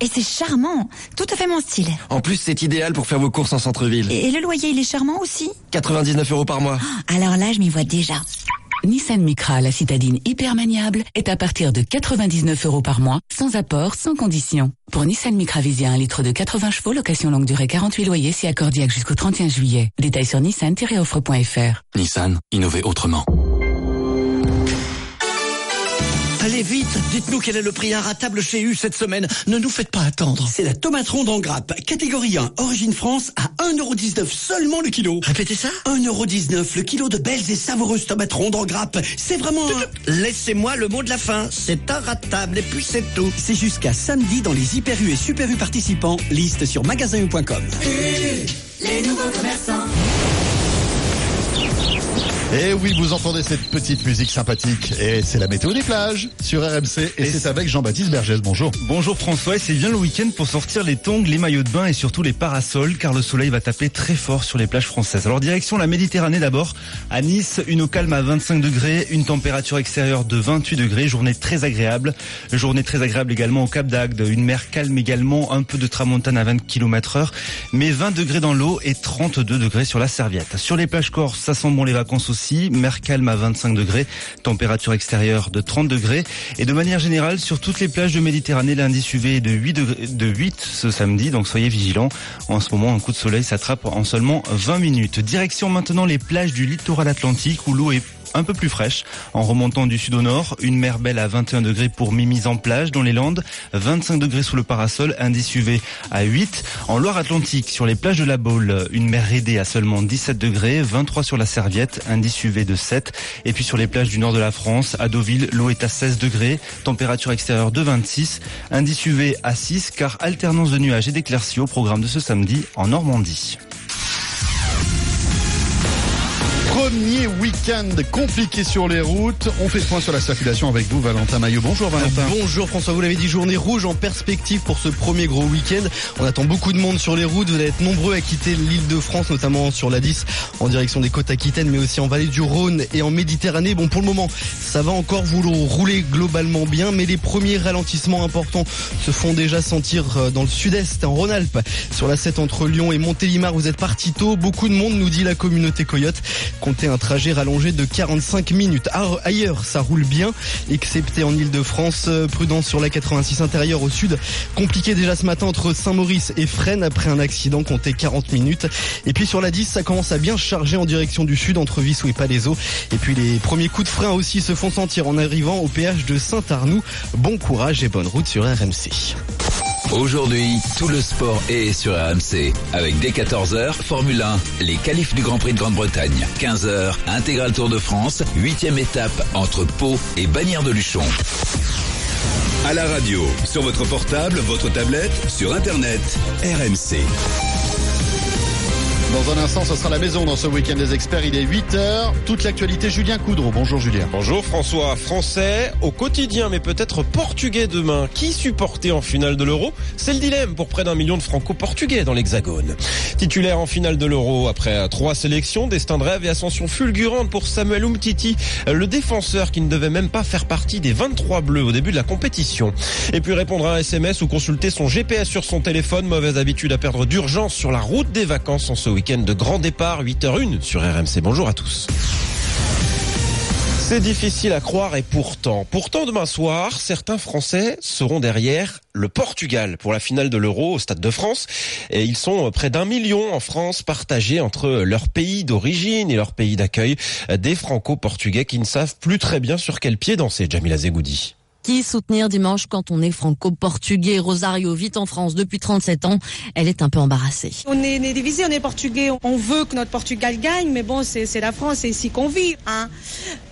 Et c'est charmant, tout à fait mon style. En plus, c'est idéal pour faire vos courses en centre-ville. Et le loyer, il est charmant aussi 99 euros par mois. Alors là, je m'y vois déjà. Nissan Micra, la citadine hyper maniable, est à partir de 99 euros par mois, sans apport, sans condition. Pour Nissan Micra Visia, un litre de 80 chevaux, location longue durée 48 loyers, si accordiaque jusqu'au 31 juillet. Détails sur nissan-offre.fr. Nissan, innover autrement. Allez vite, dites-nous quel est le prix inratable chez U cette semaine. Ne nous faites pas attendre. C'est la tomate ronde en grappe, catégorie 1, origine France, à 1,19€ seulement le kilo. Répétez ça 1,19€ le kilo de belles et savoureuses tomates rondes en grappe. C'est vraiment un... Laissez-moi le mot de la fin. C'est inratable et puis c'est tout. C'est jusqu'à samedi dans les Hyper U et Super U participants. Liste sur magasin.com. Les nouveaux commerçants. Et oui, vous entendez cette petite musique sympathique. Et c'est la météo des plages sur RMC. Et, c'est avec Jean-Baptiste Bergès. Bonjour. Bonjour François. Et c'est bien le week-end pour sortir les tongs, les maillots de bain et surtout les parasols, car le soleil va taper très fort sur les plages françaises. Alors direction la Méditerranée d'abord. À Nice, une eau calme à 25 degrés, une température extérieure de 28 degrés, journée très agréable. Journée très agréable également au Cap d'Agde. Une mer calme également, un peu de tramontane à 20 km heure, mais 20 degrés dans l'eau et 32 degrés sur la serviette. Sur les plages corses, ça sent bon les vacances aussi mer calme à 25 degrés, température extérieure de 30 degrés. Et de manière générale, sur toutes les plages de Méditerranée, l'indice UV est de 8, degrés, de 8 ce samedi, donc soyez vigilants. En ce moment, un coup de soleil s'attrape en seulement 20 minutes. Direction maintenant les plages du littoral atlantique où l'eau est un peu plus fraîche. En remontant du sud au nord, une mer belle à 21 degrés pour Mimise en plage dans les Landes, 25 degrés sous le parasol, indice UV à 8. En Loire-Atlantique, sur les plages de la Baule, une mer raidée à seulement 17 degrés, 23 sur la Serviette, indice UV de 7. Et puis sur les plages du nord de la France, à Deauville, l'eau est à 16 degrés, température extérieure de 26, indice UV à 6 car alternance de nuages et d'éclaircies au programme de ce samedi en Normandie. Premier week-end compliqué sur les routes. On fait point sur la circulation avec vous, Valentin Maillot. Bonjour Valentin. Bonjour François, vous l'avez dit, journée rouge en perspective pour ce premier gros week-end. On attend beaucoup de monde sur les routes. Vous allez être nombreux à quitter l'île de France, notamment sur la 10 en direction des côtes aquitaines, mais aussi en vallée du Rhône et en Méditerranée. Bon, pour le moment, ça va encore vous rouler globalement bien, mais les premiers ralentissements importants se font déjà sentir euh, dans le sud-est, en Rhône-Alpes. Sur la 7 entre Lyon et Montélimar, vous êtes parti tôt. Beaucoup de monde, nous dit la communauté Coyote compter un trajet rallongé de 45 minutes. Ah, ailleurs, ça roule bien, excepté en Ile-de-France. Euh, prudence sur la 86 intérieure au sud. Compliqué déjà ce matin entre Saint-Maurice et Fresnes après un accident compté 40 minutes. Et puis sur la 10, ça commence à bien charger en direction du sud entre Vissou et Palaiso. Et puis les premiers coups de frein aussi se font sentir en arrivant au péage de Saint-Arnoux. Bon courage et bonne route sur RMC. Aujourd'hui, tout le sport est sur RMC. Avec dès 14h, Formule 1, les qualifs du Grand Prix de Grande-Bretagne. 15h, Intégral Tour de France, 8 étape entre Pau et Bagnères de Luchon. À la radio, sur votre portable, votre tablette, sur Internet, RMC. Dans un instant, ce sera la maison dans ce week-end des experts. Il est 8h. Toute l'actualité, Julien Coudreau. Bonjour Julien. Bonjour François. Français au quotidien, mais peut-être portugais demain. Qui supporter en finale de l'Euro? C'est le dilemme pour près d'un million de franco-portugais dans l'Hexagone. Titulaire en finale de l'Euro après trois sélections, destin de rêve et ascension fulgurante pour Samuel Umtiti, le défenseur qui ne devait même pas faire partie des 23 bleus au début de la compétition. Et puis répondre à un SMS ou consulter son GPS sur son téléphone, mauvaise habitude à perdre d'urgence sur la route des vacances en ce week-end de grand départ, 8h01 sur RMC. Bonjour à tous. C'est difficile à croire et pourtant, pourtant demain soir, certains Français seront derrière le Portugal pour la finale de l'Euro au Stade de France. Et ils sont près d'un million en France partagés entre leur pays d'origine et leur pays d'accueil. Des franco-portugais qui ne savent plus très bien sur quel pied danser. Jamila Zegoudi. Qui soutenir dimanche quand on est franco-portugais? Rosario vit en France depuis 37 ans. Elle est un peu embarrassée. On est, divisé, on est portugais. On veut que notre Portugal gagne, mais bon, c'est la France, c'est ici qu'on vit. Hein.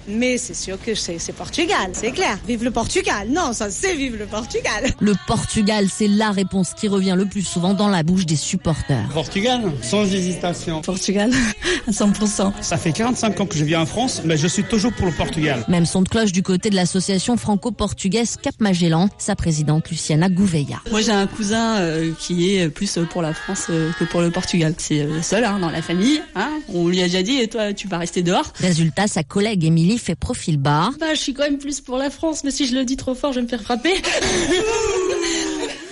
Mais c'est sûr que c'est Portugal, c'est clair. Vive le Portugal. Non, ça c'est vive le Portugal. Le Portugal, c'est la réponse qui revient le plus souvent dans la bouche des supporters. Portugal, sans hésitation. Portugal, à 100%. Ça fait 45 ans que je vis en France, mais je suis toujours pour le Portugal. Même son de cloche du côté de l'association franco-portugaise Cap Magellan, sa présidente Luciana Gouveia. Moi j'ai un cousin euh, qui est plus pour la France euh, que pour le Portugal. C'est euh, seul hein, dans la famille. Hein. On lui a déjà dit, et toi tu vas rester dehors. Résultat, sa collègue Émilie fait profil bas. Bah, je suis quand même plus pour la France, mais si je le dis trop fort, je vais me faire frapper.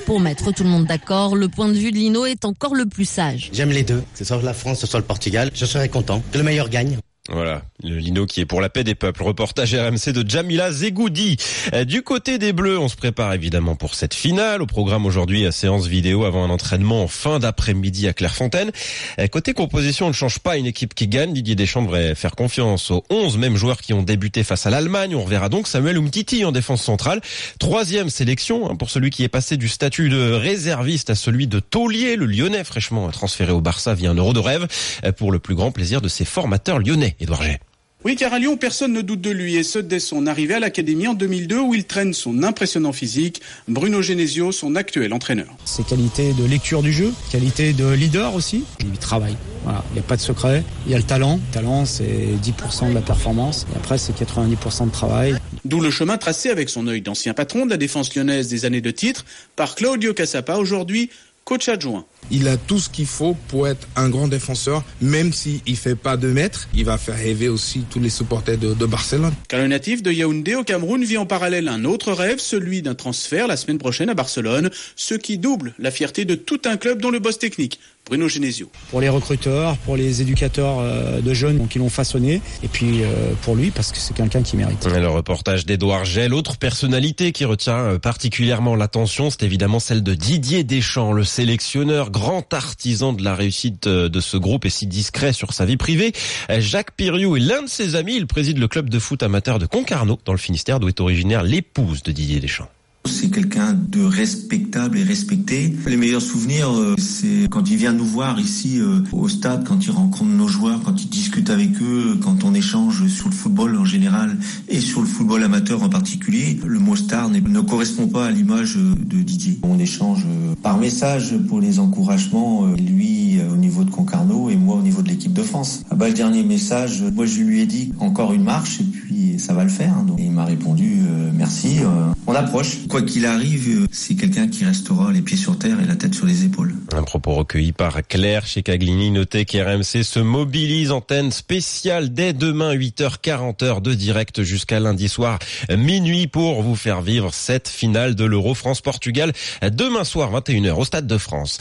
Pour mettre tout le monde d'accord, le point de vue de Lino est encore le plus sage. J'aime les deux, que ce soit la France, que ce soit le Portugal. Je serais content que le meilleur gagne. Voilà, le Lino qui est pour la paix des peuples. Reportage RMC de Jamila Zegoudi. Euh, Du côté des Bleus, on se prépare évidemment pour cette finale. Au programme aujourd'hui, à séance vidéo avant un entraînement en fin d'après-midi à Clairefontaine. Euh, Côté composition, on ne change pas une équipe qui gagne. Didier Deschamps devrait faire confiance aux 11 mêmes joueurs qui ont débuté face à l'Allemagne. On reverra donc Samuel Umtiti en défense centrale. Troisième sélection hein, pour celui qui est passé du statut de réserviste à celui de taulier, le Lyonnais fraîchement transféré au Barça via un euro de rêve euh, pour le plus grand plaisir de ses formateurs lyonnais. Édouard G. Oui, car à Lyon, personne ne doute de lui, et ce dès son arrivée à l'académie en 2002, où il traîne son impressionnant physique. Bruno Genesio, son actuel entraîneur. Ses qualités de lecture du jeu, qualité de leader aussi. Il travaille. Voilà, il n'y a pas de secret. Il y a le talent. Le talent, c'est 10% de la performance. Et après, c'est 90% de travail. D'où le chemin tracé avec son œil d'ancien patron de la défense lyonnaise des années de titre par Claudio Cassapa, aujourd'hui coach adjoint. Il a tout ce qu'il faut pour être un grand défenseur, même s'il ne fait pas de mètres. Il va faire rêver aussi tous les supporters de, de Barcelone. Car le natif de Yaoundé au Cameroun vit en parallèle un autre rêve, celui d'un transfert la semaine prochaine à Barcelone, ce qui double la fierté de tout un club dont le boss technique, Bruno Genesio. Pour les recruteurs, pour les éducateurs euh, de jeunes qui l'ont façonné, et puis euh, pour lui, parce que c'est quelqu'un qui mérite. Le reportage d'Edouard Gell, autre personnalité qui retient euh, particulièrement l'attention, c'est évidemment celle de Didier Deschamps, le sélectionneur, grand artisan de la réussite de ce groupe et si discret sur sa vie privée. Jacques Piriou est l'un de ses amis, il préside le club de foot amateur de Concarneau, dans le Finistère, d'où est originaire l'épouse de Didier Deschamps. C'est quelqu'un de respectable et respecté. Les meilleurs souvenirs, euh, c'est quand il vient nous voir ici euh, au stade, quand il rencontre nos joueurs, quand il discute avec eux, quand on échange sur le football en général et sur le football amateur en particulier. Le mot star ne correspond pas à l'image euh, de Didier. On échange par message pour les encouragements, lui au niveau de Concarneau et moi au niveau de l'équipe de France. Ah bah, le dernier message, moi je lui ai dit encore une marche et puis ça va le faire. Donc, il m'a répondu merci, on approche. Quoi qu'il arrive, c'est quelqu'un qui restera les pieds sur terre et la tête sur les épaules. Un propos recueilli par Claire chez Caglini. Notez qu'RMC se mobilise antenne spéciale dès demain 8h40 heure de direct jusqu'à lundi soir minuit pour vous faire vivre cette finale de l'Euro France-Portugal demain soir 21h au Stade de France.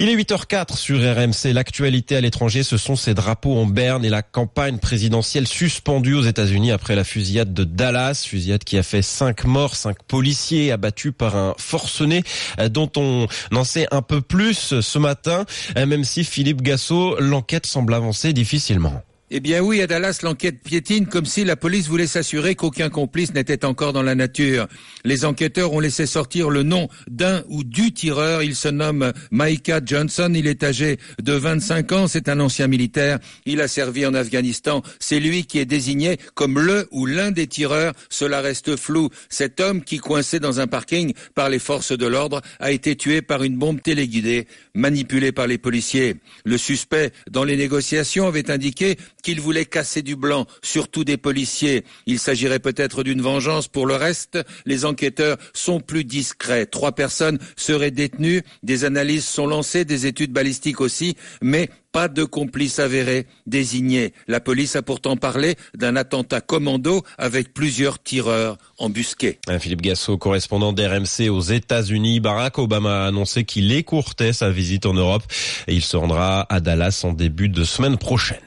Il est 8h04 sur RMC. L'actualité à l'étranger, ce sont ces drapeaux en berne et la campagne présidentielle suspendue aux États-Unis après la fusillade de Dallas, fusillade qui a fait 5 morts, 5 policiers abattu par un forcené dont on en sait un peu plus ce matin, même si Philippe Gassot, l'enquête semble avancer difficilement. Eh bien oui, à Dallas, l'enquête piétine comme si la police voulait s'assurer qu'aucun complice n'était encore dans la nature. Les enquêteurs ont laissé sortir le nom d'un ou du tireur. Il se nomme Micah Johnson. Il est âgé de 25 ans. C'est un ancien militaire. Il a servi en Afghanistan. C'est lui qui est désigné comme le ou l'un des tireurs. Cela reste flou. Cet homme qui, coincé dans un parking par les forces de l'ordre, a été tué par une bombe téléguidée manipulée par les policiers. Le suspect, dans les négociations, avait indiqué qu'il voulait casser du blanc, surtout des policiers. Il s'agirait peut-être d'une vengeance. Pour le reste, les enquêteurs sont plus discrets. Trois personnes seraient détenues, des analyses sont lancées, des études balistiques aussi, mais pas de complice avéré désigné. La police a pourtant parlé d'un attentat commando avec plusieurs tireurs embusqués. Philippe Gassot, correspondant d'RMC aux États-Unis, Barack Obama a annoncé qu'il écourtait sa visite en Europe et il se rendra à Dallas en début de semaine prochaine.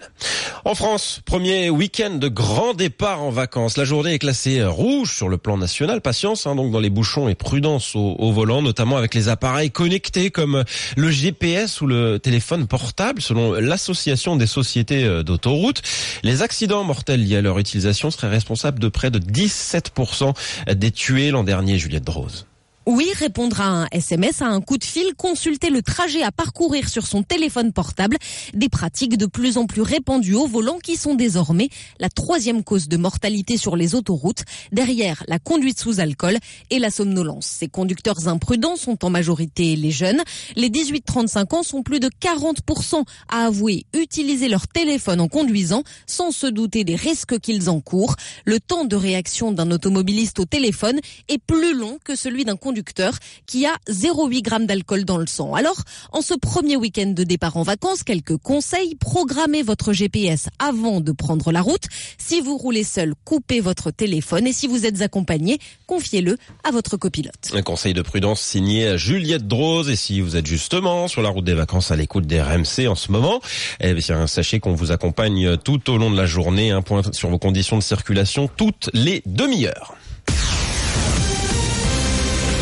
En France, premier week-end de grand départ en vacances. La journée est classée rouge sur le plan national. Patience, hein, donc dans les bouchons et prudence au, au volant, notamment avec les appareils connectés comme le GPS ou le téléphone portable. Selon l'association des sociétés d'autoroutes, les accidents mortels liés à leur utilisation seraient responsables de près de 17% des tués l'an dernier, Juliette Drose. Oui, répondre à un SMS, à un coup de fil, consulter le trajet à parcourir sur son téléphone portable, des pratiques de plus en plus répandues au volant qui sont désormais la troisième cause de mortalité sur les autoroutes, derrière la conduite sous alcool et la somnolence. Ces conducteurs imprudents sont en majorité les jeunes. Les 18-35 ans sont plus de 40% à avouer utiliser leur téléphone en conduisant sans se douter des risques qu'ils encourent. Le temps de réaction d'un automobiliste au téléphone est plus long que celui d'un conducteur conducteur qui a 0,8 g d'alcool dans le sang. Alors, en ce premier week-end de départ en vacances, quelques conseils. Programmez votre GPS avant de prendre la route. Si vous roulez seul, coupez votre téléphone et si vous êtes accompagné, confiez-le à votre copilote. Un conseil de prudence signé Juliette Drose et si vous êtes justement sur la route des vacances à l'écoute des RMC en ce moment, eh bien, sachez qu'on vous accompagne tout au long de la journée. Un point sur vos conditions de circulation toutes les demi-heures.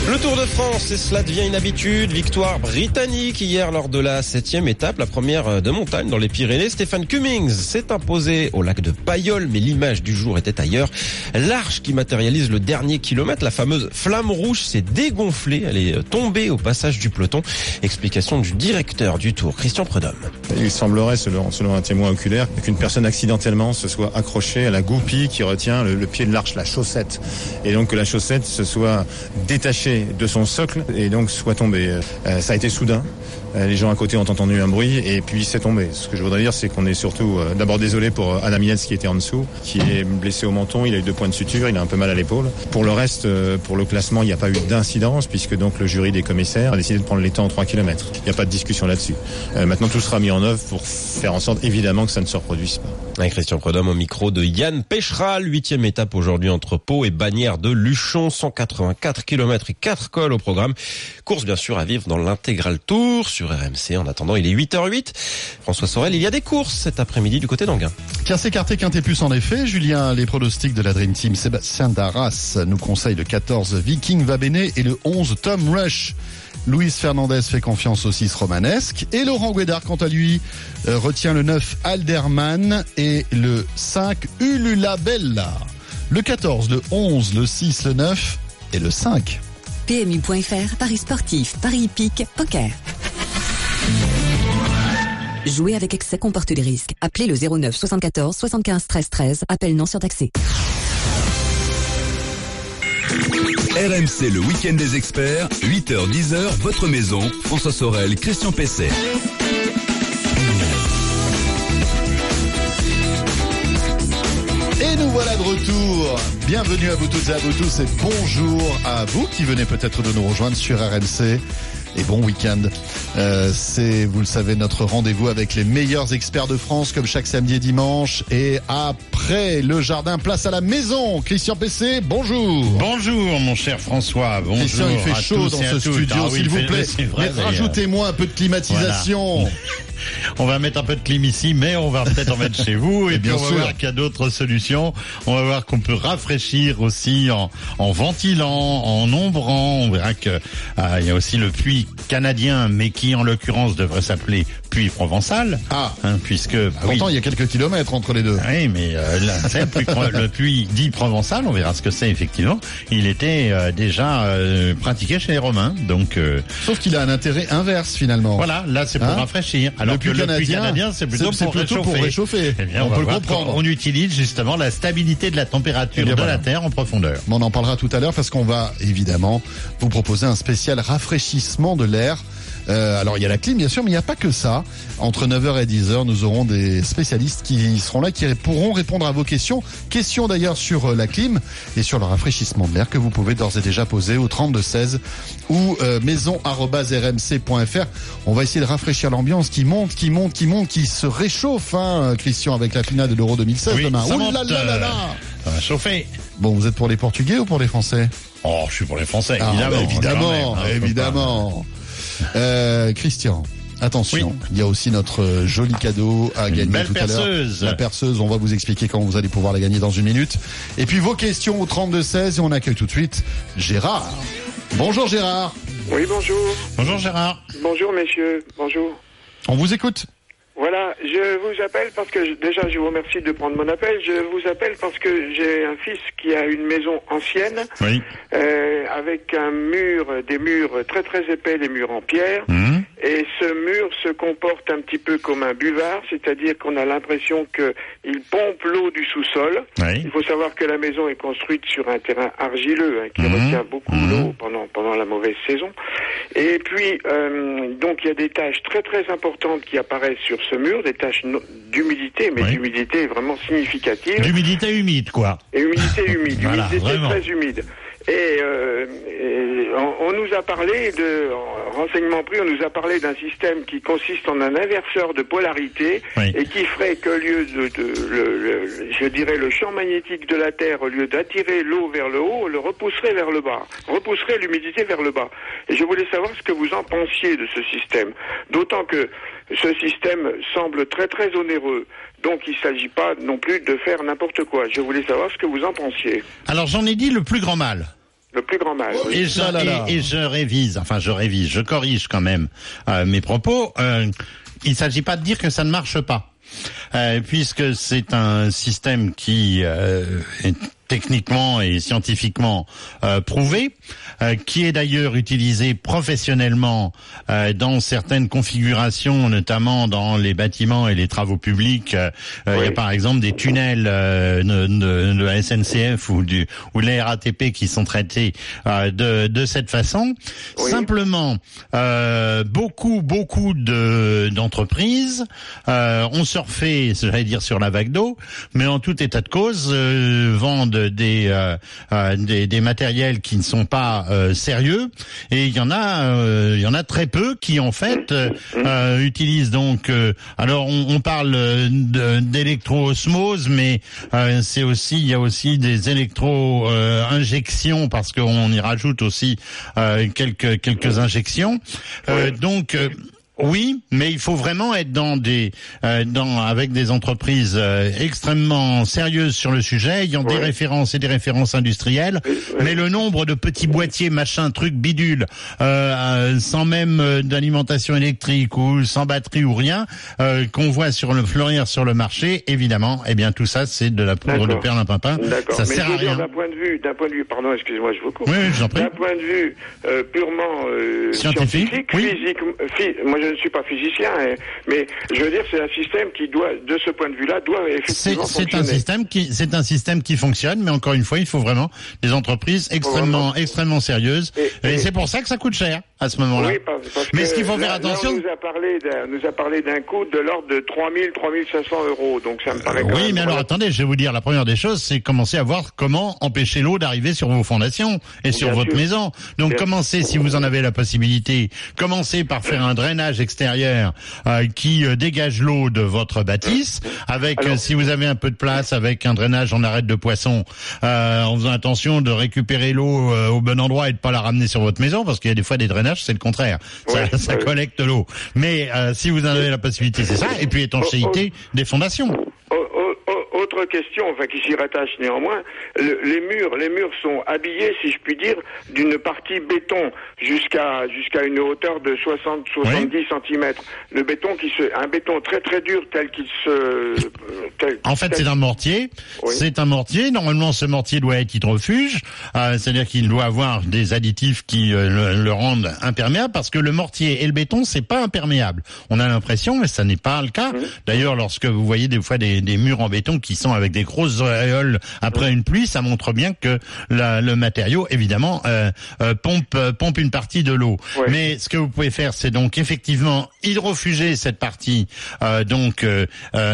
Le Tour de France, et cela devient une habitude. Victoire britannique hier lors de la septième étape, la première de montagne dans les Pyrénées. Stéphane Cummings s'est imposé au lac de Payolle, mais l'image du jour était ailleurs. L'arche qui matérialise le dernier kilomètre, la fameuse flamme rouge, s'est dégonflée. Elle est tombée au passage du peloton. Explication du directeur du Tour, Christian Prudhomme. Il semblerait, selon, un témoin oculaire, qu'une personne accidentellement se soit accrochée à la goupille qui retient le pied de l'arche, la chaussette. Et donc que la chaussette se soit détachée de son socle et donc soit tombé. Euh, ça a été soudain. Euh, les gens à côté ont entendu un bruit et puis c'est tombé. Ce que je voudrais dire, c'est qu'on est surtout euh, d'abord désolé pour Adam Yates qui était en dessous, qui est blessé au menton. Il a eu deux points de suture, il a un peu mal à l'épaule. Pour le reste, pour le classement, il n'y a pas eu d'incidence puisque donc le jury des commissaires a décidé de prendre les temps en 3 km. Il n'y a pas de discussion là-dessus. maintenant, tout sera mis en œuvre pour faire en sorte évidemment que ça ne se reproduise pas. Christian au micro de Yann huitième étape aujourd'hui entre Pau et Bagnères de Luchon, 184 km et 4 cols au programme. Course bien sûr à vivre dans l'intégral tour RMC. En attendant, il est 8h08. François Sorel, il y a des courses cet après-midi du côté d'Anguin. Quince écarté, quinté plus en effet. Julien, les pronostics de la Dream Team. Sébastien Darras nous conseille le 14 Viking Vabene et le 11 Tom Rush. Luis Fernandez fait confiance au 6 romanesque. Et Laurent Guédard, quant à lui, euh, retient le 9 Alderman et le 5 Ulula Bella. Le 14, le 11, le 6, le 9 et le 5. PMU.fr, Paris sportif, Paris hippique, poker. Jouer avec excès comporte des risques. Appelez le 09 74 75 13 13. Appel non surtaxé. RMC le week-end des experts, 8h-10h, votre maison, François Sorel, Christian Pesset. Et nous voilà de retour. Bienvenue à vous toutes et à vous tous et bonjour à vous qui venez peut-être de nous rejoindre sur RMC. Et bon week-end. Euh, c'est, vous le savez, notre rendez-vous avec les meilleurs experts de France, comme chaque samedi et dimanche. Et après le jardin, place à la maison. Christian PC, bonjour. Bonjour, mon cher François. Bonjour. Christian, il fait à chaud dans ce studio, Ah oui, s'il il vous plaît. rajoutez-moi un peu de climatisation. Voilà. On va mettre un peu de clim ici, mais on va peut-être en mettre chez vous. Et, Et puis bien on va sûr. voir qu'il y a d'autres solutions. On va voir qu'on peut rafraîchir aussi en, en ventilant, en ombrant. On verra que ah, il y a aussi le puits canadien, mais qui en l'occurrence devrait s'appeler puits provençal. Ah, puisque bah oui. Pourtant, il y a quelques kilomètres entre les deux. Oui, mais euh, là, le, puits, dit provençal, on verra ce que c'est effectivement. Il était euh, déjà euh, pratiqué chez les Romains, donc. Sauf qu'il a un intérêt inverse finalement. Voilà, là c'est pour Hein rafraîchir. Alors Le puits que le puits canadien, canadien, c'est plutôt, pour, plutôt pour réchauffer. Eh bien, On peut le comprendre. On utilise justement la stabilité de la température Eh bien, de voilà. la Terre en profondeur. Mais on en parlera tout à l'heure parce qu'on va évidemment vous proposer un spécial rafraîchissement de l'air. Euh, alors il y a la clim bien sûr, mais il n'y a pas que ça. Entre 9h et 10h, nous aurons des spécialistes qui seront là, qui pourront répondre à vos questions. Questions d'ailleurs sur euh, la clim et sur le rafraîchissement de l'air que vous pouvez d'ores et déjà poser au 3216 ou euh, maison@rmc.fr. On va essayer de rafraîchir l'ambiance qui monte, qui monte, qui monte, qui se réchauffe, hein, Christian, avec la finale de l'Euro 2016 Oui, demain. ça Ouh là monte, là là là Ça va chauffer. Bon, vous êtes pour les Portugais ou pour les Français? Oh, je suis pour les Français, Ah, évidemment. bah, évidemment, même, hein, on peut évidemment. Euh, Christian, attention, il y a aussi notre euh, joli cadeau à Une gagner belle tout à l'heure. perceuse. La perceuse, on va vous expliquer quand vous allez pouvoir la gagner dans une minute. Et puis vos questions au 32-16 et on accueille tout de suite Gérard. Bonjour Gérard. Oui, bonjour. Bonjour Gérard. Bonjour, messieurs. Bonjour. On vous écoute. Voilà, je vous appelle parce que je- déjà je vous remercie de prendre mon appel. Je vous appelle parce que j'ai un fils qui a une maison ancienne Oui. euh, avec un mur, des murs très très épais, des murs en pierre. Hum. Et ce mur se comporte un petit peu comme un buvard, c'est-à-dire qu'on a l'impression que il pompe l'eau du sous-sol. Oui. Il faut savoir que la maison est construite sur un terrain argileux hein, qui Mhm. retient beaucoup l'eau pendant pendant la mauvaise saison. Et puis euh, donc il y a des taches très très importantes qui apparaissent sur ce mur, des taches d'humidité, mais d'humidité vraiment significative. D'humidité humide, quoi. Et humidité humide, Voilà, humidité vraiment. très humide. Et, euh, et on, on nous a parlé de en renseignement pris, on nous a parlé d'un système qui consiste en un inverseur de polarité et qui ferait qu'au lieu de, de- le, le- je dirais le champ magnétique de la Terre, au lieu d'attirer l'eau vers le haut, le repousserait vers le bas, repousserait l'humidité vers le bas. Et je voulais savoir ce que vous en pensiez de ce système. D'autant que ce système semble très très onéreux. Donc il ne s'agit pas non plus de faire n'importe quoi. Je voulais savoir ce que vous en pensiez. Alors j'en ai dit le plus grand mal. Le plus grand mal. oui. Et je, et- et je révise, enfin je révise, je corrige quand même euh, mes propos. Euh, il ne s'agit pas de dire que ça ne marche pas, Euh, puisque c'est un système qui euh, est techniquement et scientifiquement euh, prouvé, euh, qui est d'ailleurs utilisé professionnellement euh, dans certaines configurations, notamment dans les bâtiments et les travaux publics. Euh, Il y a par exemple des tunnels euh, de, de- de la SNCF ou du ou de la RATP qui sont traités euh, de, de cette façon. Simplement, euh, beaucoup beaucoup de d'entreprises euh, ont surfé, j'allais dire sur la vague d'eau, mais en tout état de cause euh, vendent des, euh, euh, des des matériels qui ne sont pas euh, sérieux. Et il y en a euh, il y en a très peu qui en fait utilisent donc euh, alors on, on parle d'électro-osmose mais euh, c'est aussi il y a aussi des électro euh, injections parce qu'on y rajoute aussi euh, quelques quelques injections. Euh, donc euh, oui, mais il faut vraiment être dans des, euh, dans avec des entreprises euh, extrêmement sérieuses sur le sujet, ayant des références et des références industrielles. Mais le nombre de petits boîtiers, machin, trucs bidules, euh, euh, sans même euh, d'alimentation électrique ou sans batterie ou rien, euh, qu'on voit sur le fleurir sur le marché, évidemment, eh bien tout ça c'est de la poudre de perlimpinpin. D'accord. Ça Mais sert à rien. D'un point de vue, d'un point de vue, pardon, excusez-moi, je vous coupe. Oui, oui. D'un point de vue euh, purement euh, Scientifique, physique, phy- moi je ne suis pas physicien, hein, mais je veux dire, c'est un système qui doit, de ce point de vue-là, doit effectivement c'est un fonctionner. système qui c'est un système qui fonctionne, mais encore une fois, il faut vraiment des entreprises extrêmement extrêmement sérieuses, et, c'est pour ça que ça coûte cher à ce moment-là. Oui, parce, parce mais ce qu'il faut là- faire là, attention. on nous a parlé d'un, nous a parlé d'un coût de l'ordre de 3000, 3500 euros, donc ça me paraît quand Oui, même mais alors attendez, je vais vous dire, la première des choses, c'est commencer à voir comment empêcher l'eau d'arriver sur vos fondations et sur votre maison. Donc Bien commencez, si vous en avez la possibilité, commencez par faire un drainage extérieur euh, qui euh, dégage l'eau de votre bâtisse, avec, euh, si vous avez un peu de place, avec un drainage en arête de poisson, euh, en faisant attention de récupérer l'eau euh, au bon endroit et de pas la ramener sur votre maison, parce qu'il y a des fois des drainages, c'est le contraire. Ça, ça collecte l'eau. Mais euh, si vous en avez la possibilité, c'est ça. Et puis étanchéité des fondations. Autre question, enfin qui s'y rattache néanmoins, le- les murs, les murs sont habillés, si je puis dire, d'une partie béton jusqu'à jusqu'à une hauteur de 60-70 cm. Le béton qui se, un béton très très dur tel qu'il se, tel- En fait, tel- c'est un mortier. C'est un mortier. Normalement, ce mortier doit être hydrofuge, euh, c'est-à-dire qu'il doit avoir des additifs qui euh, le, le rendent imperméable, parce que le mortier et le béton, c'est pas imperméable. On a l'impression, mais ça n'est pas le cas. D'ailleurs, lorsque vous voyez des fois des, des murs en béton qui avec des grosses auréoles après une pluie, ça montre bien que la- le matériau, évidemment, euh, euh, pompe euh, pompe une partie de l'eau. Mais ce que vous pouvez faire, c'est donc effectivement hydrofuger cette partie donc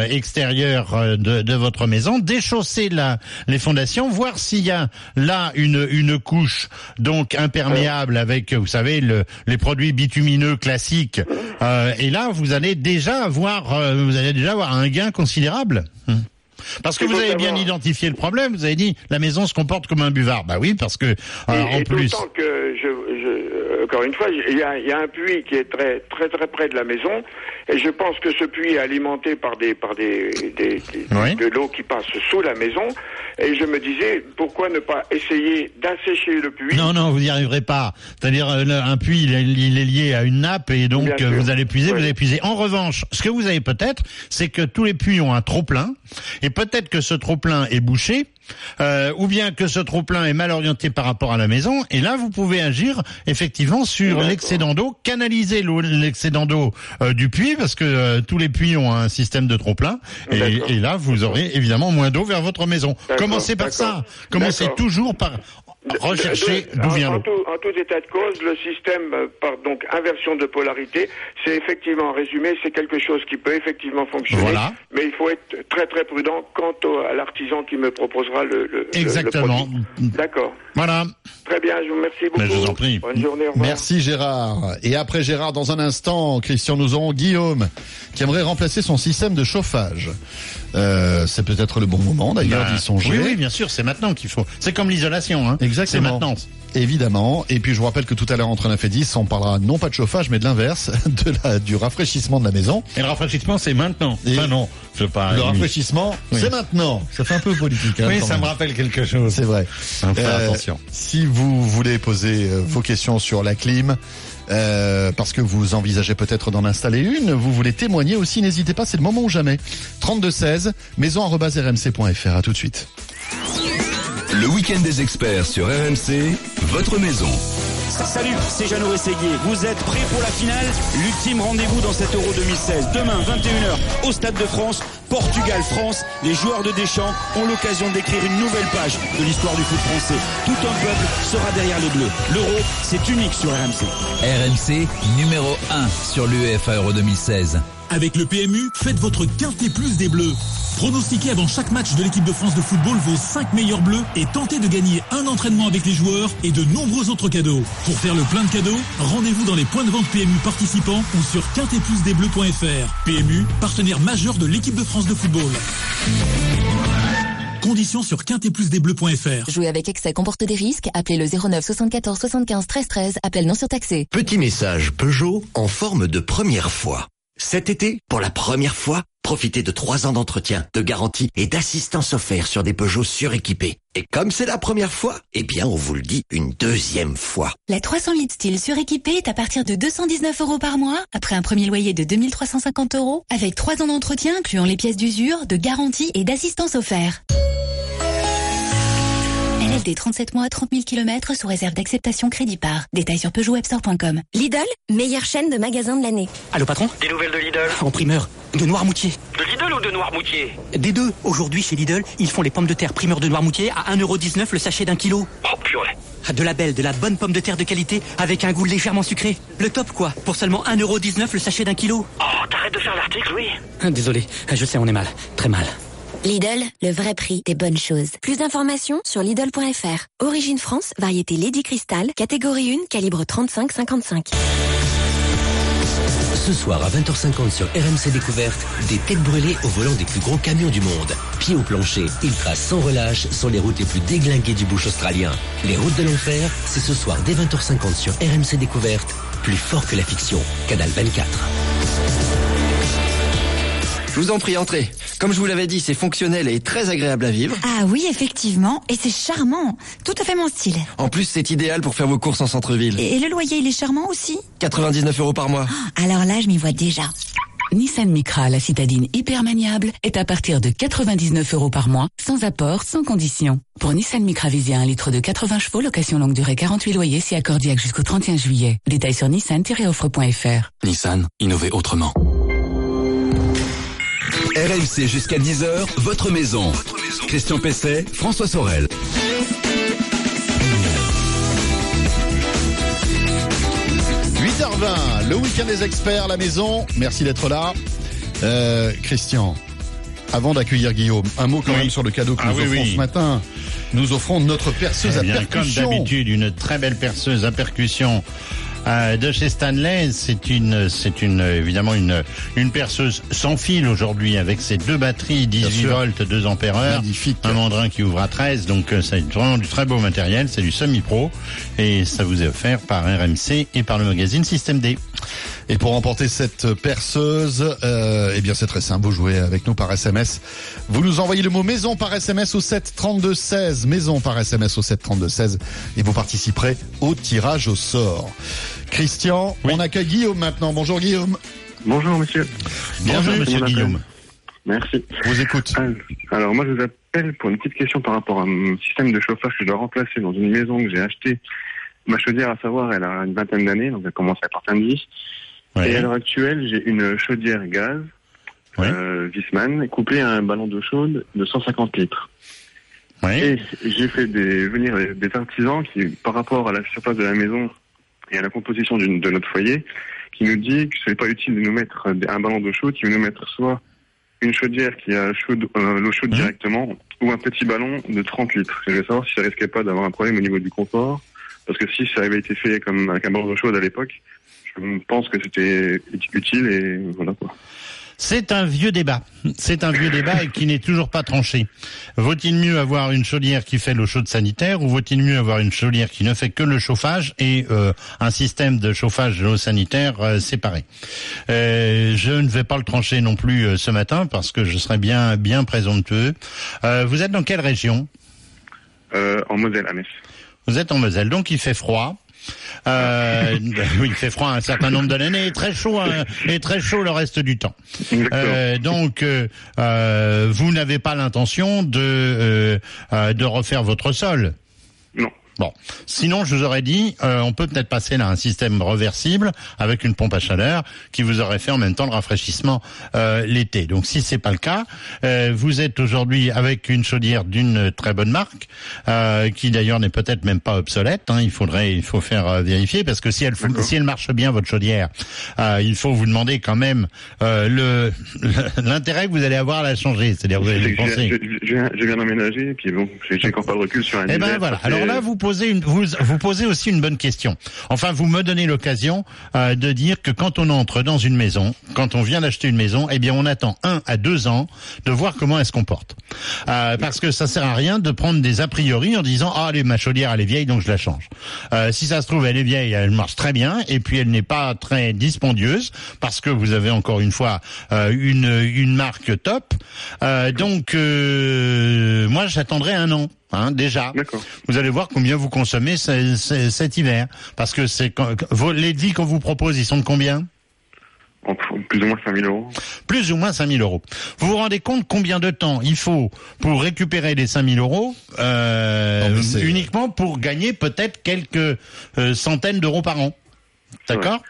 extérieure de, de votre maison, déchausser la, les fondations, voir s'il y a là une une couche donc imperméable avec vous savez le, les produits bitumineux classiques. Et là, vous allez déjà avoir vous allez déjà avoir un gain considérable. Hum. Parce que vous avez bien savoir- identifié le problème, vous avez dit la maison se comporte comme un buvard. Bah oui, parce que euh, Et, en plus. que, je, je- encore une fois, il y a, il y a un puits qui est très très très près de la maison, et je pense que ce puits est alimenté par des par des, des- des- Oui. de l'eau qui passe sous la maison, et je me disais pourquoi ne pas essayer d'assécher le puits? Non, non, vous n'y arriverez pas. C'est-à-dire euh, un puits, il est, il est lié à une nappe et donc Bien euh, sûr. vous allez puiser, Oui. vous allez puiser. En revanche, ce que vous avez peut-être, c'est que tous les puits ont un trop plein et peut-être que ce trop plein est bouché. Euh, ou bien que ce trop plein est mal orienté par rapport à la maison, et là vous pouvez agir effectivement sur l'excédent d'eau, canaliser l'excédent d'eau euh, du puits, parce que euh, tous les puits ont un système de trop plein, et, et là vous aurez évidemment moins d'eau vers votre maison. Commencez par ça, commencez toujours par rechercher de- d'où en- vient en l'eau. tout, en tout état de cause, le système euh, par donc inversion de polarité, c'est effectivement en résumé, c'est quelque chose qui peut effectivement fonctionner, Voilà. mais il faut être très très prudent quant au- à l'artisan qui me proposera le, le- Exactement. D'accord. Voilà. Très bien, je vous remercie beaucoup. Mais je vous en prie. Bonne journée, au revoir. Merci Gérard. Et après Gérard, dans un instant, Christian, nous aurons Guillaume qui aimerait remplacer son système de chauffage. Euh, c'est peut-être le bon moment d'ailleurs Bah, d'y songer. Oui, oui, bien sûr, c'est maintenant qu'il faut. C'est comme l'isolation, hein. C'est Exactement. maintenant. Évidemment. Et puis je vous rappelle que tout à l'heure entre 9 et 10, on parlera non pas de chauffage, mais de l'inverse, de la, du rafraîchissement de la maison. Et le rafraîchissement, c'est maintenant. Et Enfin non, c'est pas. le rafraîchissement, Oui. c'est maintenant. Ça fait un peu politique. hein, Oui, ça même. me rappelle quelque chose. C'est vrai. Faire Euh, attention. Si vous voulez poser euh, vos questions sur la clim, euh, parce que vous envisagez peut-être d'en installer une, vous voulez témoigner aussi, n'hésitez pas, c'est le moment ou jamais. 32 16, maison@rmc.fr. À tout de suite. Le week-end des experts sur RMC, votre maison. Salut, c'est Jeannot Rességuier. Vous êtes prêts pour la finale? L'ultime rendez-vous dans cet Euro 2016. Demain, 21h, au Stade de France, Portugal-France. Les joueurs de Deschamps ont l'occasion d'écrire une nouvelle page de l'histoire du foot français. Tout un peuple sera derrière les Bleus. L'Euro, c'est unique sur RMC. RMC numéro 1 sur l'UEFA Euro 2016. Avec le PMU, faites votre quintet plus des bleus. Pronostiquez avant chaque match de l'équipe de France de football vos 5 meilleurs bleus et tentez de gagner un entraînement avec les joueurs et de nombreux autres cadeaux. Pour faire le plein de cadeaux, rendez-vous dans les points de vente PMU participants ou sur quintetplusdesbleus.fr. PMU, partenaire majeur de l'équipe de France de football. Conditions sur quintetplusdesbleus.fr. Jouer avec excès comporte des risques. Appelez le 09 74 75 13 13. Appel non surtaxé. Petit message Peugeot en forme de première fois. Cet été, pour la première fois, profitez de trois ans d'entretien, de garantie et d'assistance offerte sur des Peugeot suréquipés. Et comme c'est la première fois, eh bien on vous le dit une deuxième fois. La 308 style suréquipée est à partir de 219 euros par mois, après un premier loyer de 2350 euros, avec 3 ans d'entretien incluant les pièces d'usure, de garantie et d'assistance offert. LLD 37 mois, 30 000 km sous réserve d'acceptation crédit par. Détails sur PeugeotWebstore.com. Lidl, meilleure chaîne de magasins de l'année. Allô patron? Des nouvelles de Lidl? En primeur, de Noirmoutier. De Lidl ou de Noirmoutier? Des deux. Aujourd'hui chez Lidl, ils font les pommes de terre primeur de Noirmoutier à 1,19€ le sachet d'un kilo. Oh purée De la belle, de la bonne pomme de terre de qualité avec un goût légèrement sucré. Le top quoi, pour seulement 1,19€ le sachet d'un kilo. Oh, t'arrêtes de faire l'article, oui Désolé, je sais on est mal, très mal. Lidl, le vrai prix des bonnes choses. Plus d'informations sur Lidl.fr. Origine France, variété Lady Crystal, catégorie 1, calibre 35-55. Ce soir à 20h50 sur RMC Découverte, des têtes brûlées au volant des plus gros camions du monde. Pieds au plancher, ils tracent sans relâche sur les routes les plus déglinguées du bush australien. Les routes de l'enfer, c'est ce soir dès 20h50 sur RMC Découverte, plus fort que la fiction. Canal 24. Je vous en prie, entrez. Comme je vous l'avais dit, c'est fonctionnel et très agréable à vivre. Ah oui, effectivement, et c'est charmant. Tout à fait mon style. En plus, c'est idéal pour faire vos courses en centre-ville. Et le loyer, il est charmant aussi 99 euros par mois. Alors là, je m'y vois déjà. Nissan Micra, la citadine hyper maniable, est à partir de 99 euros par mois, sans apport, sans condition. Pour Nissan Micra Visia, un litre de 80 chevaux, location longue durée 48 loyers, si accordiaque jusqu'au 31 juillet. Détails sur nissan-offre.fr. Nissan, innover autrement. RMC jusqu'à 10h, votre maison. Christian Pesset, François Sorel. 8h20, le week-end des experts, la maison. Merci d'être là. Euh, Christian, avant d'accueillir Guillaume, un mot quand Oui. même sur le cadeau que Ah nous oui, offrons oui. ce matin. Nous offrons notre perceuse Eh à bien, percussion. Comme d'habitude, une très belle perceuse à percussion euh, de chez Stanley. C'est une, c'est une, évidemment une, une perceuse sans fil aujourd'hui avec ses deux batteries 18 sûr. volts, 2 ampères heure. Magnifique. Un mandrin qui ouvre à 13. Donc, euh, c'est vraiment du très beau matériel. C'est du semi-pro. Et ça vous est offert par RMC et par le magazine Système D. Et pour remporter cette perceuse, euh, eh bien c'est très simple, vous jouez avec nous par SMS. Vous nous envoyez le mot maison par SMS au 7 32 16, maison par SMS au 7 32 16 et vous participerez au tirage au sort. Christian, on accueille Guillaume maintenant. Bonjour Guillaume. Bonjour monsieur. Bonjour, Merci monsieur. Guillaume. Merci. vous écoute. Alors moi je vous appelle pour une petite question par rapport à mon système de chauffage que je dois remplacer dans une maison que j'ai achetée. Ma chaudière, à savoir, elle a une vingtaine d'années, donc elle commence à être atteindre Et à l'heure actuelle, j'ai une chaudière gaz, euh, Wiesmann, couplée à un ballon d'eau chaude de 150 litres. Et j'ai fait des, venir des artisans qui, par rapport à la surface de la maison et à la composition de notre foyer, qui nous dit que ce n'est pas utile de nous mettre un ballon d'eau chaude, qui veut nous mettre soit une chaudière qui a chaude, euh, l'eau chaude directement, ou un petit ballon de 30 litres. Je voulais savoir si ça risquait pas d'avoir un problème au niveau du confort, parce que si ça avait été fait comme avec un ballon d'eau chaude à l'époque, je pense que c'était ut- utile et voilà quoi. C'est un vieux débat. C'est un vieux débat et qui n'est toujours pas tranché. Vaut-il mieux avoir une chaudière qui fait l'eau chaude sanitaire ou vaut-il mieux avoir une chaudière qui ne fait que le chauffage et euh, un système de chauffage de l'eau sanitaire euh, séparé? Euh, Je ne vais pas le trancher non plus ce matin parce que je serais bien bien présomptueux. Vous êtes dans quelle région? En Moselle, à Metz. Vous êtes en Moselle, donc il fait froid. Euh, il fait froid un certain nombre de l'année et très chaud hein, et très chaud le reste du temps. Euh, donc, euh, vous n'avez pas l'intention de de refaire votre sol. Bon, sinon je vous aurais dit, euh, on peut peut-être passer là à un système reversible avec une pompe à chaleur qui vous aurait fait en même temps le rafraîchissement euh, l'été. Donc si c'est pas le cas, euh, vous êtes aujourd'hui avec une chaudière d'une très bonne marque, euh, qui d'ailleurs n'est peut-être même pas obsolète. hein. il faudrait, il faut faire euh, vérifier parce que si elle si elle marche bien votre chaudière, euh, il faut vous demander quand même euh, le l'intérêt que vous allez avoir à la changer. C'est-à-dire vous allez Je, penser. je- je viens, je viens d'emménager, et puis bon, j'ai encore pas de recul sur un Eh ben voilà. Alors là, vous posez une, vous, vous posez aussi une bonne question. Enfin, vous me donnez l'occasion euh, de dire que quand on entre dans une maison, quand on vient d'acheter une maison, eh bien, on attend un à deux ans de voir comment elle se comporte. Euh, parce que ça sert à rien de prendre des a priori en disant ah, allez, ma chaudière elle est vieille donc je la change. Euh, si ça se trouve elle est vieille, elle marche très bien et puis elle n'est pas très dispendieuse parce que vous avez encore une fois euh, une une marque top. Euh, donc euh, moi j'attendrai un an. Hein, déjà. Vous allez voir combien vous consommez ce- ce- cet hiver. Parce que c'est quand- vos, les devis qu'on vous propose, ils sont de combien Plus ou moins 5000 euros. Plus ou moins 5000 euros. Vous vous rendez compte combien de temps il faut pour récupérer les 5000 euros euh, uniquement pour gagner peut-être quelques euh, centaines d'euros par an D'accord.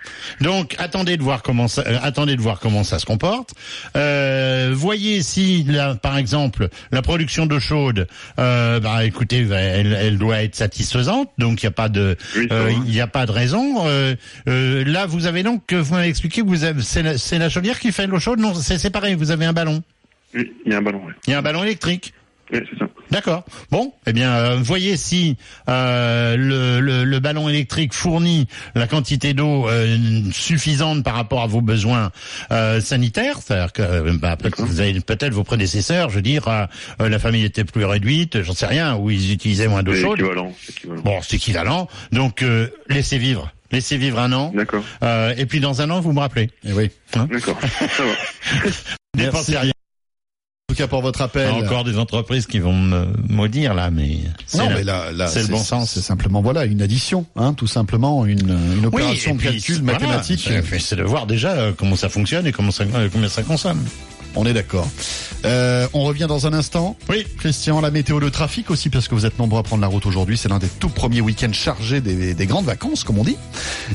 Donc attendez de voir comment ça, euh, attendez de voir comment ça se comporte. Euh, voyez si là, par exemple, la production d'eau chaude, euh, bah écoutez, va- elle, elle doit être satisfaisante, donc il n'y a pas de, euh, il n'y a pas de raison. Euh, euh, là, vous avez donc, que vous m'avez expliqué, que vous avez, c'est la, c'est la chaudière qui fait l'eau chaude. Non, c'est séparé. Vous avez un ballon. Oui, il y a un ballon, oui. Il y a un ballon électrique. Oui, c'est ça. D'accord. Bon, eh bien, euh, voyez si euh, le, le, le ballon électrique fournit la quantité d'eau euh, suffisante par rapport à vos besoins euh, sanitaires. C'est-à-dire que bah, vous avez peut-être vos prédécesseurs, je veux dire, la famille était plus réduite, j'en sais rien, ou ils utilisaient moins d'eau C'est chaude. équivalent, c'est équivalent. Bon, c'est équivalent. Donc, euh, laissez vivre. Laissez vivre un an. D'accord. Euh, et puis dans un an, vous me rappelez. Eh oui. D'accord. Ça va. Dépensez rien. En tout cas pour votre appel. Encore des entreprises qui vont me maudire là, mais c'est Non, la- mais là, là, c'est le bon sens. C'est simplement voilà une addition, hein, tout simplement une, une opération et de calcul voilà, mathématique. c'est- C'est de voir déjà euh, comment ça fonctionne et comment ça, euh, combien ça consomme. On est d'accord. Euh, on revient dans un instant. Oui. Christian, la météo, le trafic aussi, parce que vous êtes nombreux à prendre la route aujourd'hui. C'est l'un des tout premiers week-ends chargés des, des grandes vacances, comme on dit.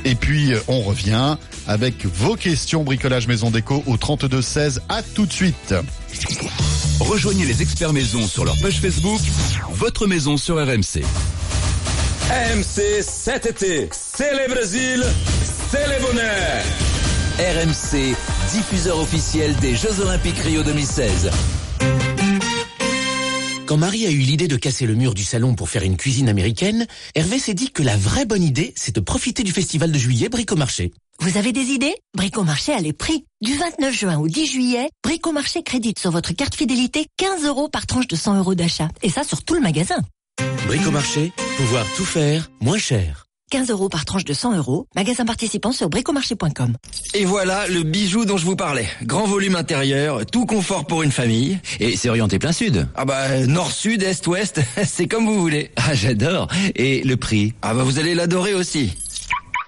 Et puis, euh, on revient avec vos questions bricolage maison déco au 32 16. À tout de suite. Rejoignez les experts maison sur leur page Facebook, votre maison sur RMC. RMC cet été, c'est le Brésil, c'est le bonheur. RMC, diffuseur officiel des Jeux Olympiques Rio 2016. Quand Marie a eu l'idée de casser le mur du salon pour faire une cuisine américaine, Hervé s'est dit que la vraie bonne idée, c'est de profiter du festival de juillet Bricomarché. Vous avez des idées? Bricomarché a les prix. Du 29 juin au 10 juillet, Bricomarché crédite sur votre carte fidélité 15 euros par tranche de 100 euros d'achat. Et ça sur tout le magasin. Bricomarché, pouvoir tout faire moins cher. 15 euros par tranche de 100 euros. Magasin participant sur bricomarché.com. Et voilà le bijou dont je vous parlais. Grand volume intérieur, tout confort pour une famille. Et c'est orienté plein sud. Ah bah nord, sud, est, ouest, c'est comme vous voulez. Ah j'adore. Et le prix? Ah bah vous allez l'adorer aussi.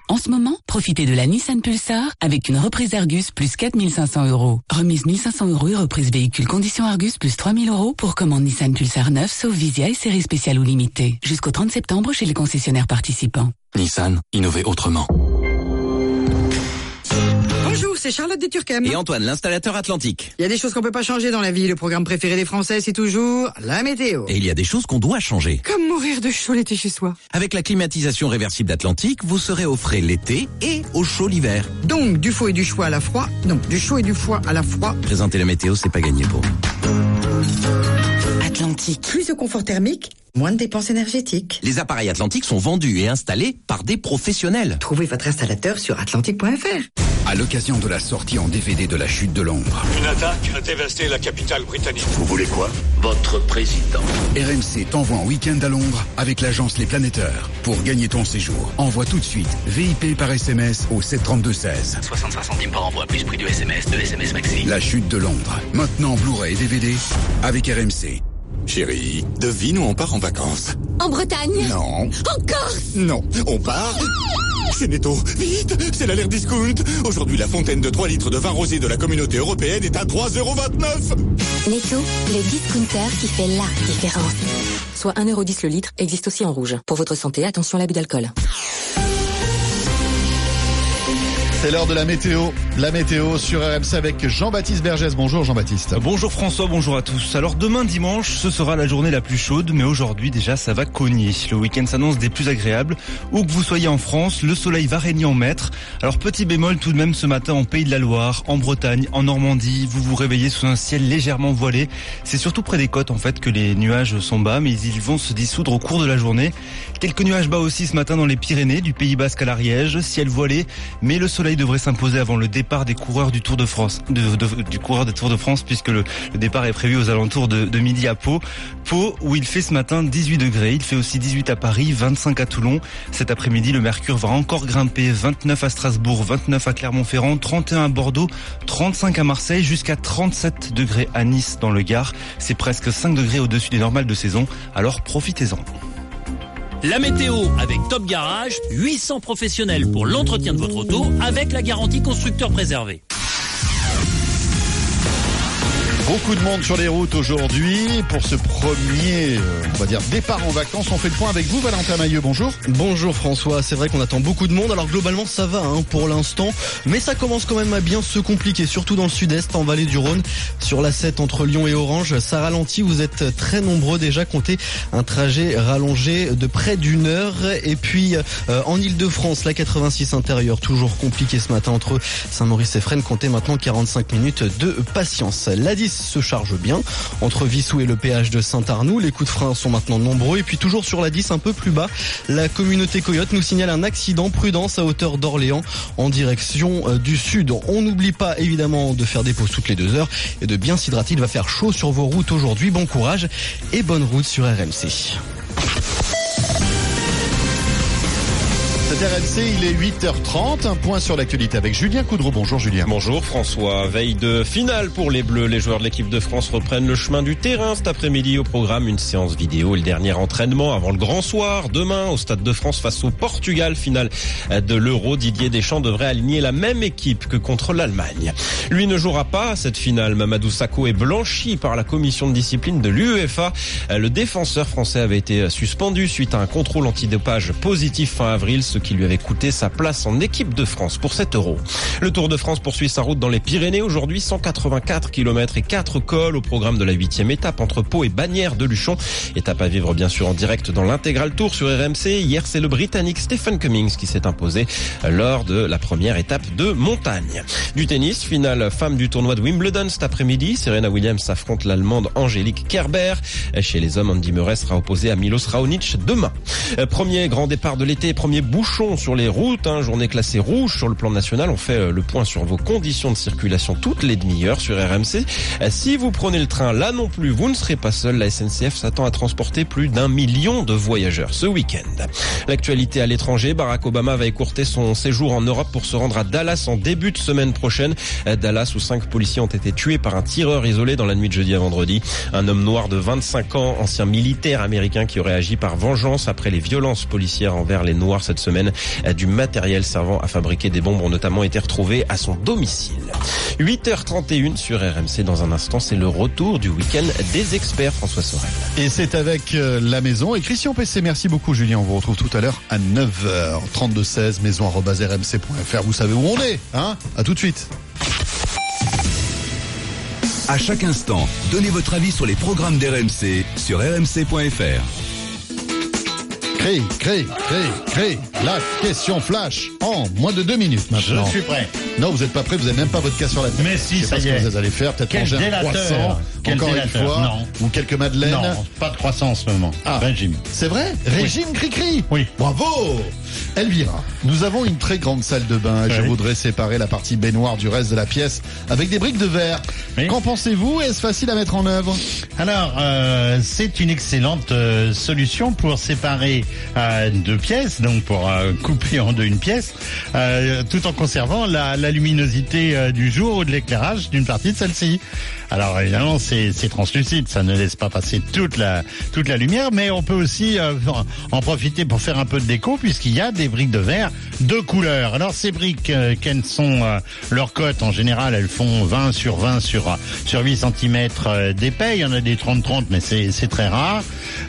En ce moment, profitez de la Nissan Pulsar avec une reprise Argus plus 4500 euros. Remise 1500 euros et reprise véhicule condition Argus plus 3000 euros pour commande Nissan Pulsar 9 sauf Visia et série spéciale ou limitée. Jusqu'au 30 septembre chez les concessionnaires participants. Nissan, innover autrement. C'est Charlotte de Turquem. Et Antoine, l'installateur Atlantique. Il y a des choses qu'on peut pas changer dans la vie. Le programme préféré des Français, c'est toujours la météo. Et il y a des choses qu'on doit changer. Comme mourir de chaud l'été chez soi. Avec la climatisation réversible d'Atlantique, vous serez au frais l'été et au chaud l'hiver. Donc, du faux et du choix à la froid. Non, du chaud et du froid à la froid. Présenter la météo, c'est pas gagné pour Atlantique. Plus de confort thermique, moins de dépenses énergétiques. Les appareils Atlantique sont vendus et installés par des professionnels. Trouvez votre installateur sur atlantique.fr. À l'occasion de la sortie en DVD de La Chute de Londres. Une attaque a dévasté la capitale britannique. Vous voulez quoi? Votre président. RMC t'envoie en week-end à Londres avec l'agence Les Planéteurs. Pour gagner ton séjour, envoie tout de suite VIP par SMS au 732-16. 65 centimes par envoi, plus prix du SMS, de SMS Maxi. La Chute de Londres. Maintenant Blu-ray et DVD avec RMC. Chérie, devine où on part en vacances En Bretagne Non. En Corse Non, on part chez Netto. Vite, c'est l'alerte discount. Aujourd'hui, la fontaine de 3 litres de vin rosé de la communauté européenne est à 3,29€. Netto, le discounter qui fait la différence. Soit 1,10€ le litre, existe aussi en rouge. Pour votre santé, attention à l'abus d'alcool. C'est l'heure de la météo. La météo sur RMC avec Jean-Baptiste Bergès. Bonjour Jean-Baptiste. Bonjour François, bonjour à tous. Alors demain dimanche, ce sera la journée la plus chaude, mais aujourd'hui déjà ça va cogner. Le week-end s'annonce des plus agréables. Où que vous soyez en France, le soleil va régner en maître. Alors petit bémol tout de même ce matin en Pays de la Loire, en Bretagne, en Normandie, vous vous réveillez sous un ciel légèrement voilé. C'est surtout près des côtes en fait que les nuages sont bas, mais ils vont se dissoudre au cours de la journée. Quelques nuages bas aussi ce matin dans les Pyrénées, du Pays Basque à l'Ariège, ciel voilé, mais le devrait s'imposer avant le départ des coureurs du Tour de France, du coureur des Tour de France, puisque le, le, départ est prévu aux alentours de, de, midi à Pau. Pau, où il fait ce matin 18 degrés. Il fait aussi 18 à Paris, 25 à Toulon. Cet après-midi, le mercure va encore grimper. 29 à Strasbourg, 29 à Clermont-Ferrand, 31 à Bordeaux, 35 à Marseille, jusqu'à 37 degrés à Nice dans le Gard. C'est presque 5 degrés au-dessus des normales de saison. Alors profitez-en. La météo avec Top Garage, 800 professionnels pour l'entretien de votre auto avec la garantie constructeur préservé. Beaucoup de monde sur les routes aujourd'hui pour ce premier, euh, on va dire, départ en vacances. On fait le point avec vous, Valentin Maillot. Bonjour. Bonjour François. C'est vrai qu'on attend beaucoup de monde. Alors globalement, ça va hein, pour l'instant, mais ça commence quand même à bien se compliquer, surtout dans le sud-est, en vallée du Rhône, sur la 7 entre Lyon et Orange. Ça ralentit. Vous êtes très nombreux déjà. Comptez un trajet rallongé de près d'une heure. Et puis euh, en Ile-de-France, la 86 intérieure, toujours compliqué ce matin entre Saint-Maurice et Fresnes. Comptez maintenant 45 minutes de patience. La 10 se charge bien. Entre Vissou et le péage de Saint-Arnoux, les coups de frein sont maintenant nombreux. Et puis toujours sur la 10, un peu plus bas, la communauté Coyote nous signale un accident prudence à hauteur d'Orléans en direction du sud. On n'oublie pas évidemment de faire des pauses toutes les deux heures et de bien s'hydrater. Il va faire chaud sur vos routes aujourd'hui. Bon courage et bonne route sur RMC. RMC, il est 8h30. Un point sur l'actualité avec Julien Coudreau. Bonjour Julien. Bonjour François. Veille de finale pour les Bleus. Les joueurs de l'équipe de France reprennent le chemin du terrain cet après-midi au programme. Une séance vidéo et le dernier entraînement avant le grand soir. Demain au Stade de France face au Portugal. Finale de l'Euro. Didier Deschamps devrait aligner la même équipe que contre l'Allemagne. Lui ne jouera pas cette finale. Mamadou Sakho est blanchi par la commission de discipline de l'UEFA. Le défenseur français avait été suspendu suite à un contrôle antidopage positif fin avril qui lui avait coûté sa place en équipe de France pour 7 euros. Le Tour de France poursuit sa route dans les Pyrénées. Aujourd'hui, 184 km et 4 cols au programme de la huitième étape entre Pau et Bagnères de Luchon. Étape à vivre bien sûr en direct dans l'intégral tour sur RMC. Hier, c'est le Britannique Stephen Cummings qui s'est imposé lors de la première étape de montagne. Du tennis, finale femme du tournoi de Wimbledon cet après-midi. Serena Williams affronte l'Allemande Angélique Kerber. Chez les hommes, Andy Murray sera opposé à Milos Raonic demain. Premier grand départ de l'été, premier bouchon sur les routes, hein, journée classée rouge sur le plan national. On fait le point sur vos conditions de circulation toutes les demi-heures sur RMC. Si vous prenez le train, là non plus, vous ne serez pas seul. La SNCF s'attend à transporter plus d'un million de voyageurs ce week-end. L'actualité à l'étranger, Barack Obama va écourter son séjour en Europe pour se rendre à Dallas en début de semaine prochaine. Dallas où cinq policiers ont été tués par un tireur isolé dans la nuit de jeudi à vendredi. Un homme noir de 25 ans, ancien militaire américain qui aurait agi par vengeance après les violences policières envers les Noirs cette semaine. Du matériel servant à fabriquer des bombes ont notamment été retrouvés à son domicile. 8h31 sur RMC. Dans un instant, c'est le retour du week-end des experts, François Sorel. Et c'est avec la maison et Christian PC. Merci beaucoup, Julien. On vous retrouve tout à l'heure à 9h32 16 maison@rmc.fr. Vous savez où on est, hein? À tout de suite. À chaque instant, donnez votre avis sur les programmes d'RMC sur rmc.fr. Crée, crée, crée, crée. La question flash en moins de deux minutes maintenant. Je suis prêt. Non, vous n'êtes pas prêt, vous n'avez même pas votre cas sur la tête. Mais si, Je sais ça pas y ce que vous allez faire, peut-être Quel manger un délateur. croissant, Quel encore délateur. une fois, Non. ou quelques madeleines. Non, pas de croissant en ce moment. Ah. Régime. C'est vrai Régime cri-cri Oui. Bravo Elvira, nous avons une très grande salle de bain je voudrais séparer la partie baignoire du reste de la pièce avec des briques de verre. Qu'en pensez-vous? Est-ce facile à mettre en œuvre? Alors, euh, c'est une excellente euh, solution pour séparer euh, deux pièces, donc pour couper en deux une pièce, tout en conservant la, la luminosité du jour ou de l'éclairage d'une partie de celle-ci. Alors évidemment, c'est translucide, ça ne laisse pas passer toute la toute la lumière, mais on peut aussi en profiter pour faire un peu de déco puisqu'il y a des briques de verre de couleur. Alors ces briques, euh, quelles sont euh, leurs cotes En général, elles font 20 sur 20 sur euh, sur 8 cm d'épais. Il y en a des 30-30, mais c'est très rare.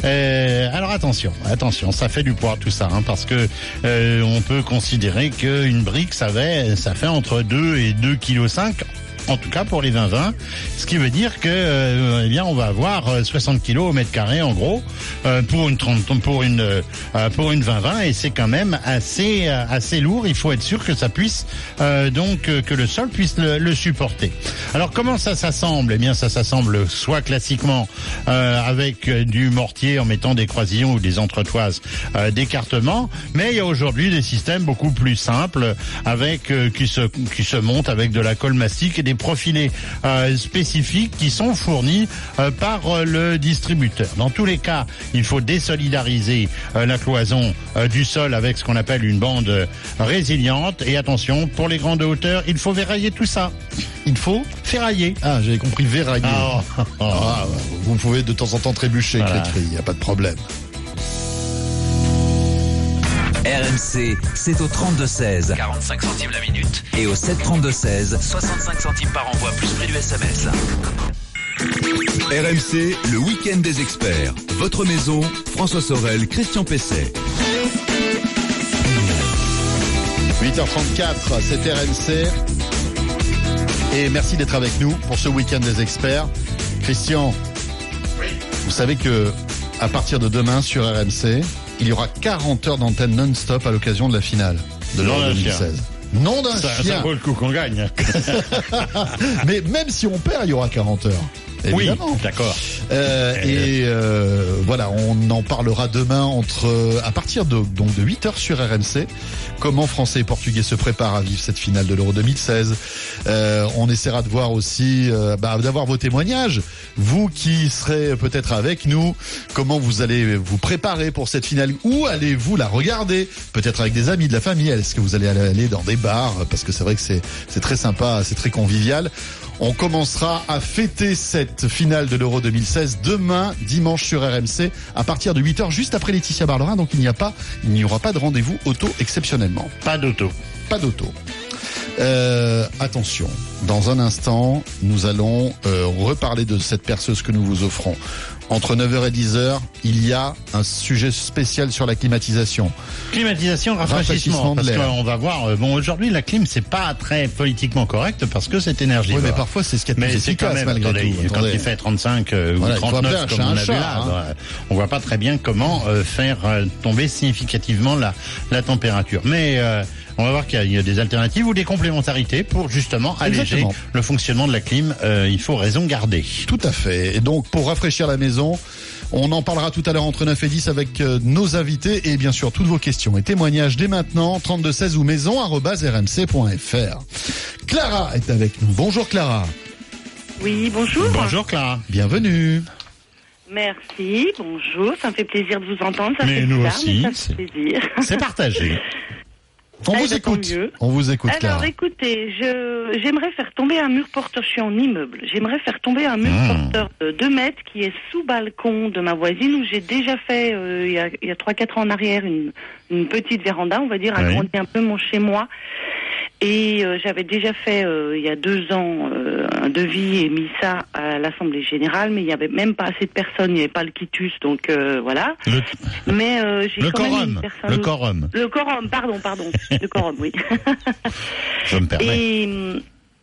Euh, alors attention, attention, ça fait du poids tout ça, hein, parce que euh, on peut considérer qu'une brique, ça fait ça fait entre 2 et 2 kg 5 en tout cas pour les 20-20, ce qui veut dire que euh, eh bien on va avoir euh, 60 kilos au mètre carré en gros euh, pour une 30 pour une euh, pour une 20-20 et c'est quand même assez euh, assez lourd. Il faut être sûr que ça puisse euh, donc euh, que le sol puisse le, le supporter. Alors comment ça s'assemble? Eh bien ça s'assemble soit classiquement euh, avec euh, du mortier en mettant des croisillons ou des entretoises euh, d'écartement, mais il y a aujourd'hui des systèmes beaucoup plus simples avec euh, qui se qui se montent avec de la colle mastic et des profilés euh, spécifiques qui sont fournis euh, par euh, le distributeur. Dans tous les cas, il faut désolidariser la cloison du sol avec ce qu'on appelle une bande résiliente et attention pour les grandes hauteurs, il faut verrailler tout ça. Il faut ferrailler. Ah, j'avais compris verrailler. Ah, oh, oh. Ah, vous pouvez de temps en temps trébucher, Voilà. il n'y a pas de problème. RMC, c'est au 32-16 45 centimes la minute. et au 732-16. 65 centimes par envoi, plus prix du SMS. RMC, le week-end des experts. Votre maison, François Sorel, Christian Pesset. 8h34, c'est RMC. Et merci d'être avec nous pour ce week-end des experts. Christian, vous savez que à partir de demain sur RMC, il y aura 40 heures d'antenne non-stop à l'occasion de la finale de l'Euro d'un 2016. Non d'un Ça, chien. ça vaut le coup qu'on gagne. Mais même si on perd, il y aura 40 heures. Oui, Évidemment. d'accord. Euh, et euh, voilà, on en parlera demain entre à partir de donc de 8 heures sur RMC. Comment Français et Portugais se préparent à vivre cette finale de l'Euro 2016. Euh, on essaiera de voir aussi, euh, bah, d'avoir vos témoignages. Vous qui serez peut-être avec nous, comment vous allez vous préparer pour cette finale? Où allez-vous la regarder? Peut-être avec des amis, de la famille? Est-ce que vous allez aller dans des bars? Parce que c'est vrai que c'est c'est très sympa, c'est très convivial. On commencera à fêter cette finale de l'Euro 2016 demain, dimanche sur RMC, à partir de 8h, juste après Laetitia Barlerin. Donc il n'y a pas, il n'y aura pas de rendez-vous auto exceptionnellement. Pas d'auto. Pas d'auto. Euh, attention, dans un instant, nous allons euh, reparler de cette perceuse que nous vous offrons. Entre 9h et 10h, il y a un sujet spécial sur la climatisation. Climatisation, rafraîchissement. Rafraîchissement de Parce qu'on va voir. euh, Bon, aujourd'hui, la clim, c'est pas très politiquement correct parce que c'est énergivore. Oui, mais parfois, c'est ce a de Mais c'est quand même, malgré attendez, tout. quand Attendez. il fait 35 euh, Voilà, il ou faut appeler 39 un comme on a vu là, hein. bah, on voit pas très bien comment euh, faire euh, tomber significativement la, la température. Mais euh, on va voir qu'il y a- il y, a des alternatives ou des complémentarités pour justement alléger Exactement. le fonctionnement de la clim. Euh, il faut raison garder. Tout à fait. Et donc, pour rafraîchir la maison, on en parlera tout à l'heure entre 9 et 10 avec euh, nos invités et bien sûr toutes vos questions et témoignages dès maintenant, 3216 ou maison.rmc.fr. Clara est avec nous. Bonjour Clara. Oui, bonjour. Bonjour Clara. Bienvenue. Merci, bonjour. Ça me fait plaisir de vous entendre. Ça Mais fait nous bizarre, aussi, mais ça fait plaisir. C'est partagé. On Eh vous ben, écoute. On vous écoute Alors, Clara. écoutez, je j'aimerais faire tomber un mur porteur. Je suis en immeuble. J'aimerais faire tomber un mur Hmm. porteur de 2 mètres qui est sous balcon de ma voisine où j'ai déjà fait euh, il y a, il y a 3-4 ans en arrière une, une petite véranda, on va dire, Oui. agrandir un peu mon chez moi. Et euh, j'avais déjà fait euh, il y a deux ans euh, un devis et mis ça à l'Assemblée générale, mais il n'y avait même pas assez de personnes, il n'y avait pas le quitus, donc voilà. Le, Mais j'ai le quand même quorum. une personne. Le quorum. Le quorum, pardon, pardon. le quorum, oui. Je me permets. Et,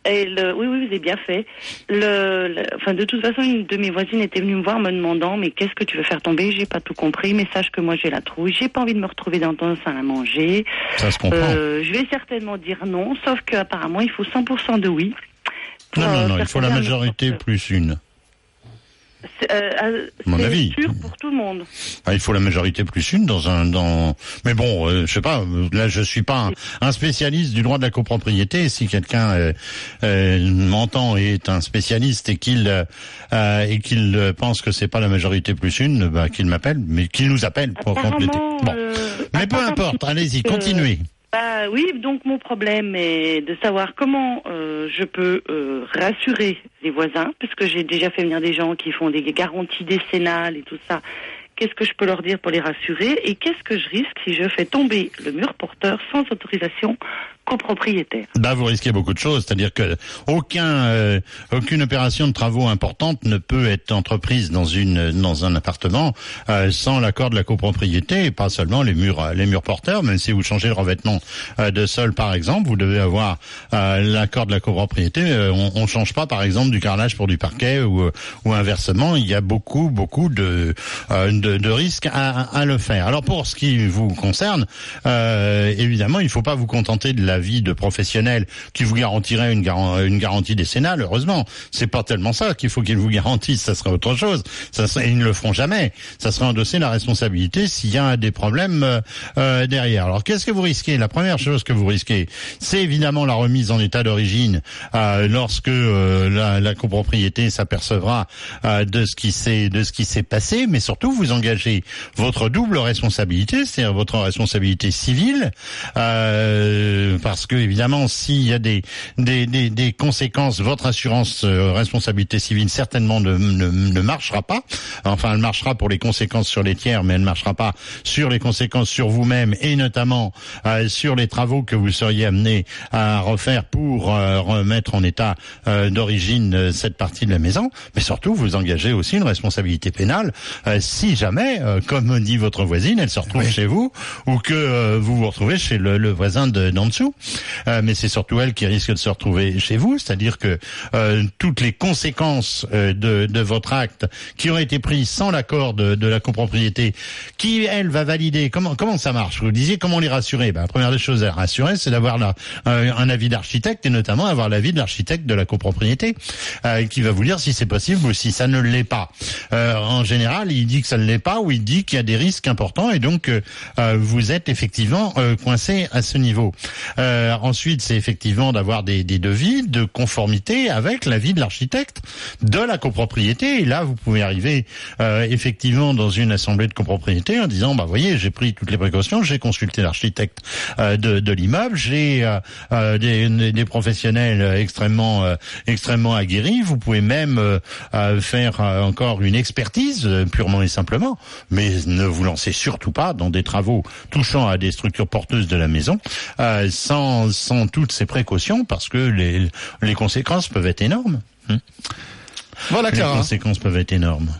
Et le, oui, oui, vous avez bien fait. Le, le- enfin, de toute façon, une de mes voisines était venue me voir me demandant, mais qu'est-ce que tu veux faire tomber? J'ai pas tout compris, mais sache que moi j'ai la trouille. J'ai pas envie de me retrouver dans ton salle à manger. Ça se comprend. Euh, je vais certainement dire non, sauf qu'apparemment il faut 100% de oui. Non, non, euh, non, il faut la majorité plus une. C'est euh, euh, Mon avis. sûr pour tout le monde. Ah, il faut la majorité plus une dans un dans. Mais bon, euh, je sais pas. Là, je suis pas un, un spécialiste du droit de la copropriété. Si quelqu'un euh, m'entend et est un spécialiste et qu'il et qu'il pense que c'est pas la majorité plus une, bah, qu'il m'appelle, mais qu'il nous appelle pour compléter. Bon, mais peu importe. Allez-y, continuez. Bah oui, donc mon problème est de savoir comment euh, je peux euh, rassurer les voisins, puisque j'ai déjà fait venir des gens qui font des garanties décennales et tout ça. Qu'est-ce que je peux leur dire pour les rassurer Et qu'est-ce que je risque si je fais tomber le mur porteur sans autorisation Bah, vous risquez beaucoup de choses, c'est-à-dire que aucun, euh, aucune opération de travaux importante ne peut être entreprise dans une dans un appartement euh, sans l'accord de la copropriété, pas seulement les murs euh, les murs porteurs. Même si vous changez le revêtement euh, de sol, par exemple, vous devez avoir euh, l'accord de la copropriété. Euh, on, on change pas, par exemple, du carrelage pour du parquet ou ou inversement. Il y a beaucoup beaucoup de de, de risques à, à le faire. Alors pour ce qui vous concerne, évidemment, il faut pas vous contenter de la vie de professionnel qui vous garantirait une, garan- une garantie décennale. Heureusement, c'est pas tellement ça qu'il faut qu'ils vous garantissent. Ça serait autre chose. Ça serait, ils ne le feront jamais. Ça serait endosser la responsabilité s'il y a des problèmes euh, euh, derrière. Alors qu'est-ce que vous risquez? La première chose que vous risquez, c'est évidemment la remise en état d'origine euh, lorsque euh, la, la copropriété s'apercevra euh, de ce qui s'est de ce qui s'est passé, mais surtout vous engagez votre double responsabilité, c'est-à-dire votre responsabilité civile, euh, parce que évidemment s'il y a des des, des, des conséquences, votre assurance euh, responsabilité civile certainement ne, ne, ne marchera pas. Enfin, elle marchera pour les conséquences sur les tiers, mais elle ne marchera pas sur les conséquences sur vous-même et notamment euh, sur les travaux que vous seriez amené à refaire pour euh, remettre en état euh, d'origine euh, cette partie de la maison. Mais surtout, vous engagez aussi une responsabilité pénale euh, si jamais, euh, comme dit votre voisine, elle se retrouve chez vous ou que euh, vous vous retrouvez chez le, le voisin de- d'en dessous. Euh, mais c'est surtout elle qui risque de se retrouver chez vous, c'est-à-dire que euh, toutes les conséquences euh, de, de votre acte qui auraient été prises sans l'accord de, de la copropriété, qui elle va valider. Comment comment ça marche? Vous disiez comment les rassurer? Ben, La première des choses à rassurer, c'est d'avoir la- un, un avis d'architecte et notamment avoir l'avis de l'architecte de la copropriété euh, qui va vous dire si c'est possible ou si ça ne l'est pas. Euh, en général, il dit que ça ne l'est pas ou il dit qu'il y a des risques importants et donc euh, euh, vous êtes effectivement euh, coincé à ce niveau. Euh, ensuite, c'est effectivement d'avoir des, des devis de conformité avec l'avis de l'architecte de la copropriété. Et là, vous pouvez arriver euh, effectivement dans une assemblée de copropriété en disant, bah voyez, j'ai pris toutes les précautions, j'ai consulté l'architecte euh, de, de l'immeuble, j'ai euh, euh, des, des professionnels extrêmement euh, extrêmement aguerris. Vous pouvez même euh, euh, faire euh, encore une expertise euh, purement et simplement, mais ne vous lancez surtout pas dans des travaux touchant à des structures porteuses de la maison euh, sans sans toutes ces précautions parce que les les conséquences peuvent être énormes. Voilà, Les Clara. conséquences peuvent être énormes.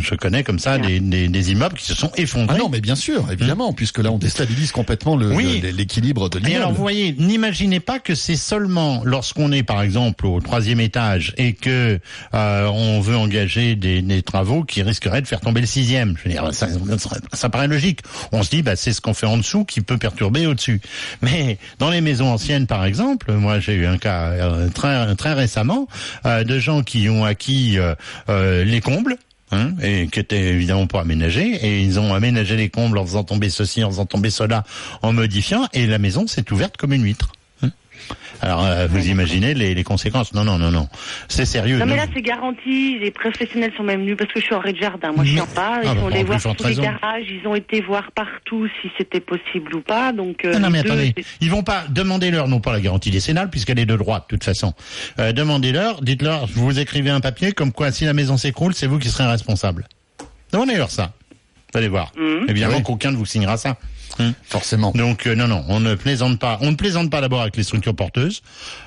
Je connais comme ça des, des, des immeubles qui se sont effondrés. Ah non, mais bien sûr, évidemment, puisque là on déstabilise complètement le- Oui. le- l'équilibre de Et alors, l'immeuble. vous voyez, n'imaginez pas que c'est seulement lorsqu'on est, par exemple, au troisième étage et que euh, on veut engager des, des travaux qui risqueraient de faire tomber le sixième. Je veux dire, ça, ça, ça paraît logique. On se dit, bah, c'est ce qu'on fait en dessous qui peut perturber au-dessus. Mais dans les maisons anciennes, par exemple, moi j'ai eu un cas euh, très très récemment euh, de gens qui ont acquis euh, euh, les combles hein, et qui étaient évidemment pas aménagés, et ils ont aménagé les combles en faisant tomber ceci, en faisant tomber cela, en modifiant, et la maison s'est ouverte comme une huître. Alors, euh, vous imaginez les, les conséquences Non, non, non, non. C'est sérieux. Non mais là c'est garanti, les professionnels sont même venus parce que je suis en rez-de-jardin, moi je suis en bas, ils Ah, bah, sont en allés voir tous les garages, ils ont été voir partout si c'était possible ou pas, donc... euh, Non, non, mais deux, attendez, ils vont pas demander leur non pas la garantie décennale puisqu'elle est de droit de toute façon. Euh, Demandez-leur, dites-leur, vous écrivez un papier comme quoi si la maison s'écroule, c'est vous qui serez responsable. Demandez-leur ça. Vous allez voir. Mhm. Évidemment Oui. qu'aucun ne vous signera ça. Hum. Forcément. Donc euh, non, non, on ne plaisante pas. On ne plaisante pas d'abord avec les structures porteuses,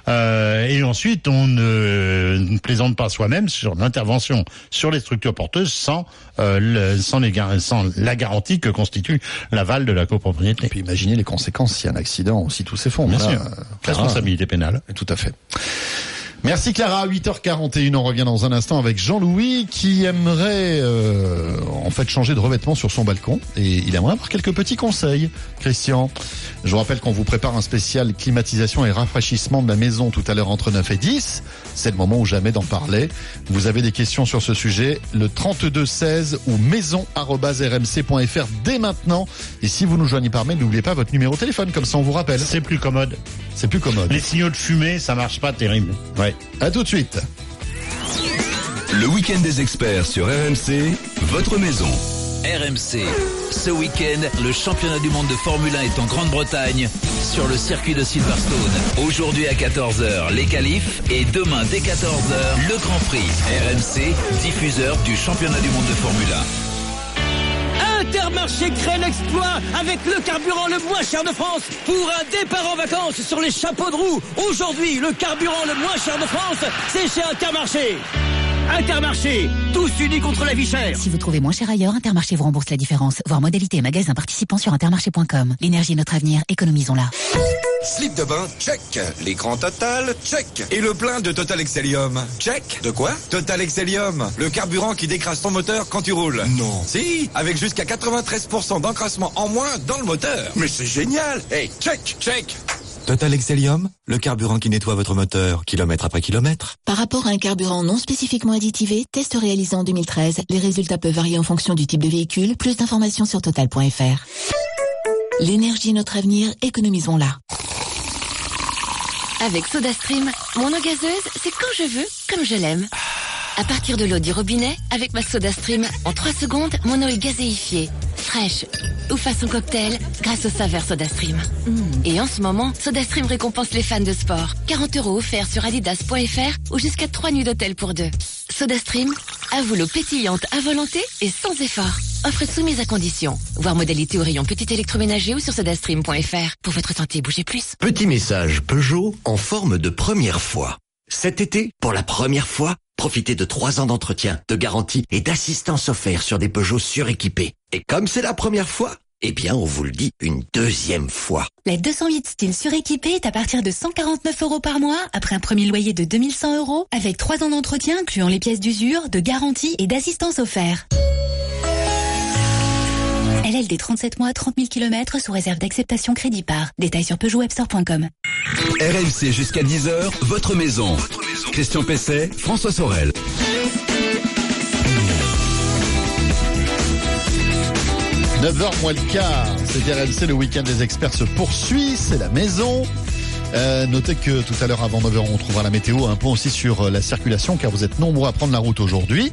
euh, et ensuite on ne, ne plaisante pas soi-même sur l'intervention sur les structures porteuses sans euh, le- sans, les, gar- sans la garantie que constitue l'aval de la copropriété. Et puis imaginez les conséquences si un accident aussi tout s'effondre. Bien Là, sûr. euh, Clara, Responsabilité pénale. Tout à fait. Merci Clara, 8h41, on revient dans un instant avec Jean-Louis qui aimerait euh, en fait changer de revêtement sur son balcon et il aimerait avoir quelques petits conseils. Christian, je vous rappelle qu'on vous prépare un spécial climatisation et rafraîchissement de la maison tout à l'heure entre 9 et 10. C'est le moment ou jamais d'en parler. Vous avez des questions sur ce sujet, le 32 16 ou maison@rmc.fr dès maintenant. Et si vous nous joignez par mail, n'oubliez pas votre numéro de téléphone, comme ça on vous rappelle. C'est plus commode. C'est plus commode. Les signaux de fumée, ça marche pas terrible. Ouais. À tout de suite. Le week-end des experts sur RMC, votre maison. RMC. Ce week-end, le championnat du monde de Formule 1 est en Grande-Bretagne sur le circuit de Silverstone. Aujourd'hui à 14h, les qualifs et demain dès 14h, le Grand Prix. RMC, diffuseur du championnat du monde de Formule 1. Intermarché crée l'exploit avec le carburant le moins cher de France pour un départ en vacances sur les chapeaux de roue. Aujourd'hui, le carburant le moins cher de France, c'est chez Intermarché. Intermarché, tous unis contre la vie chère. Si vous trouvez moins cher ailleurs, Intermarché vous rembourse la différence. Voir modalité et magasin participant sur intermarché.com. L'énergie est notre avenir, économisons-la. Slip de bain, check. L'écran total, check. Et le plein de Total Excellium, check. De quoi? Total Excellium, le carburant qui décrase ton moteur quand tu roules. Non. Si, avec jusqu'à 93% d'encrassement en moins dans le moteur. Mais c'est génial. Hey, check, check. Total Excellium, le carburant qui nettoie votre moteur kilomètre après kilomètre. Par rapport à un carburant non spécifiquement additivé, test réalisé en 2013, les résultats peuvent varier en fonction du type de véhicule. Plus d'informations sur total.fr. L'énergie est notre avenir, économisons-la. Avec SodaStream, mon eau gazeuse, c'est quand je veux, comme je l'aime. À partir de l'eau du robinet, avec ma SodaStream, en 3 secondes, mon eau est gazéifiée, fraîche ou façon cocktail grâce au saveur SodaStream. Et en ce moment, SodaStream récompense les fans de sport. 40 euros offerts sur adidas.fr ou jusqu'à 3 nuits d'hôtel pour deux. SodaStream, à vous l'eau pétillante à volonté et sans effort. Offre soumise à condition. Voir modalité au rayon petit électroménager ou sur sodastream.fr. Pour votre santé, bougez plus. Petit message Peugeot en forme de première fois. Cet été, pour la première fois, profitez de trois ans d'entretien, de garantie et d'assistance offerte sur des Peugeot suréquipés. Et comme c'est la première fois, eh bien, on vous le dit une deuxième fois. La 208 style suréquipée est à partir de 149 euros par mois, après un premier loyer de 2100 euros, avec trois ans d'entretien incluant les pièces d'usure, de garantie et d'assistance offerte. LLD 37 mois, 30 000 km sous réserve d'acceptation crédit par. Détails sur PeugeotWebstore.com. RMC jusqu'à 10h, votre maison. Christian Pesset, François Sorel. « 9h moins le quart, c'est RMC, le week-end des experts se poursuit, c'est la maison. Euh, notez que tout à l'heure avant 9h on trouvera la météo, un point aussi sur euh, la circulation car vous êtes nombreux à prendre la route aujourd'hui.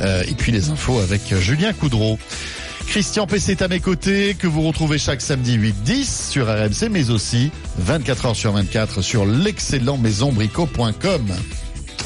Euh, et puis les infos avec Julien Coudreau. Christian PC est à mes côtés, que vous retrouvez chaque samedi 8-10 sur RMC, mais aussi 24 heures sur 24 sur l'excellent maisonbrico.com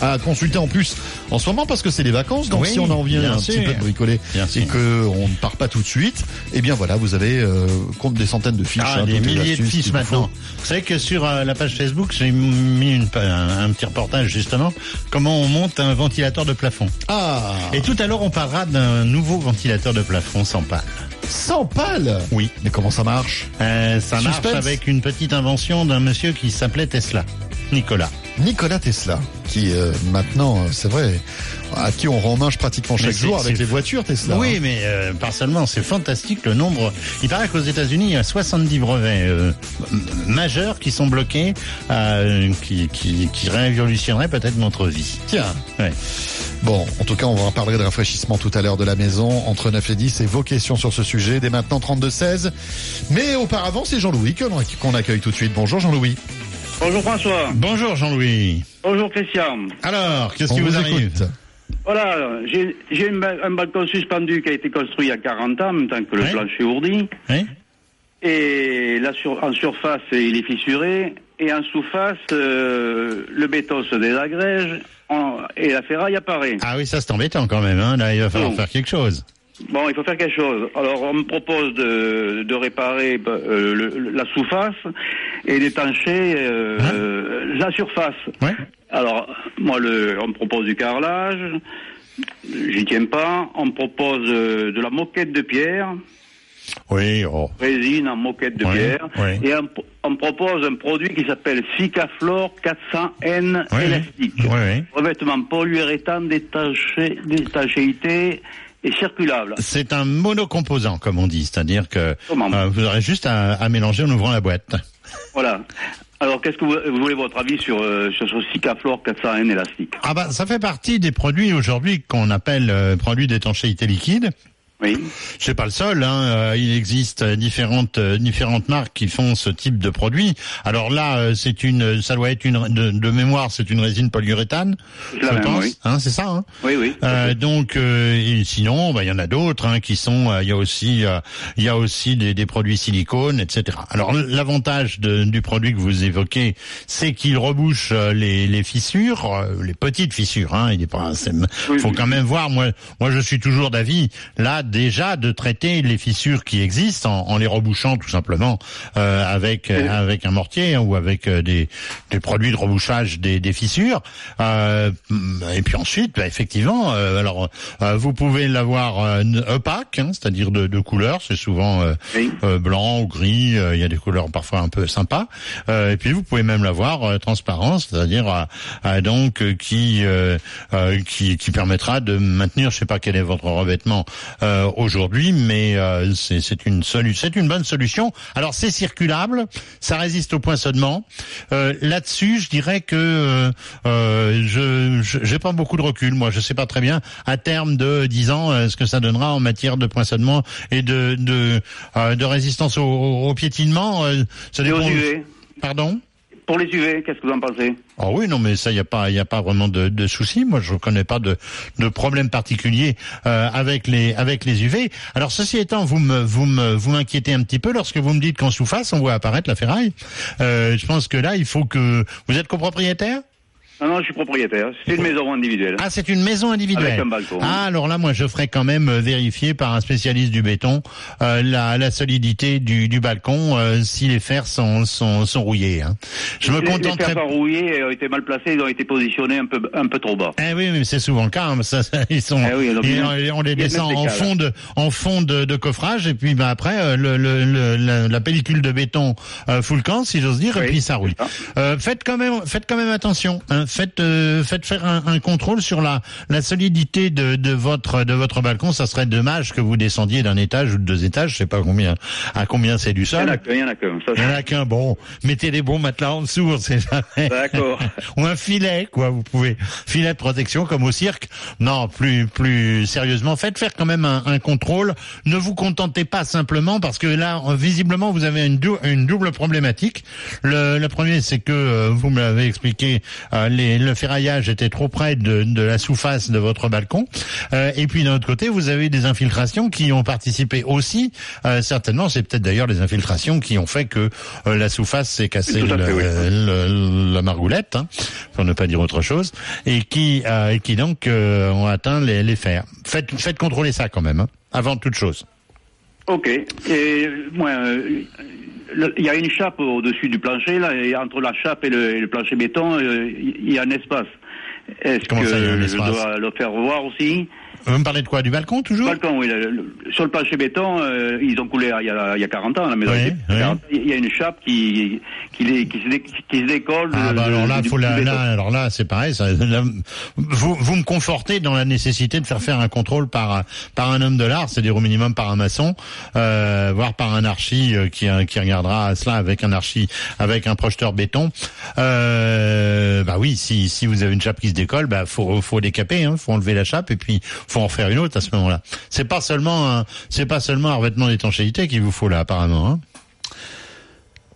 à consulter en plus en ce moment parce que c'est les vacances. Donc si on a envie un petit peu de bricoler et que on ne part pas tout de suite, eh bien voilà, vous avez euh, compte des centaines de fiches, ah, hein, des milliers de fiches maintenant. Vous savez que sur euh, la page Facebook, j'ai mis un, petit reportage justement comment on monte un ventilateur de plafond. Ah. Et tout à l'heure, on parlera d'un nouveau ventilateur de plafond sans panne. 100 pales Oui. Mais comment ça marche? Euh, ça marche avec une petite invention d'un monsieur qui s'appelait Tesla, Nicolas. Nicolas Tesla, qui euh, maintenant, euh, c'est vrai, à qui on rend hommage pratiquement chaque jour avec les voitures Tesla. Oui, hein. mais euh, pas seulement, c'est fantastique le nombre. Il paraît qu'aux États-Unis, il y a 70 brevets euh, majeurs qui sont bloqués, euh, qui, qui, qui révolutionneraient peut-être notre vie. Tiens. Ouais. Bon, en tout cas, on va en parler de rafraîchissement tout à l'heure de la maison, entre 9 et 10, et vos questions sur ce sujet, dès maintenant 32-16. Mais auparavant, c'est Jean-Louis que l'on- qu'on accueille tout de suite. Bonjour Jean-Louis. Bonjour François. Bonjour Jean-Louis. Bonjour Christian. Alors, qu'est-ce qui vous, vous arrive? écoute. Voilà, j'ai un balcon suspendu qui a été construit il y a 40 ans, en même temps que le plancher ourdi. Oui. Et là, sur, en surface, il est fissuré. Et en sous-face, euh, le béton se désagrège en- et la ferraille apparaît. Ah oui, ça c'est embêtant quand même. Hein. Là, il va falloir faire quelque chose. Bon, il faut faire quelque chose. Alors, on me propose de, de réparer bah, euh, le- la sous-face et d'étancher euh, la surface. Ouais. Alors, moi, le, on me propose du carrelage, j'y tiens pas. On me propose euh, de la moquette de pierre. Oui, oh. résine en moquette de Oui, bière. oui. Et on, on propose un produit qui s'appelle Sikaflor 400N Oui, élastique. oui, oui. Revêtement polyuréthane d'étaché- d'étanchéité et circulable. C'est un monocomposant, comme on dit, c'est-à-dire que euh, vous aurez juste à, à mélanger en ouvrant la boîte. Voilà. Alors, qu'est-ce que vous, vous voulez votre avis sur, euh, sur ce Sikaflor 400N élastique Ah bah ça fait partie des produits aujourd'hui qu'on appelle euh, produits d'étanchéité liquide. Oui. C'est pas le seul. Hein. euh, Il existe différentes euh, différentes marques qui font ce type de produit. Alors là, euh, c'est une, ça doit être une de, de mémoire, c'est une résine polyuréthane, je même, pense. oui. Hein, c'est ça. Hein Oui, oui. Euh, donc, euh, et sinon, bah, il y en a d'autres hein, qui sont. euh, Il y a aussi, euh, il y a aussi des, des produits silicone, etc. Alors, l'avantage du produit que vous évoquez, c'est qu'il rebouche les, les fissures, les petites fissures. Hein, il est pas. faut quand même voir. Moi, moi, je suis toujours d'avis là déjà de traiter les fissures qui existent en, en les rebouchant tout simplement euh, avec euh, avec un mortier hein, ou avec euh, des, des produits de rebouchage des, des fissures. Euh, et puis ensuite, bah, effectivement, euh, alors euh, vous pouvez l'avoir euh, opaque, hein, c'est-à-dire de, de couleur. C'est souvent euh, euh, blanc ou gris. euh, Il y a des couleurs parfois un peu sympas. Euh, et puis vous pouvez même l'avoir euh, transparent, c'est-à-dire donc euh, qui, qui qui permettra de maintenir. Je sais pas quel est votre revêtement euh, aujourd'hui, mais euh, c'est une c'est une bonne solution. Alors c'est circulable, ça résiste au poinçonnement. Euh, Là-dessus, je dirais que euh, euh, je j'ai pas beaucoup de recul. Moi, je sais pas très bien à terme de 10 ans euh, ce que ça donnera en matière de poinçonnement et de de, euh, de résistance au, au, au piétinement. euh, ça dépend- Pardon? Pour les UV, qu'est-ce que vous en pensez? Ah oui, non, mais ça, il n'y a pas, il a pas vraiment de, de souci. Moi, je ne connais pas de, de problème particulier euh, avec les, avec les UV. Alors, ceci étant, vous me, vous me, vous m'inquiétez un petit peu lorsque vous me dites qu'en sous-face, on voit apparaître la ferraille. Euh, je pense que là, il faut que vous êtes copropriétaire? Non, non, je suis propriétaire. C'est une maison individuelle. Ah, c'est une maison individuelle. Avec un balcon. Ah, alors là, moi, je ferai quand même euh, vérifier par un spécialiste du béton euh, la, la solidité du, du balcon euh, si les fers sont, sont, sont rouillés. Hein. Je me les, les contenterai. fers sont rouillés ont été mal placés, ils ont été positionnés un peu, un peu trop bas. Eh oui, mais c'est souvent le cas. hein. Ça, ça, ils sont, Eh oui, ils- on les descend en fond de, en fond de, de coffrage, et puis bah après euh, le, le, le- la, la pellicule de béton euh, fout le camp, si j'ose dire, et puis ça roule. Euh, faites quand même, faites quand même attention. Hein. Faites, euh, faites faire un, un contrôle sur la, la solidité de, de votre, de votre balcon. Ça serait dommage que vous descendiez d'un étage ou de deux étages. Je sais pas combien, à combien c'est du Il y en sol. a qu'un, il y en a qu'un. Il y en a qu'un. Bon, mettez des bons matelas en dessous, sait jamais. D'accord. Ou un filet, quoi. Vous pouvez filet de protection comme au cirque. Non, plus plus sérieusement, faites faire quand même un, un contrôle. Ne vous contentez pas simplement parce que là, euh, visiblement, vous avez une, dou- une double problématique. Le, le premier, c'est que euh, vous me l'avez expliqué, euh, les, le ferraillage était trop près de, de la sous-face de votre balcon. Euh, et puis d'un autre côté, vous avez des infiltrations qui ont participé aussi. Euh, certainement, c'est peut-être d'ailleurs les infiltrations qui ont fait que euh, la sous-face s'est cassée Tout à le- fait, oui. le- la margoulette, hein, pour ne pas dire autre chose, et qui, et qui donc ont atteint les, les fers. Faites, faites contrôler ça quand même, hein, avant toute chose. Ok. Et moi, il y a une chape au-dessus du plancher, là, et entre la chape et le, et le plancher béton, euh, il y a un espace. Est-ce que ça, je dois le faire voir aussi? Vous me parlez de quoi Du balcon toujours Balcon, oui. le- le- sur le plancher béton, euh, ils ont coulé il y a, il y a 40 ans, la maison. Oui, Il y a 40 Il y a une chape qui, qui, qui, se, dé- qui se décolle. Ah bah alors là, du- faut la, là, alors là, c'est pareil. Ça, là, vous, vous me confortez dans la nécessité de faire faire un contrôle par par un homme de l'art, c'est-à-dire au minimum par un maçon, euh, voire par un archi euh, qui qui regardera cela avec un archi, avec un projeteur béton. Euh, bah oui, si si vous avez une chape qui se décolle, bah faut faut décaper, hein, faut enlever la chape et puis faut en refaire une autre à ce moment-là. C'est pas seulement un, c'est pas seulement un revêtement d'étanchéité qu'il vous faut là apparemment. Hein.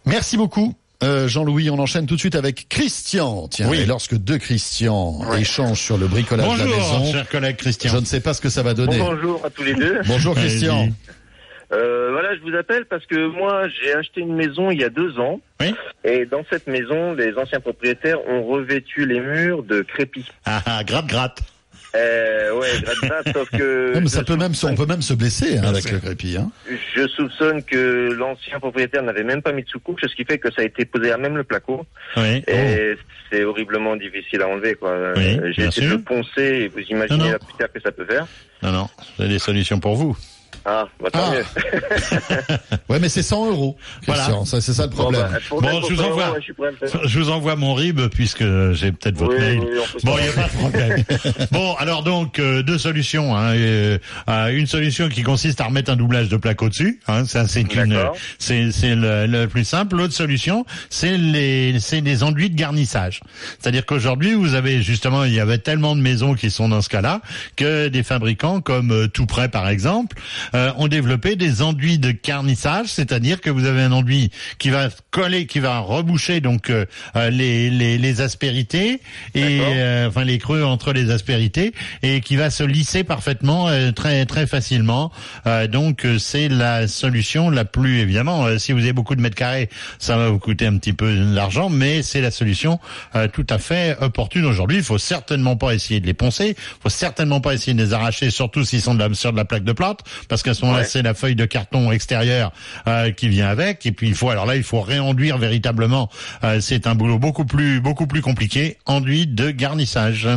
Merci beaucoup. Euh, Jean-Louis, on enchaîne tout de suite avec Christian. Tiens, Oui. et lorsque deux Christian échangent sur le bricolage de la Bonjour, maison, cher collègue Christian. je ne sais pas ce que ça va donner. Bonjour à tous les deux. Bonjour Christian. Euh, voilà, je vous appelle parce que moi, j'ai acheté une maison il y a deux ans. Et dans cette maison, les anciens propriétaires ont revêtu les murs de crépi. Ah, ah, gratte, gratte. Euh, ouais, gratte sauf que Non, mais ça je peut même, on peut même se blesser hein, avec le crépi. Hein. Je soupçonne que l'ancien propriétaire n'avait même pas mis de sous-couche, ce qui fait que ça a été posé à même le placo. Oui. Et c'est horriblement difficile à enlever, quoi. Euh, Oui, J'ai essayé de poncer et vous imaginez Non, non. la poussière que ça peut faire. Non, non, j'ai des solutions pour vous. Ah, bah tant mieux. Ouais, mais c'est 100 euros. Voilà. C'est ça le problème. bah, Bon, je vous envoie. je vous envoie mon RIB puisque j'ai peut-être votre Oui, mail. oui, bon, il n'y a pas de problème. bon, alors donc euh, deux solutions. Hein, euh, euh, une solution qui consiste à remettre un doublage de plaque au-dessus. Hein, ça c'est une, c'est c'est le, le plus simple. L'autre solution, c'est les c'est des enduits de garnissage. C'est-à-dire qu'aujourd'hui vous avez justement il y avait tellement de maisons qui sont dans ce cas-là que des fabricants comme euh, Tout Prêt par exemple euh, ont développé des enduits de garnissage, c'est-à-dire que vous avez un enduit qui va coller, qui va reboucher donc euh, euh, les, les les aspérités et euh, enfin les creux entre les aspérités et qui va se lisser parfaitement euh, très très facilement. Euh, donc c'est la solution la plus évidemment. euh, si vous avez beaucoup de mètres carrés, ça va vous coûter un petit peu d'argent, mais c'est la solution euh, tout à fait opportune aujourd'hui. Il faut certainement pas essayer de les poncer, il faut certainement pas essayer de les arracher, surtout s'ils sont de la, sur de la plaque de plâtre, parce qu'à ce moment-là Ouais. c'est la feuille de carton extérieure euh, qui vient avec. Et puis il faut alors là il faut réenduire véritablement. Euh, c'est un boulot beaucoup plus beaucoup plus compliqué. Enduit de garnissage.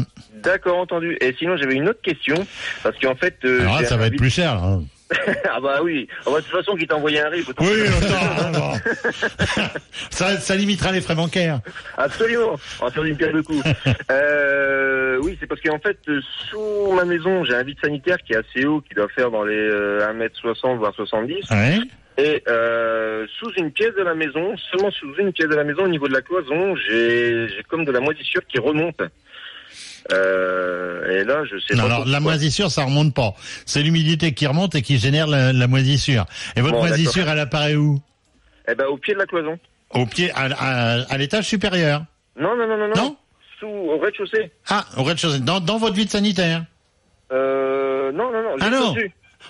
D'accord, entendu. Et sinon, j'avais une autre question. Parce qu'en fait. euh, Alors là, j'ai ça va être plus cher. hein. ah bah oui. Ah bah, de toute façon, qui t'a envoyé un RIB. Oui, attends, ça, ça limitera les frais bancaires. Absolument. On va faire d'une pierre deux coups. euh, oui, c'est parce qu'en fait, euh, sous ma maison, j'ai un vide sanitaire qui est assez haut, qui doit faire dans les euh, 1m60 voire 70. Ouais. Et euh, sous une pièce de la maison, seulement sous une pièce de la maison, au niveau de la cloison, j'ai comme de la moisissure qui remonte. Euh, et là, je sais Non, pas. alors la moisissure, ça remonte pas. C'est l'humidité qui remonte et qui génère la, la moisissure. Et votre Bon, moisissure, elle apparaît où? Eh ben, au pied de la cloison. Au pied, à, à- à l'étage supérieur. Non, non, non, non, non. Non? Sous, au rez-de-chaussée. Ah, au rez-de-chaussée. Dans, dans votre vide sanitaire? Euh, non, non, non. Ah.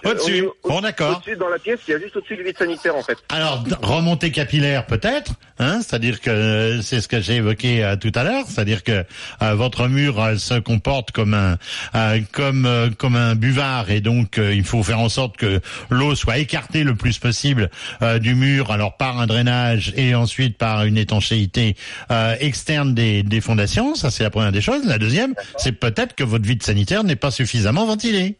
Au-dessus. Au Bon, d'accord. Au-dessus, dans la pièce, il y a juste au-dessus du vide sanitaire, en fait. Alors, remontée capillaire peut-être, hein, c'est-à-dire que euh, c'est ce que j'ai évoqué euh, tout à l'heure, c'est-à-dire que euh, votre mur euh, se comporte comme un euh, comme euh, comme un buvard et donc euh, il faut faire en sorte que l'eau soit écartée le plus possible euh, du mur, alors par un drainage et ensuite par une étanchéité euh, externe des, des fondations, ça c'est la première des choses. La deuxième, c'est peut-être que votre vide sanitaire n'est pas suffisamment ventilé.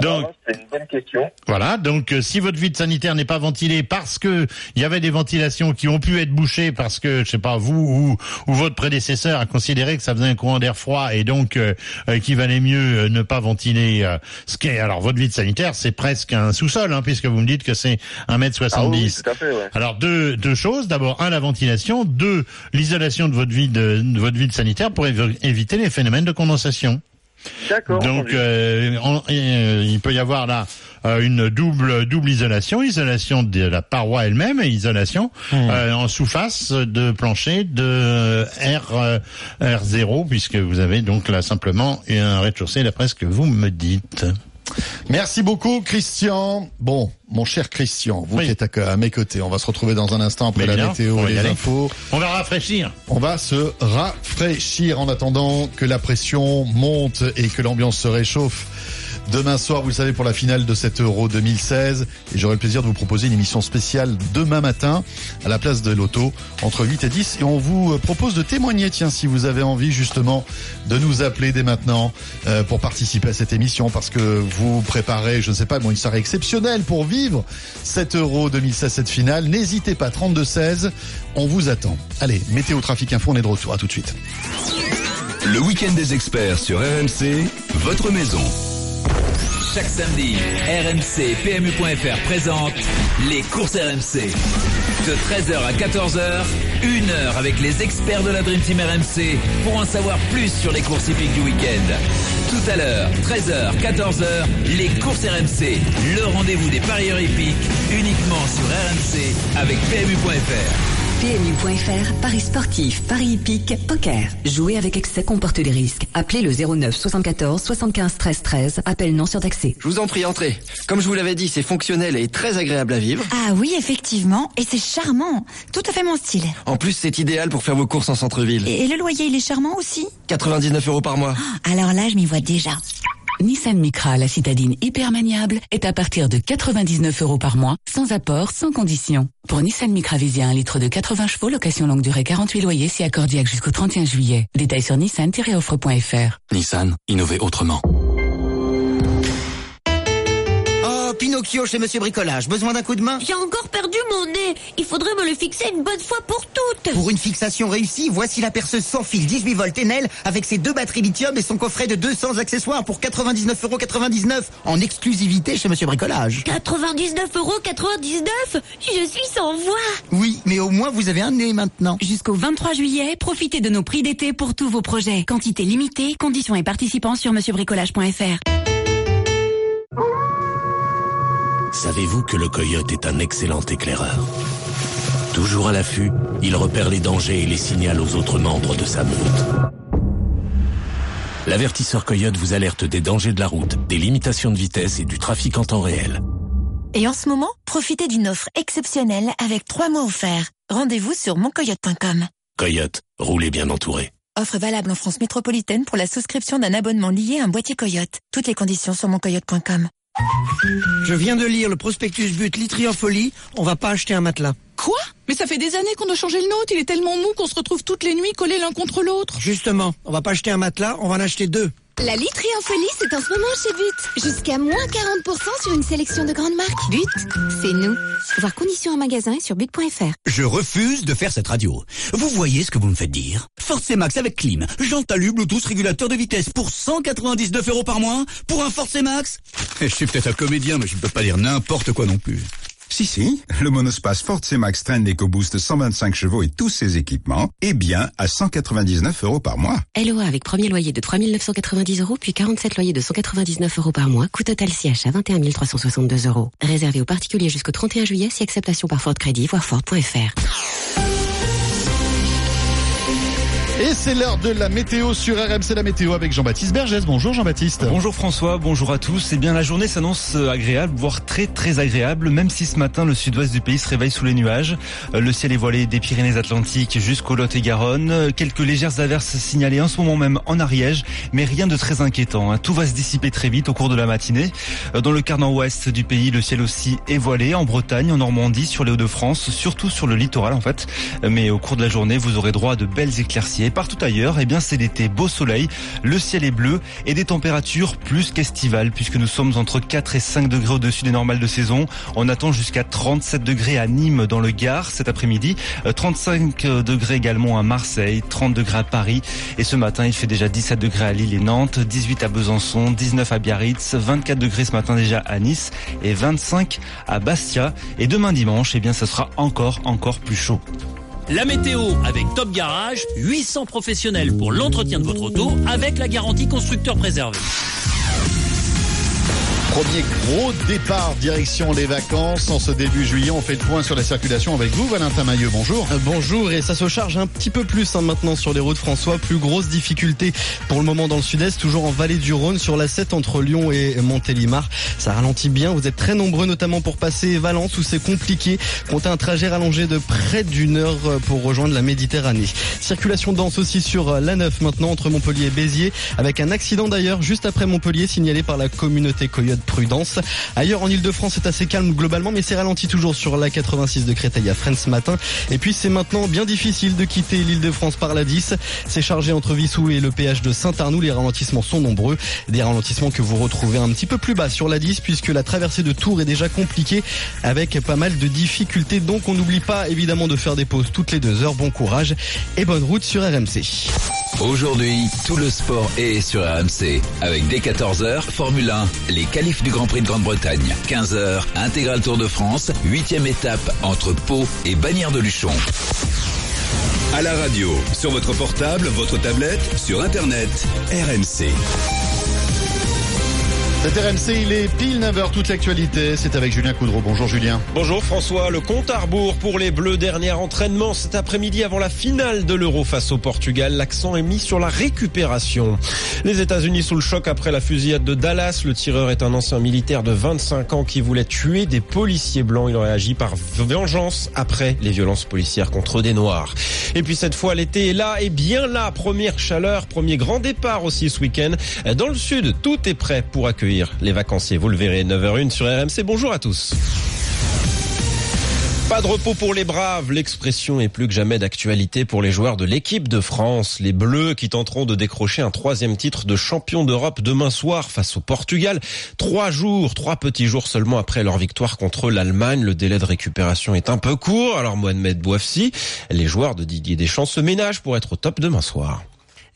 Donc, C'est une bonne question. voilà, donc euh, si votre vide sanitaire n'est pas ventilé parce que il y avait des ventilations qui ont pu être bouchées parce que je sais pas vous ou, ou votre prédécesseur a considéré que ça faisait un courant d'air froid et donc euh, euh, qu'il valait mieux euh, ne pas ventiler euh, ce qui est alors votre vide sanitaire c'est presque un sous-sol hein, puisque vous me dites que c'est 1m70. Ah oui, tout à fait, ouais. Alors deux deux choses, d'abord un la ventilation, deux l'isolation de votre vide de votre vide sanitaire pour évi- éviter les phénomènes de condensation. D'accord. Donc euh, euh, il peut y avoir là euh, une double double isolation, isolation de la paroi elle-même et isolation euh, en sous-face de plancher de R euh, R0 puisque vous avez donc là simplement un rez-de-chaussée d'après ce que vous me dites. Merci beaucoup, Christian. Bon, mon cher Christian, vous Oui. qui êtes à, à mes côtés, on va se retrouver dans un instant après Mais la bien, météo et les aller. infos. On va rafraîchir. On va se rafraîchir en attendant que la pression monte et que l'ambiance se réchauffe. Demain soir, vous le savez, pour la finale de cet Euro 2016. Et j'aurai le plaisir de vous proposer une émission spéciale demain matin à la place de l'auto entre 8 et 10. Et on vous euh, propose de témoigner, tiens, si vous avez envie justement de nous appeler dès maintenant euh, pour participer à cette émission parce que vous préparez, je ne sais pas, bon, une soirée exceptionnelle pour vivre cet Euro 2016, cette finale. N'hésitez pas, 32-16, on vous attend. Allez, météo, trafic, info, on est de retour. À tout de suite. Le week-end des experts sur RMC, votre maison. Chaque samedi, RMC PMU.fr présente les courses RMC. De 13h à 14h, une heure avec les experts de la Dream Team RMC pour en savoir plus sur les courses hippiques du week-end. Tout à l'heure, 13h, 14h, les courses RMC, le rendez-vous des parieurs hippiques uniquement sur RMC avec PMU.fr. PMU.fr, Paris sportif, Paris hippique, poker. Jouer avec excès comporte des risques. Appelez le 09 74 75 13 13. Appel non surtaxé. Je vous en prie, entrez. Comme je vous l'avais dit, c'est fonctionnel et très agréable à vivre. Ah oui, effectivement. Et c'est charmant. Tout à fait mon style. En plus, c'est idéal pour faire vos courses en centre-ville. Et le loyer, il est charmant aussi? 99 euros par mois. Alors là, je m'y vois déjà. Nissan Micra, la citadine hyper maniable, est à partir de 99 euros par mois, sans apport, sans condition. Pour Nissan Micra Visia, un litre de 80 chevaux, location longue durée 48 loyers, si accordiaque jusqu'au 31 juillet. Détails sur nissan-offre.fr. Nissan, innover autrement. Pinocchio chez Monsieur Bricolage. Besoin d'un coup de main J'ai encore perdu mon nez. Il faudrait me le fixer une bonne fois pour toutes. Pour une fixation réussie, voici la perceuse sans fil 18 volts Enel avec ses deux batteries lithium et son coffret de 200 accessoires pour 99,99€ en exclusivité chez Monsieur Bricolage. 99,99€ Je suis sans voix. Oui, mais au moins vous avez un nez maintenant. Jusqu'au 23 juillet, profitez de nos prix d'été pour tous vos projets. Quantité limitée, conditions et participants sur monsieurbricolage.fr. Savez-vous que le coyote est un excellent éclaireur? Toujours à l'affût, il repère les dangers et les signale aux autres membres de sa meute. L'avertisseur coyote vous alerte des dangers de la route, des limitations de vitesse et du trafic en temps réel. Et en ce moment, profitez d'une offre exceptionnelle avec 3 mois offerts. Rendez-vous sur moncoyote.com. Coyote, roulez bien entouré. Offre valable en France métropolitaine pour la souscription d'un abonnement lié à un boîtier Coyote. Toutes les conditions sur moncoyote.com. Je viens de lire le prospectus but Litriofolie. On va pas acheter un matelas. Quoi? Mais ça fait des années qu'on a changé le nôtre. Il est tellement mou qu'on se retrouve toutes les nuits collés l'un contre l'autre. Justement, on va pas acheter un matelas, on va en acheter deux. La literie en folie, c'est en ce moment chez But. Jusqu'à moins 40% sur une sélection de grandes marques. But, c'est nous. Voir conditions en magasin et sur but.fr. Je refuse de faire cette radio. Vous voyez ce que vous me faites dire? Force Max avec clim, jante alu, Bluetooth, régulateur de vitesse pour 199 euros par mois Pour un Force Max? Je suis peut-être un comédien, mais je ne peux pas dire n'importe quoi non plus. Si, si, le monospace Ford C-Max Trend EcoBoost 125 chevaux et tous ses équipements est bien à 199 euros par mois. LOA avec premier loyer de 3 990 euros, puis 47 loyers de 199 euros par mois. Coût total siège à 21 362 euros. Réservé aux particuliers jusqu'au 31 juillet, si acceptation par Ford Crédit, voir Ford.fr. Et c'est l'heure de la météo sur RMC la météo avec Jean-Baptiste Bergès. Bonjour Jean-Baptiste. Bonjour François, bonjour à tous. Eh bien la journée s'annonce agréable, voire très très agréable, même si ce matin le sud-ouest du pays se réveille sous les nuages. Euh, Le ciel est voilé des Pyrénées-Atlantiques jusqu'au Lot et Garonne. Quelques légères averses signalées en ce moment même en Ariège, mais rien de très inquiétant. hein. Tout va se dissiper très vite au cours de la matinée. Euh, Dans le quart nord-ouest du pays, le ciel aussi est voilé. En Bretagne, en Normandie, sur les Hauts-de-France, surtout sur le littoral en fait. Euh, Mais au cours de la journée, vous aurez droit à de belles éclaircies. Et partout ailleurs, eh bien c'est l'été, beau soleil, le ciel est bleu et des températures plus qu'estivales puisque nous sommes entre 4 et 5 degrés au-dessus des normales de saison. On attend jusqu'à 37 degrés à Nîmes dans le Gard cet après-midi, euh, 35 degrés également à Marseille, 30 degrés à Paris et ce matin il fait déjà 17 degrés à Lille et Nantes, 18 à Besançon, 19 à Biarritz, 24 degrés ce matin déjà à Nice et 25 à Bastia et demain dimanche eh bien ça sera encore encore plus chaud. La météo avec Top Garage, 800 professionnels pour l'entretien de votre auto avec la garantie constructeur préservé. Premier gros départ direction les vacances. En ce début juillet, on fait le point sur la circulation avec vous, Valentin Mailleux. Bonjour. Euh, Bonjour et ça se charge un petit peu plus hein, maintenant sur les routes François. Plus grosse difficulté pour le moment dans le sud-est, toujours en vallée du Rhône sur la 7 entre Lyon et Montélimar. Ça ralentit bien, vous êtes très nombreux notamment pour passer Valence où c'est compliqué. Comptez un trajet rallongé de près d'une heure euh, pour rejoindre la Méditerranée. Circulation dense aussi sur euh, la 9 maintenant entre Montpellier et Béziers avec un accident d'ailleurs juste après Montpellier signalé par la communauté Coyote Prudence. Ailleurs en Ile-de-France c'est assez calme globalement mais c'est ralenti toujours sur la 86 de Créteil à Fresnes ce matin. Et puis c'est maintenant bien difficile de quitter l'Île-de-France par la 10. C'est chargé entre Vissou et le péage de Saint-Arnoux. Les ralentissements sont nombreux. Des ralentissements que vous retrouvez un petit peu plus bas sur la 10 puisque la traversée de Tours est déjà compliquée avec pas mal de difficultés. Donc on n'oublie pas évidemment de faire des pauses toutes les deux heures. Bon courage et bonne route sur RMC. Aujourd'hui, tout le sport est sur RMC. Avec dès 14h, Formule 1, les du Grand Prix de Grande-Bretagne. 15h, intégral Tour de France, 8 étape entre Pau et Bagnères de Luchon. À la radio, sur votre portable, votre tablette, sur Internet, RMC. C'est RMC, il est pile 9h toute l'actualité. C'est avec Julien Coudreau. Bonjour Julien. Bonjour François, le compte à rebours pour les Bleus. Dernier entraînement cet après-midi avant la finale de l'Euro face au Portugal. L'accent est mis sur la récupération. Les États-Unis sous le choc après la fusillade de Dallas. Le tireur est un ancien militaire de 25 ans qui voulait tuer des policiers blancs. Il aurait agi par vengeance après les violences policières contre des Noirs. Et puis cette fois, l'été est là et bien là. Première chaleur, premier grand départ aussi ce week-end. Dans le sud, tout est prêt pour accueillir les vacanciers. Vous le verrez, 9h01 sur RMC. Bonjour à tous. Pas de repos pour les braves, l'expression est plus que jamais d'actualité pour les joueurs de l'équipe de France, les Bleus qui tenteront de décrocher un troisième titre de champion d'Europe demain soir face au Portugal. Trois jours, trois petits jours seulement après leur victoire contre l'Allemagne, le délai de récupération est un peu court, alors Mohamed Bouafsi, les joueurs de Didier Deschamps se ménagent pour être au top demain soir.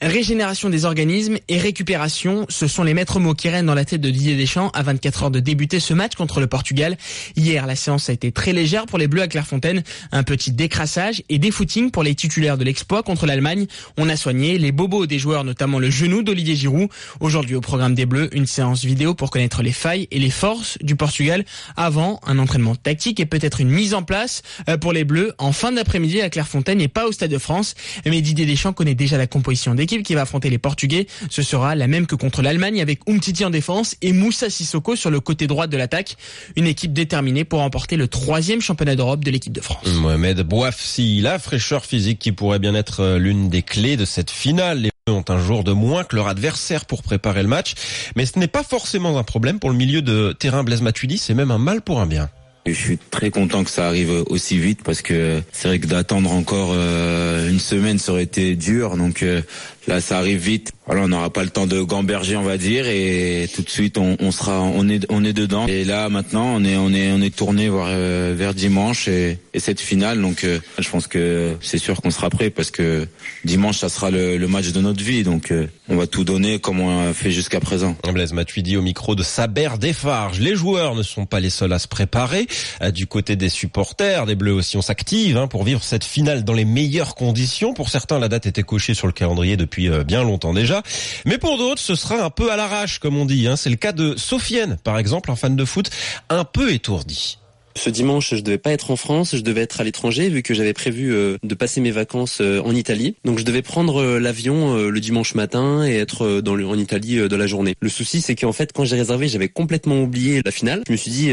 Régénération des organismes et récupération, ce sont les maîtres mots qui règnent dans la tête de Didier Deschamps à 24 heures de débuter ce match contre le Portugal. Hier, la séance a été très légère pour les Bleus à Clairefontaine, un petit décrassage et des footings pour les titulaires de l'exploit contre l'Allemagne. On a soigné les bobos des joueurs, notamment le genou d'Olivier Giroud. Aujourd'hui au programme des Bleus, une séance vidéo pour connaître les failles et les forces du Portugal avant un entraînement tactique et peut-être une mise en place euh, pour les Bleus en fin d'après-midi à Clairefontaine et pas au Stade de France. Mais Didier Deschamps connaît déjà la composition d'équipe qui va affronter les Portugais, ce sera la même que contre l'Allemagne avec Umtiti en défense et Moussa Sissoko sur le côté droit de l'attaque. Une équipe déterminée pour remporter le troisième championnat d'Europe de l'équipe de France. Mohamed Bouafsi, la fraîcheur physique qui pourrait bien être euh, l'une des clés de cette finale. Les Bleus ont un jour de moins que leur adversaire pour préparer le match, mais ce n'est pas forcément un problème pour le milieu de terrain Blaise Matuidi, c'est même un mal pour un bien. Je suis très content que ça arrive aussi vite parce que c'est vrai que d'attendre encore euh, une semaine ça aurait été dur donc euh, là ça arrive vite. Voilà, on n'aura pas le temps de gamberger on va dire et tout de suite on, on sera on est on est dedans et là maintenant on est on est on est tourné vers euh, vers dimanche et, et cette finale donc je pense que c'est sûr qu'on sera prêt parce que dimanche ça sera le, le match de notre vie donc on va tout donner comme on a fait jusqu'à présent. Blaise Matuidi au micro de Saber Desfarges. Les joueurs ne sont pas les seuls à se préparer. Du côté des supporters, des Bleus aussi, on s'active hein, pour vivre cette finale dans les meilleures conditions. Pour certains, la date était cochée sur le calendrier depuis bien longtemps déjà. Mais pour d'autres, ce sera un peu à l'arrache, comme on dit. Hein. C'est le cas de Sofiane, par exemple, un fan de foot, un peu étourdi. Ce dimanche, je devais pas être en France, je devais être à l'étranger vu que j'avais prévu euh, de passer mes vacances euh, en Italie. Donc je devais prendre euh, l'avion le dimanche matin et être dans le, en Italie de la journée. Le souci, c'est qu'en fait, quand j'ai réservé, j'avais complètement oublié la finale. Je me suis dit,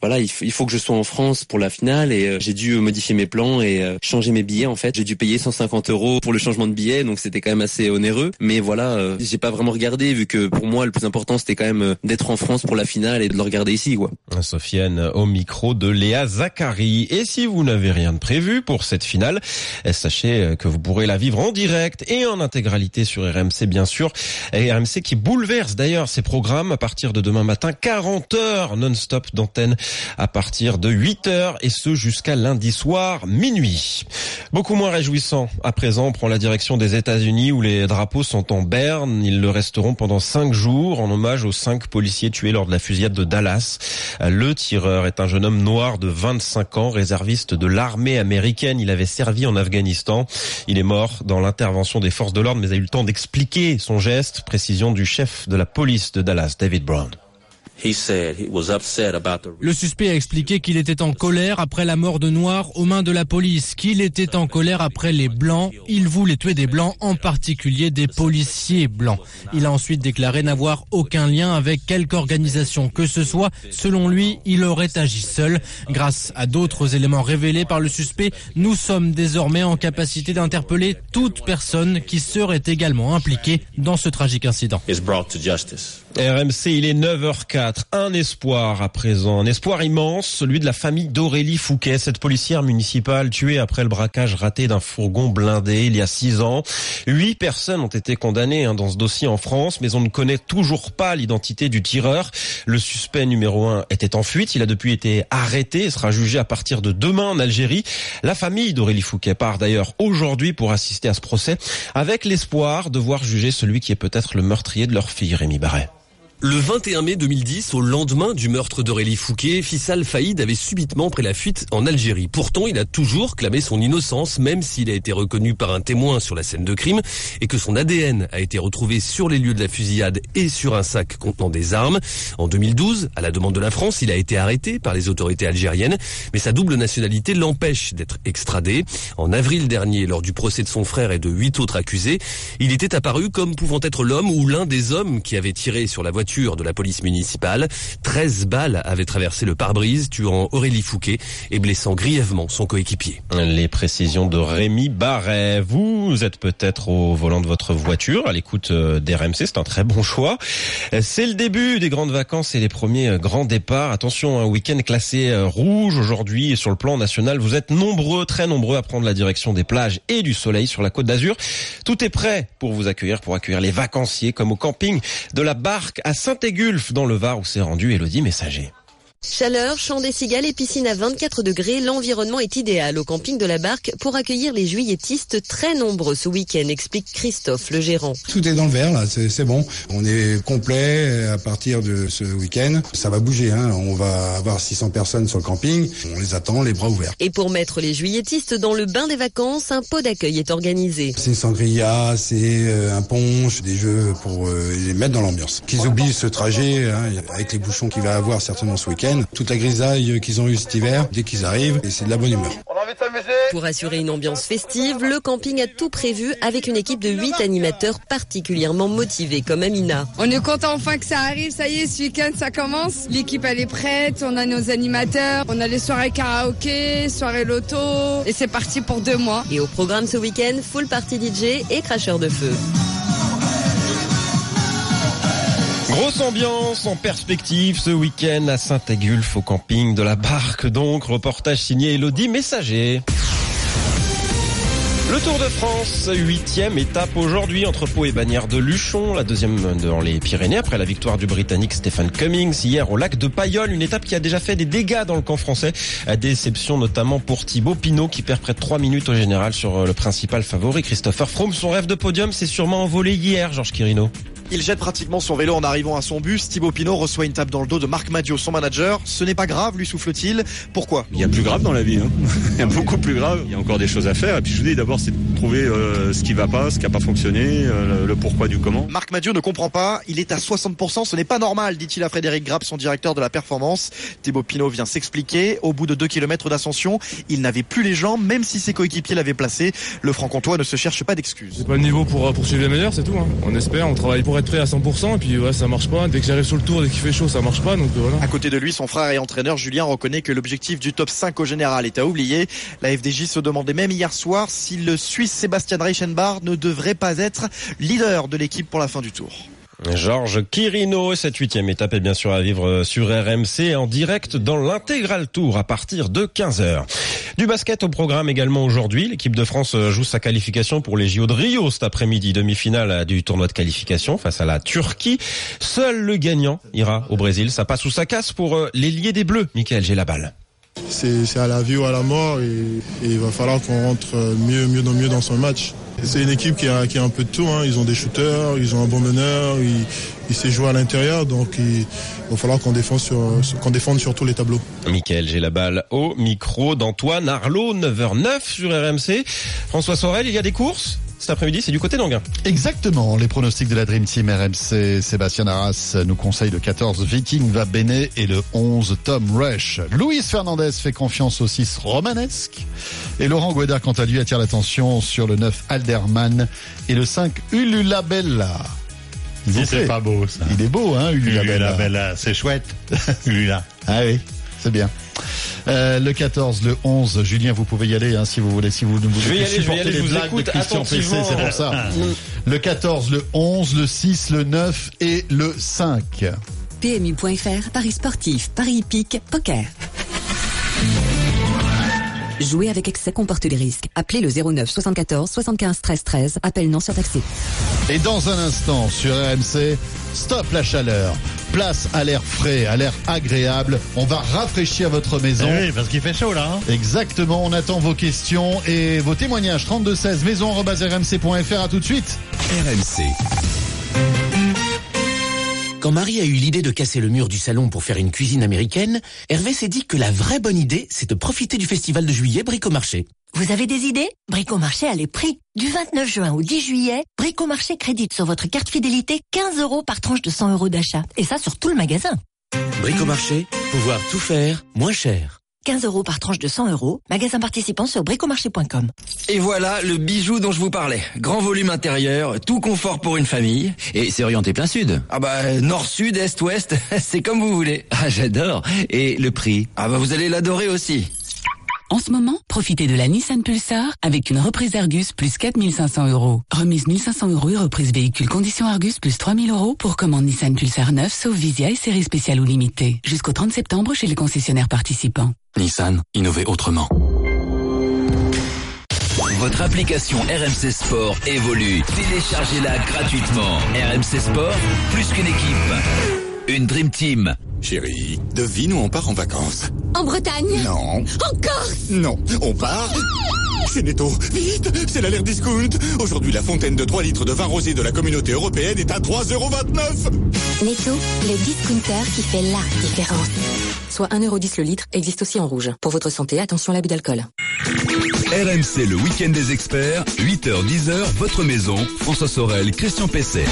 voilà, il, il, faut que je sois en France pour la finale et j'ai dû modifier mes plans et changer mes billets. En fait, j'ai dû payer 150 euros pour le changement de billet, donc c'était quand même assez onéreux. Mais voilà, j'ai pas vraiment regardé vu que pour moi, le plus important, c'était quand même d'être en France pour la finale et de le regarder ici, quoi. Sofiane au micro Léa Zachary. Et si vous n'avez rien de prévu pour cette finale, sachez que vous pourrez la vivre en direct et en intégralité sur RMC bien sûr. Et RMC qui bouleverse d'ailleurs ses programmes à partir de demain matin, 40 heures non-stop d'antenne à partir de 8 heures et ce jusqu'à lundi soir minuit. Beaucoup moins réjouissant à présent, on prend la direction des États-Unis où les drapeaux sont en berne. Ils le resteront pendant 5 jours en hommage aux 5 policiers tués lors de la fusillade de Dallas. Le tireur est un jeune homme noir de 25 ans, réserviste de l'armée américaine. Il avait servi en Afghanistan. Il est mort dans l'intervention des forces de l'ordre, mais a eu le temps d'expliquer son geste. Précision du chef de la police de Dallas, David Brown. Le suspect a expliqué qu'il était en colère après la mort de Noirs aux mains de la police, qu'il était en colère après les Blancs. Il voulait tuer des Blancs, en particulier des policiers blancs. Il a ensuite déclaré n'avoir aucun lien avec quelque organisation que ce soit. Selon lui, il aurait agi seul. Grâce à d'autres éléments révélés par le suspect, nous sommes désormais en capacité d'interpeller toute personne qui serait également impliquée dans ce tragique incident. RMC, il est 9h04. Un espoir à présent, un espoir immense, celui de la famille d'Aurélie Fouquet, cette policière municipale tuée après le braquage raté d'un fourgon blindé il y a six ans. Huit personnes ont été condamnées hein, dans ce dossier en France, mais on ne connaît toujours pas l'identité du tireur. Le suspect numéro un était en fuite. Il a depuis été arrêté et sera jugé à partir de demain en Algérie. La famille d'Aurélie Fouquet part d'ailleurs aujourd'hui pour assister à ce procès avec l'espoir de voir juger celui qui est peut-être le meurtrier de leur fille, Rémi Barret. Le 21 mai 2010, au lendemain du meurtre d'Aurélie Fouquet, Fissal Faïd avait subitement pris la fuite en Algérie. Pourtant, il a toujours clamé son innocence, même s'il a été reconnu par un témoin sur la scène de crime et que son ADN a été retrouvé sur les lieux de la fusillade et sur un sac contenant des armes. En 2012, à la demande de la France, il a été arrêté par les autorités algériennes, mais sa double nationalité l'empêche d'être extradé. En avril dernier, lors du procès de son frère et de huit autres accusés, il était apparu comme pouvant être l'homme ou l'un des hommes qui avait tiré sur la voiture voiture de la police municipale. 13 balles avaient traversé le pare-brise, tuant Aurélie Fouquet et blessant grièvement son coéquipier. Les précisions de Rémi Barret. Vous êtes peut-être au volant de votre voiture à l'écoute euh, d'RMC, c'est un très bon choix. C'est le début des grandes vacances et les premiers euh, grands départs. Attention, un week-end classé euh, rouge aujourd'hui sur le plan national. Vous êtes nombreux, très nombreux à prendre la direction des plages et du soleil sur la côte d'Azur. Tout est prêt pour vous accueillir, pour accueillir les vacanciers comme au camping de la Barque à Saint-Égulphe dans le Var où s'est rendu Elodie Messager. Chaleur, chant des cigales et piscine à 24 degrés, l'environnement est idéal au camping de la Barque pour accueillir les juilletistes très nombreux ce week-end, explique Christophe, le gérant. Tout est dans le vert là, c'est bon. On est complet à partir de ce week-end. Ça va bouger, hein. on va avoir 600 personnes sur le camping. On les attend les bras ouverts. Et pour mettre les juilletistes dans le bain des vacances, un pot d'accueil est organisé. C'est une sangria, c'est euh, un punch, des jeux pour euh, les mettre dans l'ambiance. Qu'ils oublient ce trajet hein, avec les bouchons qu'il va avoir certainement ce week-end toute la grisaille qu'ils ont eu cet hiver, dès qu'ils arrivent, et c'est de la bonne humeur. Pour assurer une ambiance festive, le camping a tout prévu avec une équipe de 8 animateurs particulièrement motivés comme Amina. On est content enfin que ça arrive, ça y est, ce week-end ça commence. L'équipe elle est prête, on a nos animateurs, on a les soirées karaoké, soirées loto, et c'est parti pour deux mois. Et au programme ce week-end, full party DJ et cracheur de feu. Grosse ambiance en perspective ce week-end à Saint-Égulphe au camping de la Barque donc. Reportage signé Elodie Messager. Le Tour de France, huitième étape aujourd'hui entre Pau et Bagnères de Luchon, la deuxième dans les Pyrénées après la victoire du Britannique Stephen Cummings hier au lac de Payolle, une étape qui a déjà fait des dégâts dans le camp français, à déception notamment pour Thibaut Pinot qui perd près de 3 minutes au général sur le principal favori Christopher Froome. Son rêve de podium s'est sûrement envolé hier, Georges Quirino. Il jette pratiquement son vélo en arrivant à son bus. Thibaut Pinot reçoit une tape dans le dos de Marc Madio, son manager. Ce n'est pas grave, lui souffle-t-il. Pourquoi Il y a plus grave dans la vie. Hein. Il y a beaucoup plus grave. Il y a encore des choses à faire. Et puis je vous dis d'abord, c'est de trouver euh, ce qui va pas, ce qui a pas fonctionné, euh, le pourquoi du comment. Marc Madio ne comprend pas. Il est à 60%. Ce n'est pas normal, dit-il à Frédéric Grapp, son directeur de la performance. Thibaut Pinot vient s'expliquer. Au bout de 2 km d'ascension, il n'avait plus les jambes, même si ses coéquipiers l'avaient placé. Le franc-comtois ne se cherche pas d'excuses. C'est pas le niveau pour poursuivre les meilleurs, c'est tout. Hein. On espère, on travaille pour être prêt à 100% puis ouais, ça marche pas. Dès que j'arrive sur le tour, dès qu'il fait chaud, ça marche pas. Donc voilà. À côté de lui, son frère et entraîneur Julien reconnaît que l'objectif du top 5 au général est à oublier. La FDJ se demandait même hier soir si le Suisse Sébastien Reichenbach ne devrait pas être leader de l'équipe pour la fin du tour. Georges Quirino, cette huitième étape est bien sûr à vivre sur RMC en direct dans l'intégral tour à partir de 15h. Du basket au programme également aujourd'hui. L'équipe de France joue sa qualification pour les JO de Rio cet après-midi, demi-finale du tournoi de qualification face à la Turquie. Seul le gagnant ira au Brésil. Ça passe ou ça casse pour l'ailier des Bleus. Michael, j'ai la balle. C'est à la vie ou à la mort et, et il va falloir qu'on rentre mieux, mieux, mieux dans son match. C'est une équipe qui a, qui a un peu de tout. Hein. Ils ont des shooters, ils ont un bon meneur, ils, ils jouer à l'intérieur. Donc il, va falloir qu'on défende sur, qu'on défende sur tous les tableaux. Michael, j'ai la balle au micro d'Antoine Arlot, 9h09 sur RMC. François Sorel, il y a des courses? Cet après-midi, c'est du côté d'Anguin. Exactement. Les pronostics de la Dream Team RMC, Sébastien Arras nous conseille le 14 Viking va Bene et le 11 Tom Rush. Luis Fernandez fait confiance au 6 Romanesque. Et Laurent Guédard, quant à lui, attire l'attention sur le 9 Alderman et le 5 Ulula Bella. C'est pas beau ça. Il est beau, hein, Ulula, Ulula Bella. C'est chouette. Ulula. Ah oui, c'est bien. Euh, le 14, le 11, Julien, vous pouvez y aller hein, si vous voulez, si vous ne voulez plus supporter les vous blagues de Christian PC, c'est pour ça. le 14, le 11, le 6, le 9 et le 5. PMU.fr, Paris sportif, Paris hippique, poker. Jouer avec excès comporte des risques. Appelez le 09 74 75 13 13. Appel non surtaxé. Et dans un instant, sur RMC, stop la chaleur. Place à l'air frais, à l'air agréable. On va rafraîchir votre maison. Eh oui, parce qu'il fait chaud là. hein. Exactement, on attend vos questions et vos témoignages. 3216 maison.rmc.fr. À tout de suite. RMC. Quand Marie a eu l'idée de casser le mur du salon pour faire une cuisine américaine, Hervé s'est dit que la vraie bonne idée, c'est de profiter du festival de juillet Bricomarché. Vous avez des idées? Bricomarché a les prix. Du 29 juin au 10 juillet, Bricomarché crédite sur votre carte fidélité 15 euros par tranche de 100 euros d'achat. Et ça sur tout le magasin. Bricomarché, pouvoir tout faire moins cher. 15 euros par tranche de 100 euros. Magasin participant sur bricomarché.com. Et voilà le bijou dont je vous parlais. Grand volume intérieur, tout confort pour une famille. Et c'est orienté plein sud. Ah bah nord-sud, est-ouest, c'est comme vous voulez. Ah j'adore. Et le prix Ah bah vous allez l'adorer aussi. En ce moment, profitez de la Nissan Pulsar avec une reprise Argus plus 4500 euros. Remise 1500 euros et reprise véhicule condition Argus plus 3000 euros pour commande Nissan Pulsar 9 sauf Visia et série spéciale ou limitée. Jusqu'au 30 septembre chez les concessionnaires participants. Nissan, innover autrement. Votre application RMC Sport évolue. Téléchargez-la gratuitement. RMC Sport, plus qu'une équipe. Une Dream Team. Chérie, devine où on part en vacances. En Bretagne? Non. En Corse? Non, on part chez Netto. Vite, c'est l'alerte discount. Aujourd'hui, la fontaine de 3 litres de vin rosé de la communauté européenne est à 3,29€. Netto, le discounter qui fait la différence. Soit 1,10€ le litre, existe aussi en rouge. Pour votre santé, attention à l'abus d'alcool. RMC, le week-end des experts, 8h-10h, votre maison, François Sorel, Christian Pesset.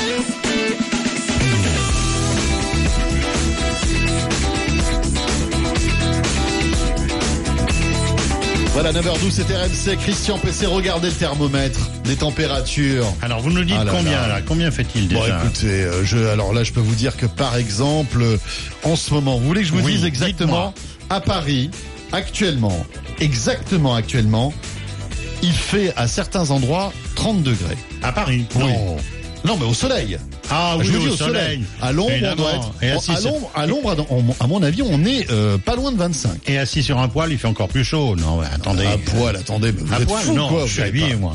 Voilà, 9h12, c'était RMC. Christian PC, regardez le thermomètre des températures. Alors, vous nous dites Ah là combien, là. là? Combien fait-il déjà? Bon, écoutez, euh, je, alors là, je peux vous dire que par exemple, euh, en ce moment, vous voulez que je vous Oui, dise exactement à Paris, actuellement, exactement actuellement, il fait à certains endroits 30 degrés. À Paris? Non. Non, mais au soleil. Ah oui, je vous dis au soleil. soleil. À l'ombre, on Évidemment. doit être. Et à assis sur- l'ombre, à l'ombre, à, mon avis, on est euh, pas loin de 25. Et assis sur un poil, il fait encore plus chaud. Non, attendez. À poil, attendez, mais vous À êtes poil, fous, non, quoi, je suis habillé, moi.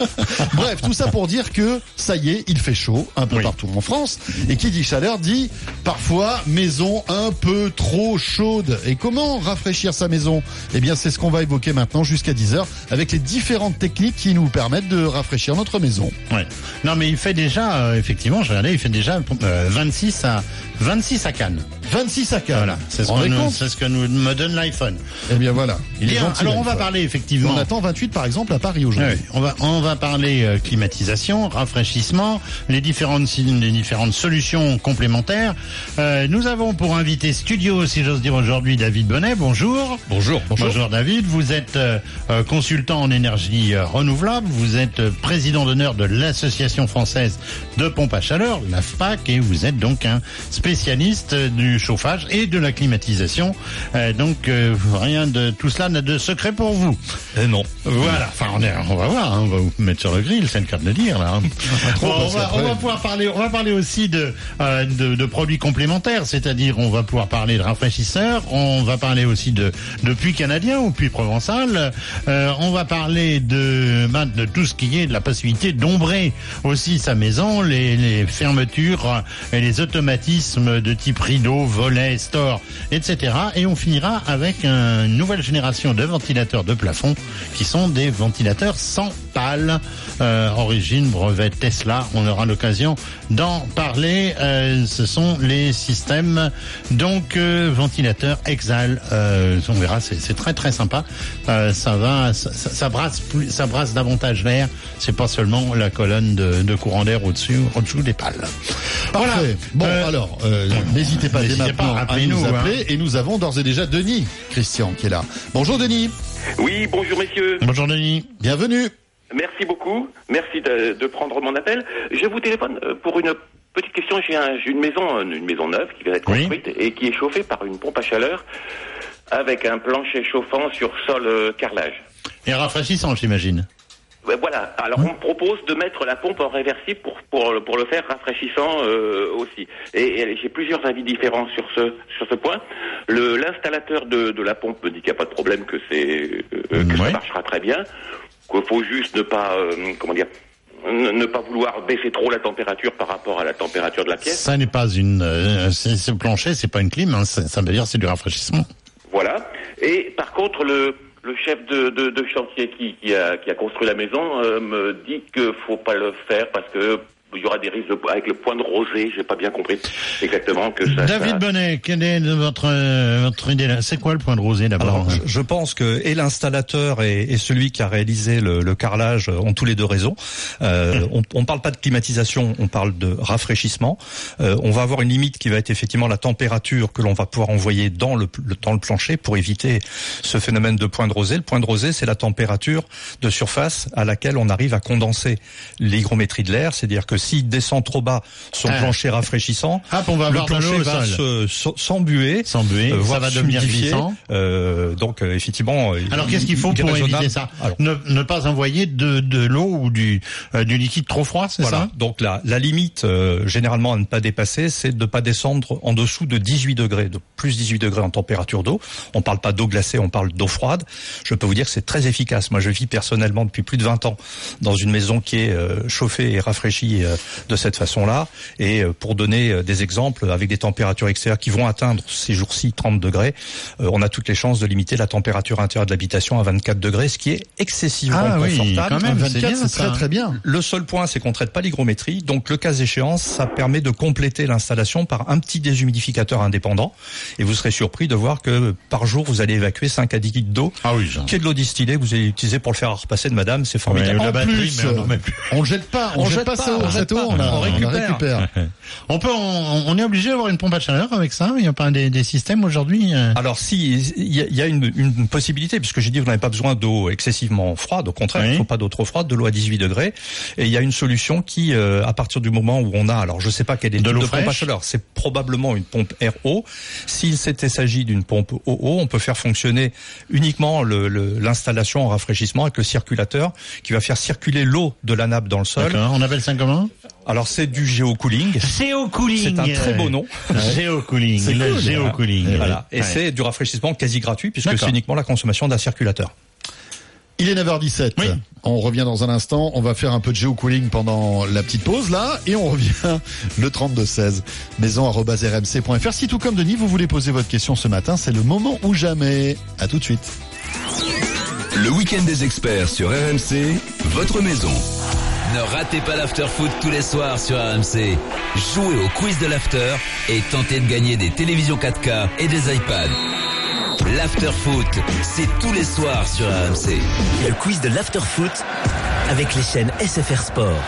Bref, tout ça pour dire que ça y est, il fait chaud un peu Oui. partout en France. Et qui dit chaleur dit parfois maison un peu trop chaude. Et comment rafraîchir sa maison? Eh bien, c'est ce qu'on va évoquer maintenant jusqu'à 10h avec les différentes techniques qui nous permettent de rafraîchir notre maison. Ouais. Non, mais il fait déjà, euh, effectivement, je regardais, il fait déjà euh, 26 à 26 à Cannes. 26 à Cannes. Voilà, c'est ce, nous- ce que nous me donne l'iPhone. Eh bien voilà. Il est Bien, gentil, alors on va parler effectivement. On attend 28 par exemple à Paris aujourd'hui. Oui, on va on va parler euh, climatisation, rafraîchissement, les différentes les différentes solutions complémentaires. Euh, nous avons pour invité studio, si j'ose dire aujourd'hui, David Bonnet. Bonjour. Bonjour. Bonjour, David. Vous êtes euh, euh, consultant en énergie euh, renouvelable. Vous êtes euh, président d'honneur de l'association française de pompes à chaleur, l'AFPAC, et vous êtes donc un spécialiste euh, du chauffage et de la climatisation. Euh, donc euh, rien de tout cela n'a de secret pour vous. Eh non. Voilà. Enfin, on, est, on va voir. hein, on va vous mettre sur le grill, c'est le cas de le dire là. hein. on, va, qu'après- on va pouvoir parler. On va parler aussi de euh, de, de produits complémentaires, c'est-à-dire on va pouvoir parler de rafraîchisseurs. On va parler aussi de de puits canadien ou puits provençal. On va parler de ben, de tout ce qui est de la possibilité d'ombrer aussi sa maison, les, les fermetures et les automatismes de type rideau, volet, store, etc. Et on finira avec une nouvelle génération de ventilateurs de plafond qui sont des ventilateurs sans pale, euh, origine brevet Tesla. On aura l'occasion d'en parler. Euh, ce sont les systèmes donc euh, ventilateurs Exhal. Euh, on verra, c'est très très sympa. Ça va, ça, brasse plus, ça brasse davantage l'air. C'est pas seulement la colonne de, de courant d'air au-dessus, au-dessous des pales. Parfait. Bon, alors, euh, n'hésitez pas dès pas, maintenant à nous hein. appeler. Et nous avons d'ores et déjà Denis Christian qui est là. Bonjour Denis. Oui, bonjour messieurs. Bonjour Denis. Bienvenue. Merci beaucoup. Merci de, de prendre mon appel. Je vous téléphone euh, pour une petite question. J'ai un- j'ai une maison, une maison neuve qui vient d'être Oui. construite et qui est chauffée par une pompe à chaleur avec un plancher chauffant sur sol euh, carrelage. Et rafraîchissant, j'imagine. Ouais, Voilà. Alors on me propose de mettre la pompe en réversible pour pour pour le faire rafraîchissant euh, aussi. Et, et j'ai plusieurs avis différents sur ce sur ce point. Le l'installateur de de la pompe me dit qu'il n'y a pas de problème, que c'est euh, que ça marchera très bien, qu'il faut juste ne pas euh, comment dire ne pas vouloir baisser trop la température par rapport à la température de la pièce. Ça n'est pas une, euh, c'est ce plancher, c'est pas une clim. Hein, ça ça veut dire c'est du rafraîchissement. Voilà. Et par contre, le, le chef de, chantier qui, qui, a, qui a construit la maison euh, me dit que faut pas le faire parce que il y aura des risques de- avec le point de rosée. J'ai pas bien compris exactement que ça. David ça- Bonnet, quelle est votre, euh, votre idée là? C'est quoi le point de rosée d'abord? Je, je pense que et l'installateur et, et celui qui a réalisé le, le carrelage ont tous les deux raison. Euh, on, on parle pas de climatisation, on parle de rafraîchissement. Euh, on va avoir une limite qui va être effectivement la température que l'on va pouvoir envoyer dans le, le- dans le plancher pour éviter ce phénomène de point de rosée. Le point de rosée, c'est la température de surface à laquelle on arrive à condenser l'hygrométrie de l'air. C'est-à-dire que s'il descend trop bas son Ah. plancher rafraîchissant, Hop, on va avoir le plancher va se- se- s'embuer, S'embuer, euh, ça voire va devenir glissant. Euh, donc euh, effectivement. Alors qu'est-ce qu'il faut pour éviter ça ne, ne pas envoyer de, de l'eau ou du, du liquide trop froid, c'est voilà. ça? Donc la, la limite généralement à ne pas dépasser, c'est de ne pas descendre en dessous de 18 degrés, de plus 18 degrés en température d'eau. On parle pas d'eau glacée, on parle d'eau froide. Je peux vous dire que c'est très efficace. Moi, je vis personnellement depuis plus de 20 ans dans une maison qui est chauffée et rafraîchie de cette façon-là. Et euh, pour donner euh, des exemples, avec des températures extérieures qui vont atteindre ces jours-ci 30 degrés, euh, on a toutes les chances de limiter la température intérieure de l'habitation à 24 degrés, ce qui est excessivement Ah oui, confortable. quand même, c'est 24, bien, c'est très très bien. Le seul point, c'est qu'on traite pas l'hygrométrie. Donc, le cas échéant, ça permet de compléter l'installation par un petit déshumidificateur indépendant. Et vous serez surpris de voir que par jour, vous allez évacuer 5 à 10 litres d'eau. Ah oui, Qui est de l'eau distillée que vous allez utiliser pour le faire repasser de madame. C'est formidable. Ouais, En batterie, plus, mais on en met plus. on jette pas, on, jette pas, ça, on jette on, récupère. On peut, on, on est obligé d'avoir une pompe à chaleur avec ça. Il n'y a pas des, des systèmes aujourd'hui. euh Alors si il y a, y a une, une possibilité puisque j'ai dit vous n'avez pas besoin d'eau excessivement froide, au contraire, il ne faut pas d'eau trop froide, de l'eau à 18 degrés. Et il y a une solution qui, euh, à partir du moment où on a, alors je sais pas quelle est De de pompe à chaleur, c'est probablement une pompe RO. S'il s'était s'agit d'une pompe OO, on peut faire fonctionner uniquement le- le- l'installation en rafraîchissement avec le circulateur qui va faire circuler l'eau de la nappe dans le sol. On appelle ça comment? Alors c'est du géocooling. Géocooling. C'est un très beau nom. Géocooling. C'est Le cool. géocooling. Voilà. Et Ouais. c'est du rafraîchissement quasi gratuit puisque c'est uniquement la consommation d'un circulateur. Il est 9h17. On revient dans un instant. On va faire un peu de géocooling pendant la petite pause là. Et on revient le 32-16. Maison.rmc.fr. Si tout comme Denis, vous voulez poser votre question ce matin, c'est le moment ou jamais. À tout de suite. Le week-end des experts sur RMC, votre maison. Ne ratez pas l'after foot tous les soirs sur RMC. Jouez au quiz de l'after et tentez de gagner des télévisions 4K et des iPads. L'after foot, c'est tous les soirs sur RMC. Le quiz de l'afterfoot avec les chaînes SFR Sport.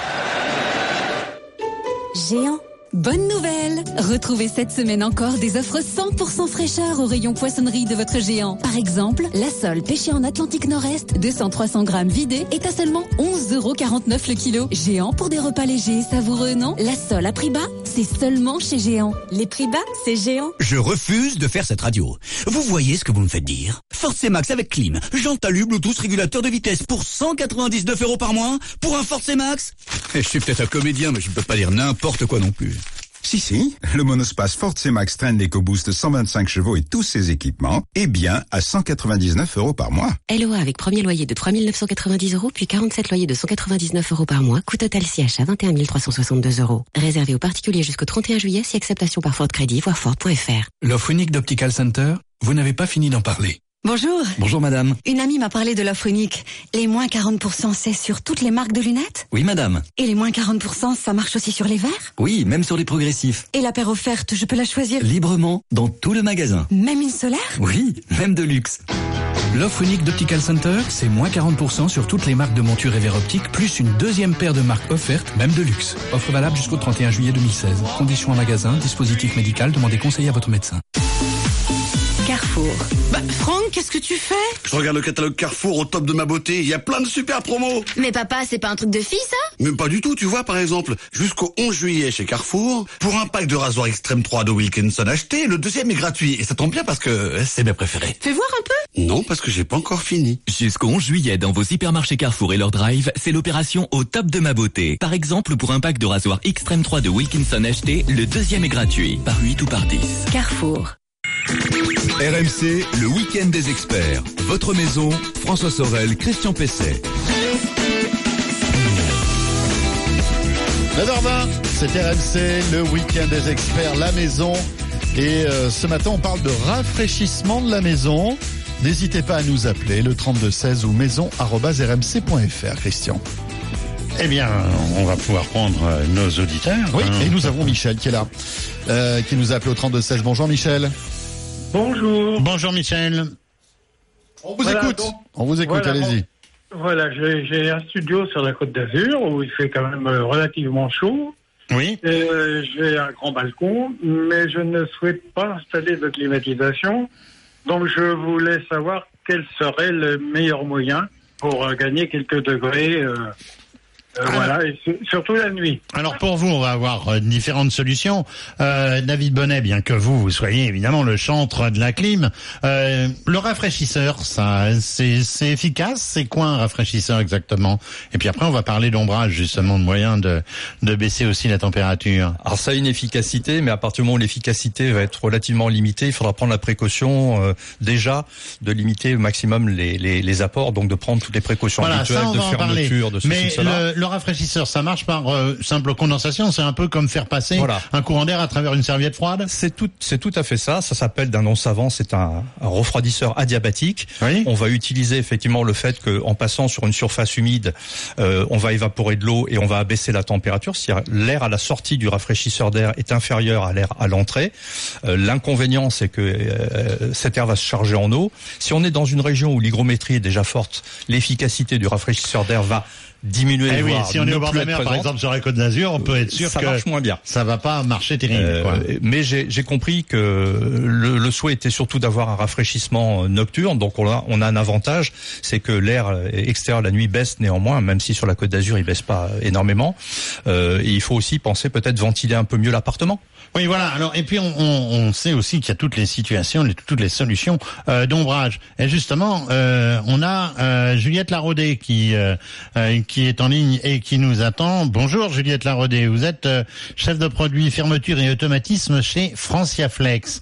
Géant. Bonne nouvelle Retrouvez cette semaine encore des offres 100% fraîcheur au rayon poissonnerie de votre géant. Par exemple, la sole pêchée en Atlantique Nord-Est, 200-300 grammes vidée, est à seulement 11,49€ le kilo. Géant pour des repas légers et savoureux, non? La sole à prix bas, c'est seulement chez Géant. Les prix bas, c'est Géant. Je refuse de faire cette radio. Vous voyez ce que vous me faites dire? Force Max avec clim, jante alu, Bluetooth, régulateur de vitesse pour 199 euros par mois? Pour un Force Max? Je suis peut-être un comédien, mais je ne peux pas dire n'importe quoi non plus. Si, si, le monospace Ford C-Max Trend EcoBoost 125 chevaux et tous ses équipements est bien à 199 euros par mois. LOA avec premier loyer de 3 990 euros, puis 47 loyers de 199 euros par mois, coût total siège à 21 362 euros. Réservé aux particuliers jusqu'au 31 juillet, si acceptation par Ford Crédit, voire Ford.fr. L'offre unique d'Optical Center, vous n'avez pas fini d'en parler. Bonjour Bonjour madame. Une amie m'a parlé de l'offre unique. Les moins 40% c'est sur toutes les marques de lunettes? Oui madame. Et les moins 40% ça marche aussi sur les verres? Oui, même sur les progressifs. Et la paire offerte, je peux la choisir? Librement, dans tout le magasin. Même une solaire? Oui, même de luxe. L'offre unique d'Optical Center, c'est moins 40% sur toutes les marques de montures et verres optiques, plus une deuxième paire de marques offertes, même de luxe. Offre valable jusqu'au 31 juillet 2016. Conditions en magasin, dispositif médical, demandez conseil à votre médecin. Carrefour. Bah, Franck, qu'est-ce que tu fais? Je regarde le catalogue Carrefour au top de ma beauté. Il y a plein de super promos. Mais papa, c'est pas un truc de fille, ça? Même pas du tout, tu vois, par exemple, jusqu'au 11 juillet chez Carrefour, pour un pack de rasoir extrême 3 de Wilkinson acheté, le deuxième est gratuit. Et ça tombe bien parce que c'est mes préférés. Fais voir un peu Non, parce que j'ai pas encore fini. Jusqu'au 11 juillet dans vos hypermarchés Carrefour et leur drive, c'est l'opération au top de ma beauté. Par exemple, pour un pack de rasoir Extreme 3 de Wilkinson acheté, le deuxième est gratuit, par 8 ou par 10. Carrefour. RMC, le week-end des experts. Votre maison, François Sorel, Christian Pesset. 9h20, c'est RMC, le week-end des experts, la maison. Et euh, ce matin, on parle de rafraîchissement de la maison. N'hésitez pas à nous appeler, le 3216 ou maison.rmc.fr, Christian. Eh bien, on va pouvoir prendre euh, nos auditeurs. Oui, hein. et nous avons Michel qui est là, euh, qui nous a appelé au 3216. Bonjour Michel. Bonjour. Bonjour Michel. On vous Voilà, écoute. donc, On vous écoute, voilà, allez-y. Voilà, j'ai j'ai un studio sur la côte d'Azur où il fait quand même euh, relativement chaud. Oui. Euh, j'ai un grand balcon, mais je ne souhaite pas installer de climatisation. Donc je voulais savoir quel serait le meilleur moyen pour euh, gagner quelques degrés. euh, euh, voilà, et su- surtout la nuit. Alors pour vous, on va avoir euh, différentes solutions. Euh, David Bonnet, bien que vous, vous soyez évidemment le chantre de la clim, euh, le rafraîchisseur, ça, c'est c'est efficace? C'est quoi un rafraîchisseur exactement? Et puis après, on va parler d'ombrage justement, de moyens de de baisser aussi la température. Alors ça a une efficacité, mais à partir du moment où l'efficacité va être relativement limitée, il faudra prendre la précaution euh, déjà de limiter au maximum les, les, les apports, donc de prendre toutes les précautions Voilà, habituelles ça de parler. fermeture, de ceci, Mais cela. le, le rafraîchisseur, ça marche par euh, simple condensation. C'est un peu comme faire passer Voilà. un courant d'air à travers une serviette froide. C'est tout, c'est tout à fait ça. Ça s'appelle d'un nom savant, c'est un, un refroidisseur adiabatique. On va utiliser effectivement le fait qu'en passant sur une surface humide, euh, on va évaporer de l'eau et on va abaisser la température. Si l'air à la sortie du rafraîchisseur d'air est inférieur à l'air à l'entrée, euh, l'inconvénient c'est que cet air va se charger en eau. Si on est dans une région où l'hygrométrie est déjà forte, l'efficacité du rafraîchisseur d'air va diminuer. Eh oui, si on est au bord de la mer, par exemple sur la côte d'Azur, on peut être sûr ça que marche moins bien. ça va pas marcher terrible. Euh, quoi. mais j'ai compris que le, le souhait était surtout d'avoir un rafraîchissement nocturne. Donc on a, on a un avantage, c'est que l'air extérieur la nuit baisse néanmoins, même si sur la Côte d'Azur il baisse pas énormément. Euh, et il faut aussi penser peut-être ventiler un peu mieux l'appartement. Oui, voilà. Alors, et puis on, on, on sait aussi qu'il y a toutes les situations, les- toutes les solutions euh, d'ombrage. Et justement, euh, on a euh, Juliette Larodé qui euh, euh, qui est en ligne et qui nous attend. Bonjour Juliette Larodé, vous êtes euh, chef de produit fermeture et automatisme chez Franciaflex.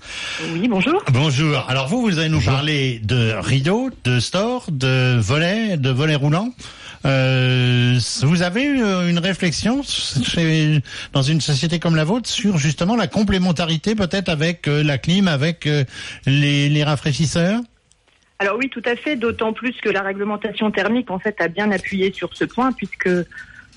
Oui, bonjour. Bonjour. Alors vous, vous allez nous parler de rideaux, de stores, de volets, de volets roulants. Euh, vous avez eu une réflexion chez- dans une société comme la vôtre sur justement la complémentarité peut-être avec euh, la clim, avec euh, les, les rafraîchisseurs? Alors oui, tout à fait, d'autant plus que la réglementation thermique en fait a bien appuyé sur ce point puisque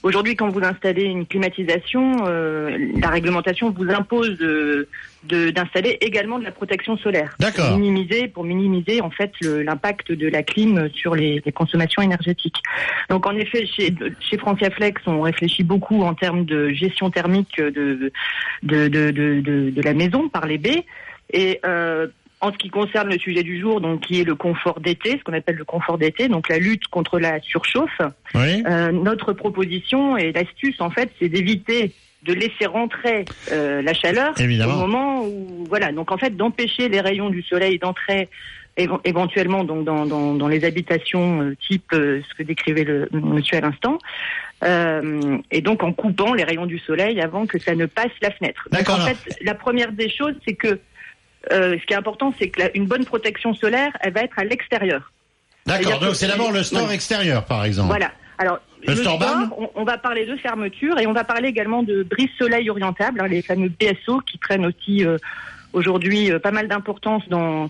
aujourd'hui quand vous installez une climatisation, euh, la réglementation vous impose de d'installer également de la protection solaire. D'accord. Pour minimiser, pour minimiser en fait l'impact de la clim sur les, les consommations énergétiques. Donc en effet, chez, chez Franciaflex, on réfléchit beaucoup en termes de gestion thermique de, de, de, de, de- de la maison par les baies. Et euh, en ce qui concerne le sujet du jour, donc qui est le confort d'été, ce qu'on appelle le confort d'été, donc la lutte contre la surchauffe, euh, notre proposition et l'astuce en fait, c'est d'éviter de laisser rentrer euh, la chaleur Évidemment. au moment où voilà donc en fait d'empêcher les rayons du soleil d'entrer éve- éventuellement donc dans, dans, dans les habitations euh, type euh, ce que décrivait le monsieur à l'instant euh, et donc en coupant les rayons du soleil avant que ça ne passe la fenêtre. En fait la première des choses c'est que euh, ce qui est important c'est que la- une bonne protection solaire elle va être à l'extérieur. D'accord, donc c'est d'abord le store extérieur par exemple. Voilà. Alors, Le store ban on, on va parler de fermeture et on va parler également de brise-soleil orientable, hein, les fameux BSO qui prennent aussi euh, aujourd'hui euh, pas mal d'importance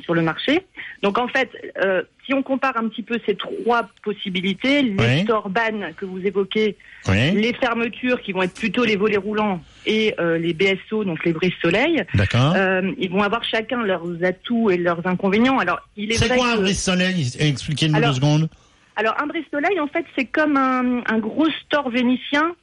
sur le marché. Donc en fait, euh, si on compare un petit peu ces trois possibilités, les Oui. ban que vous évoquez, Oui. les fermetures qui vont être plutôt les volets roulants et euh, les BSO, donc les brise-soleil, D'accord. euh, ils vont avoir chacun leurs atouts et leurs inconvénients. Alors, il est, C'est vrai quoi un que- brise-soleil Expliquez-nous deux secondes. alors, un brise-soleil, en fait, c'est comme un, un gros store vénitien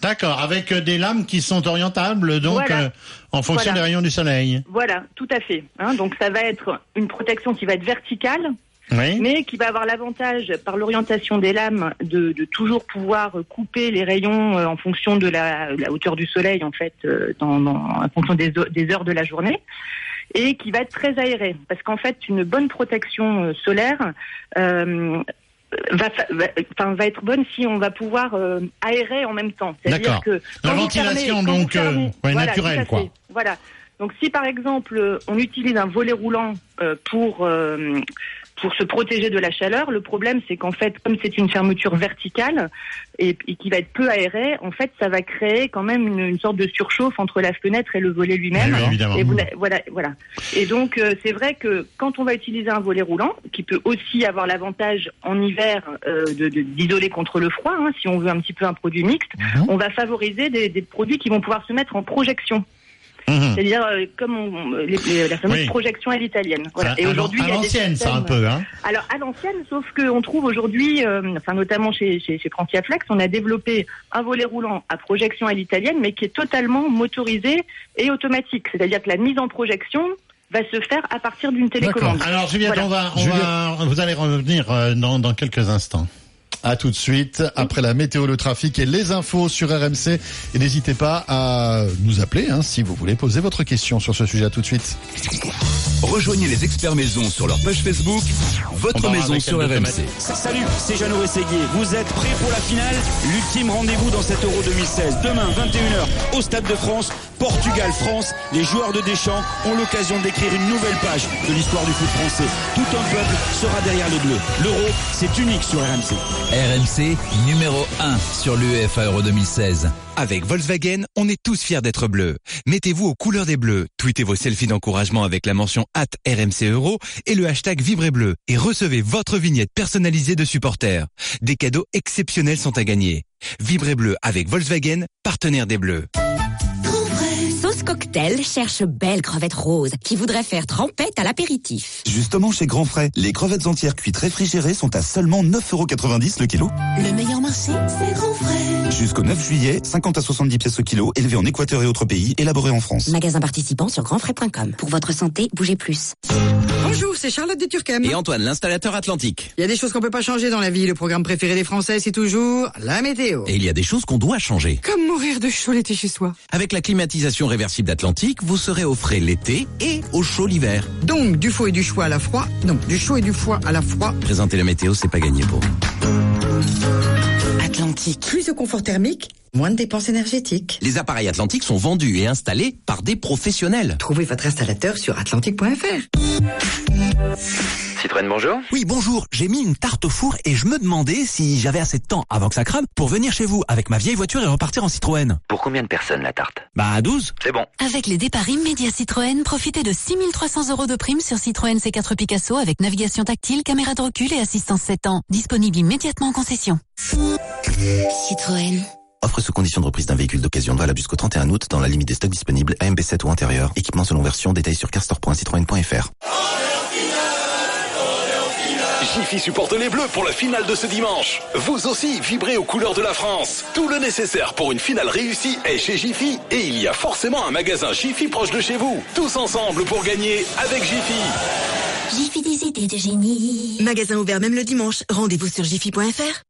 D'accord, avec euh, des lames qui sont orientables, donc Voilà. euh, en fonction Voilà. des rayons du soleil. Voilà, tout à fait. hein. donc, ça va être une protection qui va être verticale, Oui. mais qui va avoir l'avantage, par l'orientation des lames, de, de toujours pouvoir couper les rayons euh, en fonction de la, la hauteur du soleil, en fait, euh, dans, dans- en fonction des, heures- des heures de la journée. Et qui va être très aéré, parce qu'en fait, une bonne protection euh, solaire euh, va, va, enfin, va être bonne si on va pouvoir euh, aérer en même temps. C'est-à-dire que La ventilation, fermez- donc, euh, fermez- ouais, voilà, naturelle, quoi. Voilà. Donc si par exemple euh, on utilise un volet roulant euh, pour euh, pour se protéger de la chaleur. Le problème, c'est qu'en fait, comme c'est une fermeture verticale et, et qui va être peu aérée, en fait, ça va créer quand même une, une sorte de surchauffe entre la fenêtre et le volet lui-même. Et vous voilà, voilà. Et donc, euh, c'est vrai que quand on va utiliser un volet roulant, qui peut aussi avoir l'avantage en hiver euh, de- de- d'isoler contre le froid, hein, si on veut un petit peu un produit mixte, on va favoriser des, des produits qui vont pouvoir se mettre en projection. C'est-à-dire euh, comme on- les- les- la fameuse Oui. projection à l'italienne. Voilà. Et aujourd'hui, à l'ancienne, ça, un peu, hein. Alors à l'ancienne, sauf qu'on trouve aujourd'hui, euh, enfin notamment chez chez, chez Flex, on a développé un volet roulant à projection à l'italienne, mais qui est totalement motorisé et automatique. C'est-à-dire que la mise en projection va se faire à partir d'une télécommande. Alors Juliette, Voilà. on va, on va, vous allez revenir euh, dans, dans quelques instants. À tout de suite, après la météo, le trafic et les infos sur RMC. Et n'hésitez pas à nous appeler hein, si vous voulez poser votre question sur ce sujet. À tout de suite. Rejoignez les experts maison sur leur page Facebook, votre maison sur RMC. Salut, c'est Jeannot Rességuier. Vous êtes prêts pour la finale? L'ultime rendez-vous dans cet Euro 2016. Demain, 21h, au Stade de France, Portugal-France. Les joueurs de Deschamps ont l'occasion d'écrire une nouvelle page de l'histoire du foot français. Tout un peuple sera derrière les Bleus. L'Euro, c'est unique sur RMC. RMC numéro 1 sur l'UEFA Euro 2016. Avec Volkswagen, on est tous fiers d'être bleus. Mettez-vous aux couleurs des bleus, tweetez vos selfies d'encouragement avec la mention at RMC Euro et le hashtag Vibrez Bleu et recevez votre vignette personnalisée de supporters. Des cadeaux exceptionnels sont à gagner. Vibrez Bleu avec Volkswagen, partenaire des bleus. Cocktail cherche belle crevette rose qui voudrait faire trempette à l'apéritif. Justement, chez Grand Frais, les crevettes entières cuites réfrigérées sont à seulement 9,90€ le kilo. Le meilleur marché, c'est Grand Frais. Jusqu'au 9 juillet, 50 à 70 pièces au kilo, élevées en Équateur et autres pays, élaborées en France. Magasin participant sur grandfrais.com. Pour votre santé, bougez plus. Bonjour, c'est Charlotte de Turquem. Et Antoine, l'installateur atlantique. Il y a des choses qu'on peut pas changer dans la vie. Le programme préféré des Français, c'est toujours la météo. Et il y a des choses qu'on doit changer. Comme mourir de chaud l'été chez soi. Avec la climatisation réversible d'Atlantique, vous serez au frais l'été et au chaud l'hiver. Donc, du faux et du choix à la froid. Non, du chaud et du foie à la froid. Présenter la météo, c'est pas gagné pour vous. Atlantique. Plus de confort thermique, moins de dépenses énergétiques. Les appareils Atlantique sont vendus et installés par des professionnels. Trouvez votre installateur sur atlantique.fr. Citroën, bonjour. Oui, bonjour. J'ai mis une tarte au four et je me demandais si j'avais assez de temps avant que ça crame pour venir chez vous avec ma vieille voiture et repartir en Citroën. Pour combien de personnes la tarte? Bah, à 12. C'est bon. Avec les départs immédiats Citroën, profitez de 6300 euros de prime sur Citroën C4 Picasso avec navigation tactile, caméra de recul et assistance 7 ans. Disponible immédiatement en concession. Citroën. Offre sous condition de reprise d'un véhicule d'occasion valable jusqu'au 31 août dans la limite des stocks disponibles AMB7 ou intérieur. Équipement selon version, détail sur carstore.citroën.fr. Jiffy supporte les Bleus pour la finale de ce dimanche. Vous aussi, vibrez aux couleurs de la France. Tout le nécessaire pour une finale réussie est chez Jiffy et il y a forcément un magasin Jiffy proche de chez vous. Tous ensemble pour gagner avec Jiffy. Jiffy des idées de génie. Magasin ouvert même le dimanche. Rendez-vous sur jiffy.fr.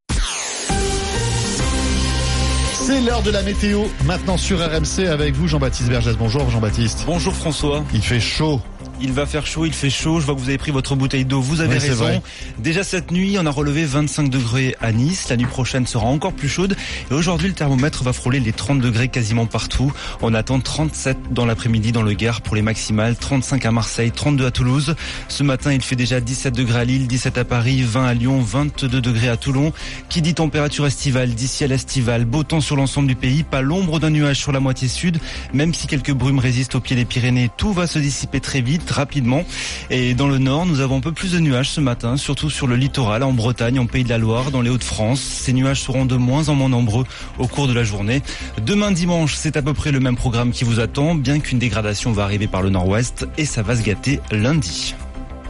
C'est l'heure de la météo, maintenant sur RMC avec vous Jean-Baptiste Bergès. Bonjour Jean-Baptiste. Bonjour François. Il fait chaud. Il va faire chaud, il fait chaud. Je vois que vous avez pris votre bouteille d'eau. Vous avez Oui, raison. Déjà cette nuit, on a relevé 25 degrés à Nice. La nuit prochaine sera encore plus chaude. Et aujourd'hui, le thermomètre va frôler les 30 degrés quasiment partout. On attend 37 dans l'après-midi dans le Gard pour les maximales, 35 à Marseille, 32 à Toulouse. Ce matin, il fait déjà 17 degrés à Lille, 17 à Paris, 20 à Lyon, 22 degrés à Toulon. Qui dit température estivale, d'ici à l'estival, beau temps sur l'ensemble du pays, pas l'ombre d'un nuage sur la moitié sud, même si quelques brumes résistent au pied des Pyrénées, tout va se dissiper très vite, rapidement. Et dans le nord, nous avons un peu plus de nuages ce matin, surtout sur le littoral, en Bretagne, en Pays de la Loire, dans les Hauts-de-France. Ces nuages seront de moins en moins nombreux au cours de la journée. Demain dimanche, c'est à peu près le même programme qui vous attend, bien qu'une dégradation va arriver par le nord-ouest et ça va se gâter lundi.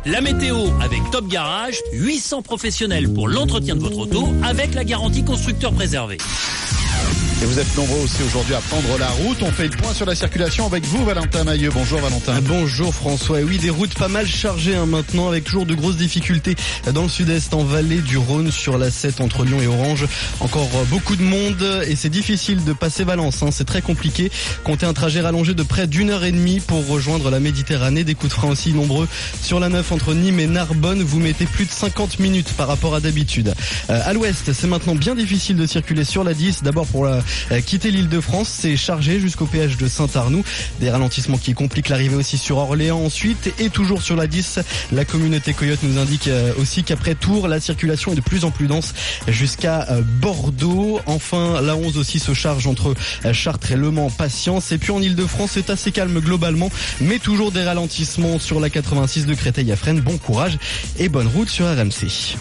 La météo avec Top Garage, 800 professionnels pour l'entretien de votre auto avec la garantie constructeur préservé. Et vous êtes nombreux aussi aujourd'hui à prendre la route. On fait le point sur la circulation avec vous, Valentin Mailleux. Bonjour, Valentin. Ah, Bonjour François. Et oui, des routes pas mal chargées hein, maintenant, avec toujours de grosses difficultés dans le sud-est, en vallée du Rhône, sur la 7 entre Lyon et Orange. Encore euh, beaucoup de monde et c'est difficile de passer Valence. hein, c'est très compliqué. Comptez un trajet rallongé de près d'une heure et demie pour rejoindre la Méditerranée. Des coups de frein aussi nombreux sur la 9 entre Nîmes et Narbonne. Vous mettez plus de 50 minutes par rapport à d'habitude. Euh, à l'ouest, c'est maintenant bien difficile de circuler sur la 10. D'abord pour la, euh, quitter l'île de France. C'est chargé jusqu'au péage de Saint-Arnoux. Des ralentissements qui compliquent l'arrivée aussi sur Orléans ensuite. Et toujours sur la 10, la communauté Coyote nous indique euh, aussi qu'après Tours, la circulation est de plus en plus dense jusqu'à euh, Bordeaux. Enfin, la 11 aussi se charge entre euh, Chartres et Le Mans. Patience. Et puis en île de France, c'est assez calme globalement, mais toujours des ralentissements sur la 86 de Créteil Fresnes. Bon courage et bonne route sur RMC.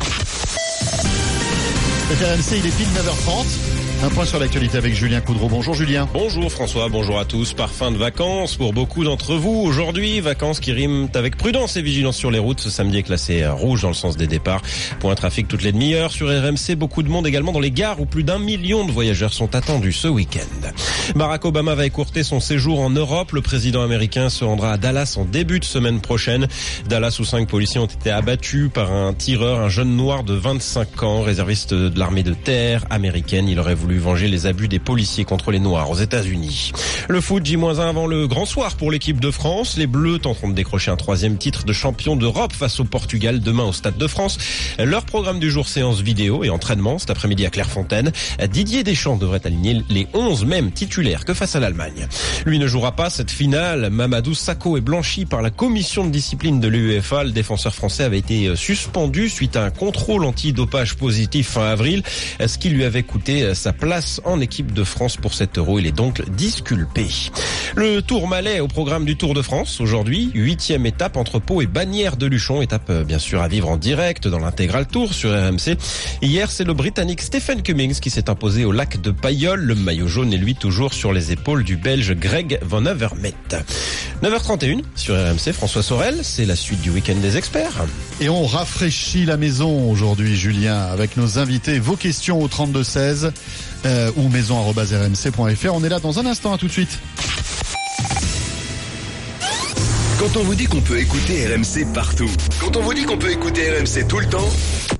RMC, il est pile 9h30. Un point sur l'actualité avec Julien Coudreau. Bonjour Julien. Bonjour François, bonjour à tous. Par fin de vacances pour beaucoup d'entre vous. Aujourd'hui, vacances qui riment avec prudence et vigilance sur les routes. Ce samedi est classé rouge dans le sens des départs. Point trafic toutes les demi-heures sur RMC. Beaucoup de monde également dans les gares où plus d'un million de voyageurs sont attendus ce week-end. Barack Obama va écourter son séjour en Europe. Le président américain se rendra à Dallas en début de semaine prochaine. Dallas où cinq policiers ont été abattus par un tireur, un jeune noir de 25 ans, réserviste de l'armée de terre américaine. Il aurait voulu venger les abus des policiers contre les Noirs aux États-Unis. Le foot J-1 avant le grand soir pour l'équipe de France. Les Bleus tenteront de décrocher un troisième titre de champion d'Europe face au Portugal demain au Stade de France. Leur programme du jour séance vidéo et entraînement cet après-midi à Clairefontaine. Didier Deschamps devrait aligner les 11 mêmes titulaires que face à l'Allemagne. Lui ne jouera pas cette finale. Mamadou Sakho est blanchi par la commission de discipline de l'UEFA. Le défenseur français avait été suspendu suite à un contrôle antidopage positif fin avril, ce qui lui avait coûté sa place en équipe de France pour cet euro. Il est donc disculpé. Le Tour Malais au programme du Tour de France. Aujourd'hui, huitième étape entre Pau et Bagnères de Luchon. Étape euh, bien sûr à vivre en direct dans l'intégral Tour sur RMC. Hier, c'est le Britannique Stephen Cummings qui s'est imposé au lac de Payolle. Le maillot jaune est lui toujours sur les épaules du Belge Greg Van Avermaet. 9h31 sur RMC. François Sorel, c'est la suite du week-end des experts. Et on rafraîchit la maison aujourd'hui, Julien, avec nos invités. Vos questions au 3216 euh, ou maison.rmc.fr. On est là dans un instant, à tout de suite. Quand on vous dit qu'on peut écouter RMC partout, quand on vous dit qu'on peut écouter RMC tout le temps,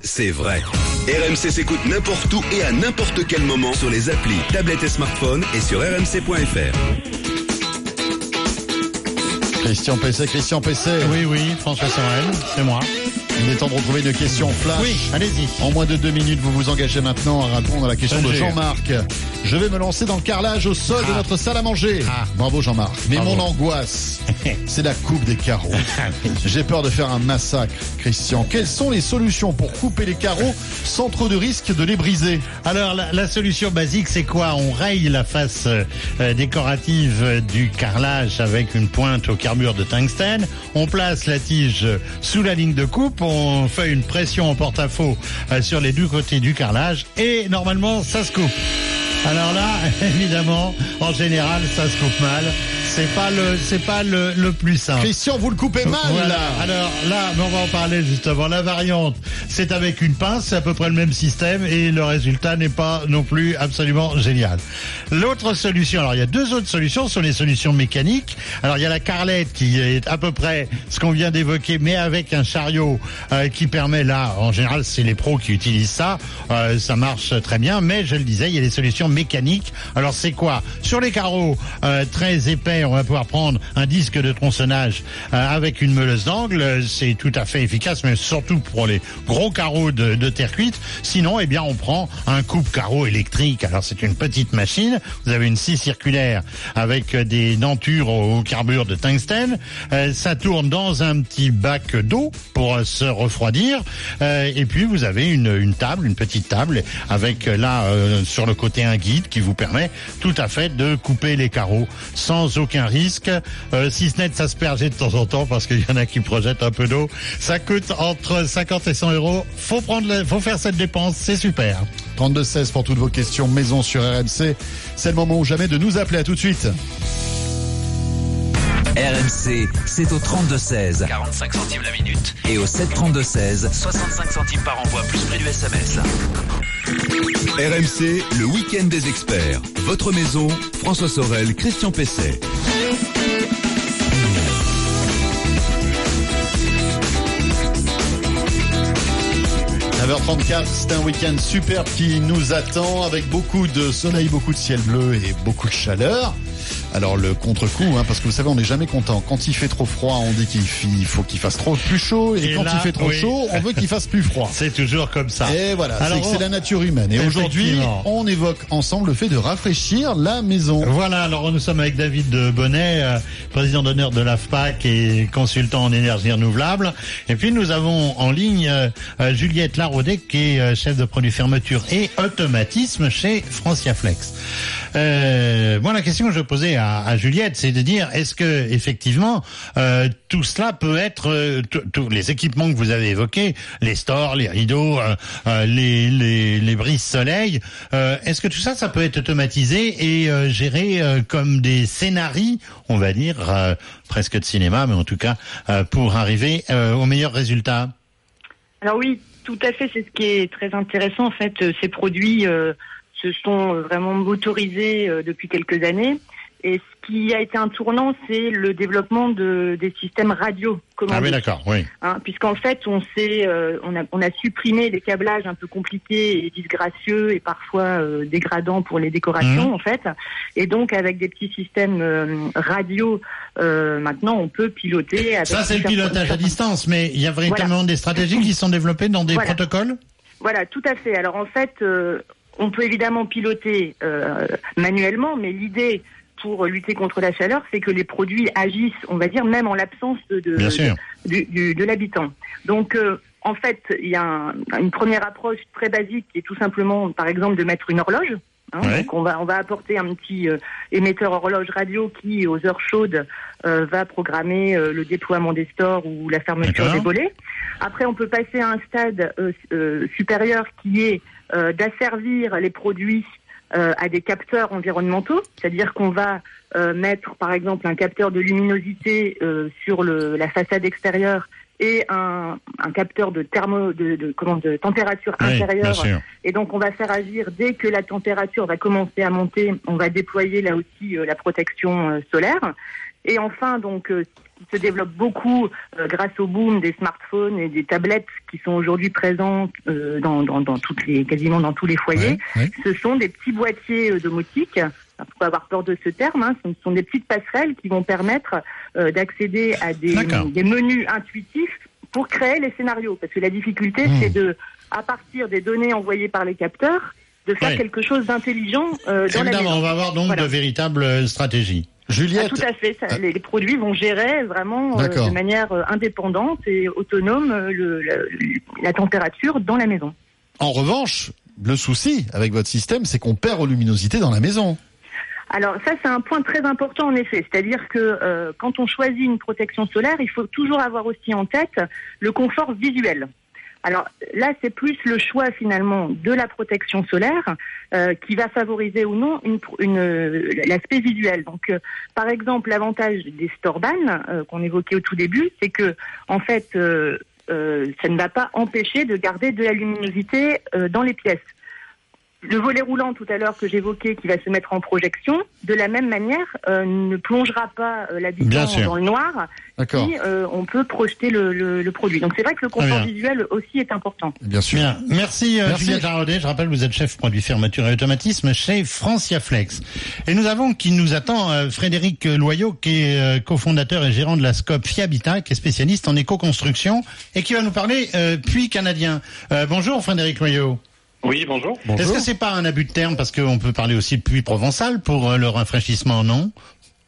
c'est vrai. RMC s'écoute n'importe où et à n'importe quel moment sur les applis, tablettes et smartphones et sur rmc.fr. Christian PC, Christian PC. Oui, oui, François Sorel, c'est moi. Il est temps de retrouver une question flash. Oui, allez-y. En moins de deux minutes, vous vous engagez maintenant à répondre à la question de. Jean-Marc. Je vais me lancer dans le carrelage au sol de Ah. notre salle à manger. Ah. Bravo Jean-Marc. Mais Bravo. mon angoisse, c'est la coupe des carreaux. J'ai peur de faire un massacre, Christian. Quelles sont les solutions pour couper les carreaux sans trop de risque de les briser Alors la, la solution basique c'est quoi? On raye la face euh, décorative du carrelage avec une pointe au carbure de tungstène. On place la tige sous la ligne de coupe. On fait une pression en porte-à-faux euh, sur les deux côtés du carrelage et normalement ça se coupe. Alors là, évidemment, en général, ça se coupe mal. C'est pas le, c'est pas le, le plus simple. Christian, vous le coupez mal Voilà. là. Alors là, mais on va en parler justement. La variante, c'est avec une pince, c'est à peu près le même système et le résultat n'est pas non plus absolument génial. L'autre solution, alors il y a deux autres solutions, ce sont les solutions mécaniques. Alors il y a la carlette qui est à peu près ce qu'on vient d'évoquer, mais avec un chariot euh, qui permet là, en général c'est les pros qui utilisent ça, Euh, ça marche très bien, mais je le disais, il y a des solutions mécaniques. Alors c'est quoi? Sur les carreaux euh, très épais, on va pouvoir prendre un disque de tronçonnage euh, avec une meuleuse d'angle, c'est tout à fait efficace, mais surtout pour les gros carreaux de, terre cuite. Sinon, eh bien, on prend un coupe-carreau électrique. Alors c'est une petite machine. Vous avez une scie circulaire avec des dentures au, au carbure de tungstène. Euh, ça tourne dans un petit bac d'eau pour euh, se refroidir. Et puis vous avez une, table, une petite table, avec là sur le côté un guide qui vous permet tout à fait de couper les carreaux sans aucun risque. Euh, si ce n'est de s'asperger de temps en temps parce qu'il y en a qui projettent un peu d'eau. Ça coûte entre 50 et 100 euros. Faut prendre, faut faire cette dépense, c'est super. 3216 pour toutes vos questions maison sur RMC. C'est le moment ou jamais de nous appeler. À tout de suite. RMC, c'est au 32-16 45 centimes la minute. et au 732-16. 65 centimes par envoi, plus prix du SMS. RMC, le week-end des experts. Votre maison, François Sorel, Christian Pesset. h 34 c'est un week-end superbe qui nous attend avec beaucoup de soleil, beaucoup de ciel bleu et beaucoup de chaleur. Alors le contre-coup, hein, parce que vous savez, on n'est jamais content. Quand il fait trop froid, on dit qu'il faut qu'il fasse trop plus chaud, et, Et quand là, il fait trop oui. chaud, on veut qu'il fasse plus froid. C'est toujours comme ça. Et voilà, c'est Alors, que c'est la nature humaine. Et aujourd'hui, on évoque ensemble le fait de rafraîchir la maison. Voilà, alors nous sommes avec David Bonnet, euh, président d'honneur de l'AFPAC et consultant en énergie renouvelable. Et puis nous avons en ligne euh, euh, Juliette Laraudet, qui est euh, chef de produit fermeture et automatisme chez Franciaflex. Euh, moi, la question que je posais à, Juliette, c'est de dire, est-ce que effectivement euh, tout cela peut être, euh, tous- les équipements que vous avez évoqués, les stores, les rideaux, euh, euh, les, les, les brises soleil, est-ce que tout ça, ça peut être automatisé et géré comme des scénarii, on va dire, presque de cinéma, mais en tout cas pour arriver au meilleur résultat? Alors oui, tout à fait. C'est ce qui est très intéressant. En fait, ces produits se sont euh, vraiment motorisés euh, depuis quelques années. Et ce qui a été un tournant, c'est le développement de, des systèmes radio. Ah oui, d'accord, oui. Hein, Puisqu'en fait, on euh, on, a, on a supprimé des câblages un peu compliqués et disgracieux et parfois euh, dégradants pour les décorations, Mhm. en fait. Et donc, avec des petits systèmes euh, radio, maintenant, on peut piloter. Avec Ça, c'est le pilotage à distance, mais il y a véritablement des stratégies qui sont développées dans des Voilà. protocoles? Voilà, tout à fait. Alors en fait, euh, on peut évidemment piloter euh, manuellement, mais l'idée pour lutter contre la chaleur, c'est que les produits agissent, on va dire, même en l'absence de, de, de l'habitant. Donc, euh, en fait, il y a un- une première approche très basique qui est tout simplement, par exemple, de mettre une horloge. hein. Ouais. Donc, on va, on va apporter un petit euh, émetteur horloge radio qui, aux heures chaudes, euh, va programmer euh, le déploiement des stores ou la fermeture des volets. Après, on peut passer à un stade euh, euh, supérieur qui est d'asservir les produits euh, à des capteurs environnementaux, c'est-à-dire qu'on va euh, mettre par exemple un capteur de luminosité euh, sur le, la façade extérieure et un, un capteur de thermo de, de, comment, de température Oui, intérieure. Et donc on va faire agir dès que la température va commencer à monter, on va déployer là aussi euh, la protection euh, solaire. Et enfin donc euh, qui se développe beaucoup euh, grâce au boom des smartphones et des tablettes qui sont aujourd'hui présentes euh, dans, dans, dans toutes les quasiment dans tous les foyers. Ce sont des petits boîtiers euh, domotiques. Alors, Faut pas avoir peur de ce terme. Hein. Ce sont des petites passerelles qui vont permettre euh, d'accéder à des, menus intuitifs pour créer les scénarios. Parce que la difficulté, Hmm. c'est de, à partir des données envoyées par les capteurs, de faire quelque chose d'intelligent euh, dans la Évidemment, maison. on va avoir donc Voilà. de véritables euh, stratégies. Ah, tout à fait. Ça, les, les produits vont gérer vraiment euh, de manière euh, indépendante et autonome euh, le, la, la température dans la maison. En revanche, le souci avec votre système, c'est qu'on perd en luminosité dans la maison. Alors ça, c'est un point très important en effet. C'est-à-dire que euh, quand on choisit une protection solaire, il faut toujours avoir aussi en tête le confort visuel. Alors là, c'est plus le choix finalement de la protection solaire euh, qui va favoriser ou non une, une, euh, l'aspect visuel. Donc, euh, par exemple, l'avantage des Storban euh, qu'on évoquait au tout début, c'est que en fait, ça ne va pas empêcher de garder de la luminosité dans les pièces. Le volet roulant tout à l'heure que j'évoquais, qui va se mettre en projection, de la même manière, euh, ne plongera pas euh, l'habitant dans le noir D'accord. si euh, on peut projeter le, le- le produit. Donc c'est vrai que le confort visuel aussi est important. Bien sûr. Bien. Merci, euh, Merci. Juliette. Je rappelle, vous êtes chef produit fermeture et automatisme chez Franciaflex. Et nous avons qui nous attend euh, Frédéric Loyau, qui est euh, cofondateur et gérant de la SCOP Fihabitat, qui est spécialiste en éco-construction et qui va nous parler euh, puits canadien. Euh, bonjour Frédéric Loyau. Oui, bonjour. Est-ce que c'est pas un abus de terme parce qu'on peut parler aussi de puits provençal pour euh, le rafraîchissement, non?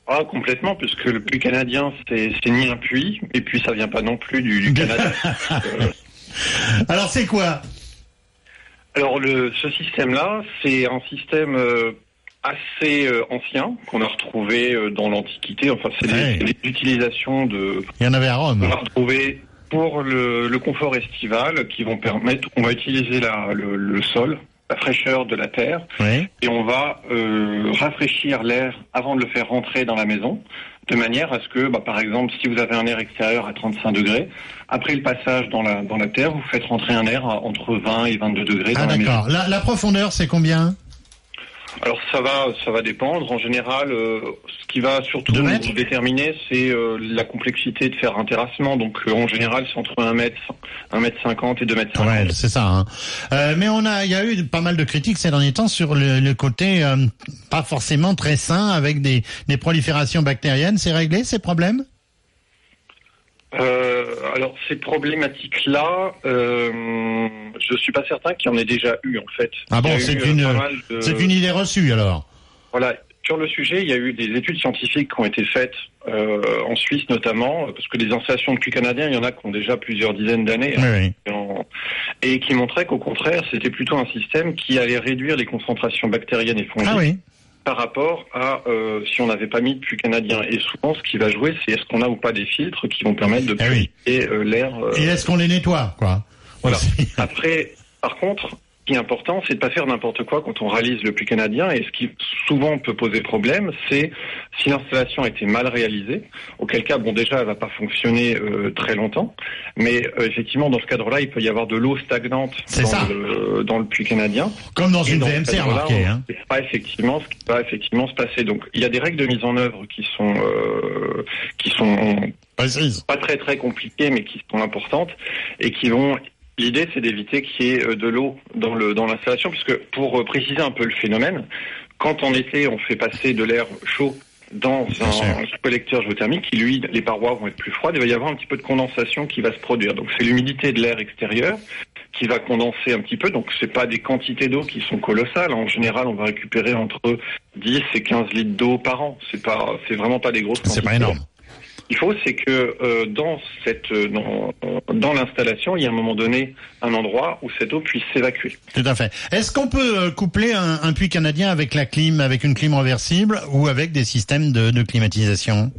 Ah, complètement, puisque le puits canadien, c'est c'est ni un puits, et puis ça vient pas non plus du, du Canada. Euh, Alors c'est quoi? Alors, le, ce système-là, c'est un système euh, assez euh, ancien qu'on a retrouvé euh, dans l'Antiquité. Enfin, c'est Ouais. les utilisations de Il y en avait à Rome. qu'on a retrouvé pour le, le confort estival, qui vont permettre. On va utiliser la, le, le sol, la fraîcheur de la terre, Oui. et on va euh, rafraîchir l'air avant de le faire rentrer dans la maison, de manière à ce que, bah, par exemple, si vous avez un air extérieur à 35 degrés, après le passage dans la, dans la terre, vous faites rentrer un air à entre 20 et 22 degrés dans Ah la maison. d'accord. La, la profondeur, c'est combien? Alors ça va, ça va dépendre. En général, euh, ce qui va surtout nous déterminer, c'est euh, la complexité de faire un terrassement. Donc euh, en général, c'est entre 1 mètre, 1 mètre 50 et 2 mètres 50. Ouais, c'est ça. Hein. Euh, mais on a, il y a eu pas mal de critiques ces derniers temps sur le, le côté euh, pas forcément très sain avec des, des proliférations bactériennes. C'est réglé ces problèmes? Euh, alors ces problématiques-là, euh, je suis pas certain qu'il y en ait déjà eu en fait. Ah bon, c'est eu, euh, une, de- c'est une idée reçue alors. Voilà. Sur le sujet, il y a eu des études scientifiques qui ont été faites euh, en Suisse notamment, parce que les installations de puits canadiens, il y en a qui ont déjà plusieurs dizaines d'années, Oui, hein, oui. et en- et qui montraient qu'au contraire, c'était plutôt un système qui allait réduire les concentrations bactériennes et fongiques Ah oui. Par rapport à euh, si on n'avait pas mis de puits canadien. Et souvent, ce qui va jouer, c'est est-ce qu'on a ou pas des filtres qui vont permettre de purifier euh, l'air. euh, Et est-ce qu'on les nettoie, quoi? Voilà. Après, par contre, qui est important, c'est de pas faire n'importe quoi quand on réalise le puits canadien. Et ce qui souvent peut poser problème, c'est si l'installation a été mal réalisée, auquel cas, bon, déjà, elle va pas fonctionner euh, très longtemps. Mais euh, effectivement, dans ce cadre-là, il peut y avoir de l'eau stagnante C'est dans ça. le, dans le puits canadien. Comme dans Et une ce VMC, remarquez, hein. sait pas effectivement ce qui va effectivement se passer. Donc, il y a des règles de mise en œuvre qui sont euh, qui sont pas très très compliquées, mais qui sont importantes et qui vont. L'idée, c'est d'éviter qu'il y ait euh, de l'eau dans le dans l'installation, puisque pour euh, préciser un peu le phénomène, quand en été on fait passer de l'air chaud dans un collecteur géothermique, qui lui, les parois vont être plus froides, il va y avoir un petit peu de condensation qui va se produire. Donc c'est l'humidité de l'air extérieur qui va condenser un petit peu. Donc c'est pas des quantités d'eau qui sont colossales. En général, on va récupérer entre 10 et 15 litres d'eau par an. C'est pas, c'est vraiment pas des grosses quantités. C'est pas énorme. Il faut, c'est que euh, dans cette euh, dans, dans l'installation, il y a à un moment donné un endroit où cette eau puisse s'évacuer. Tout à fait. Est-ce qu'on peut euh, coupler un, un puits canadien avec la clim, avec une clim reversible ou avec des systèmes de, de climatisation?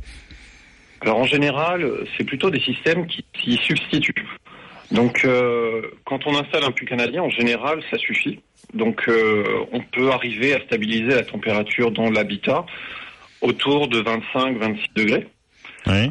Alors en général, c'est plutôt des systèmes qui s'y substituent. Donc euh, quand on installe un puits canadien, en général, ça suffit. Donc euh, on peut arriver à stabiliser la température dans l'habitat autour de 25-26 degrés.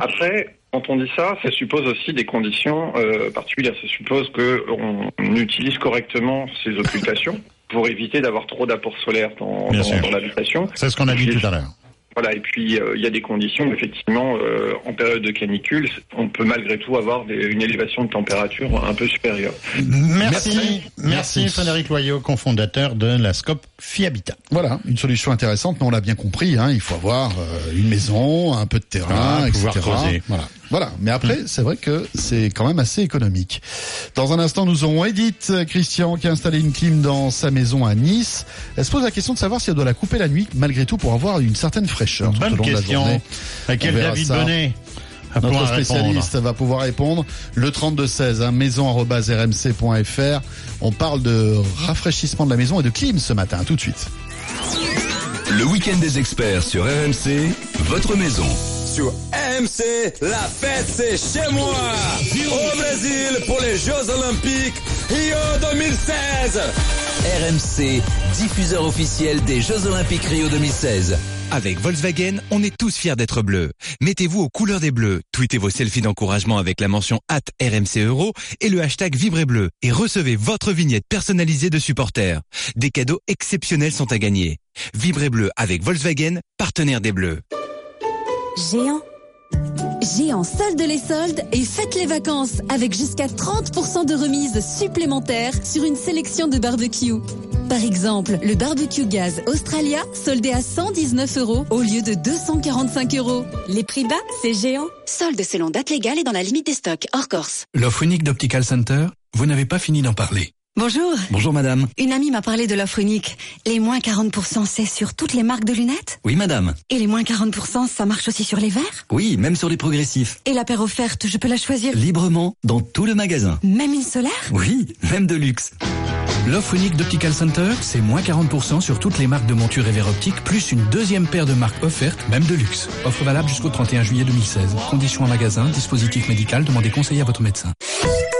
Après, quand on dit ça, ça suppose aussi des conditions euh, particulières. Ça suppose que on utilise correctement ces occultations pour éviter d'avoir trop d'apport solaire dans, dans l'habitation. C'est ce qu'on a dit tout à l'heure. Voilà, et puis euh, il y a des conditions, où, effectivement, euh, en période de canicule, on peut malgré tout avoir des- une élévation de température un peu supérieure. Merci. Merci, Frédéric Loyau, cofondateur de la Scope Fihabitat. Voilà, une solution intéressante, mais on l'a bien compris, hein, il faut avoir euh, une maison, un peu de terrain, Ah, etc. pouvoir creuser. Voilà. Voilà. Mais après, c'est vrai que c'est quand même assez économique. Dans un instant, nous aurons Edith euh, Christian qui a installé une clim dans sa maison à Nice. Elle se pose la question de savoir si elle doit la couper la nuit, malgré tout, pour avoir une certaine fraîcheur tout Bonne au long de la question. journée. Laquelle On verra David ça. Bonnet Notre pouvoir spécialiste va pouvoir répondre. Le 3216, hein, maison.rmc.fr. On parle de rafraîchissement de la maison et de clim ce matin. Tout de suite. Le week-end des experts sur RMC, votre maison. Sur RMC, la fête c'est chez moi. Au Brésil pour les Jeux Olympiques Rio 2016. RMC, diffuseur officiel des Jeux Olympiques Rio 2016. Avec Volkswagen, on est tous fiers d'être bleus. Mettez-vous aux couleurs des bleus, tweetez vos selfies d'encouragement avec la mention RMC Euro et le hashtag Vibrez Bleu et recevez votre vignette personnalisée de supporter. Des cadeaux exceptionnels sont à gagner. Vibrez Bleu avec Volkswagen, partenaire des Bleus. Géant. Géant solde les soldes et faites les vacances avec jusqu'à 30% de remise supplémentaire sur une sélection de barbecues. Par exemple, le barbecue gaz Australia soldé à 119 euros au lieu de 245 euros. Les prix bas, c'est géant. Solde selon date légale et dans la limite des stocks, hors Corse. L'offre unique d'Optical Center, vous n'avez pas fini d'en parler. Bonjour. Bonjour madame. Une amie m'a parlé de l'offre unique. Les moins 40%, c'est sur toutes les marques de lunettes? Oui madame. Et les moins 40%, ça marche aussi sur les verres? Oui, même sur les progressifs. Et la paire offerte, je peux la choisir? Librement, dans tout le magasin. Même une solaire? Oui, même de luxe. L'offre unique d'Optical Center, c'est moins 40% sur toutes les marques de montures et verres optiques, plus une deuxième paire de marques offertes, même de luxe. Offre valable jusqu'au 31 juillet 2016. Conditions en magasin, dispositif médical, demandez conseil à votre médecin.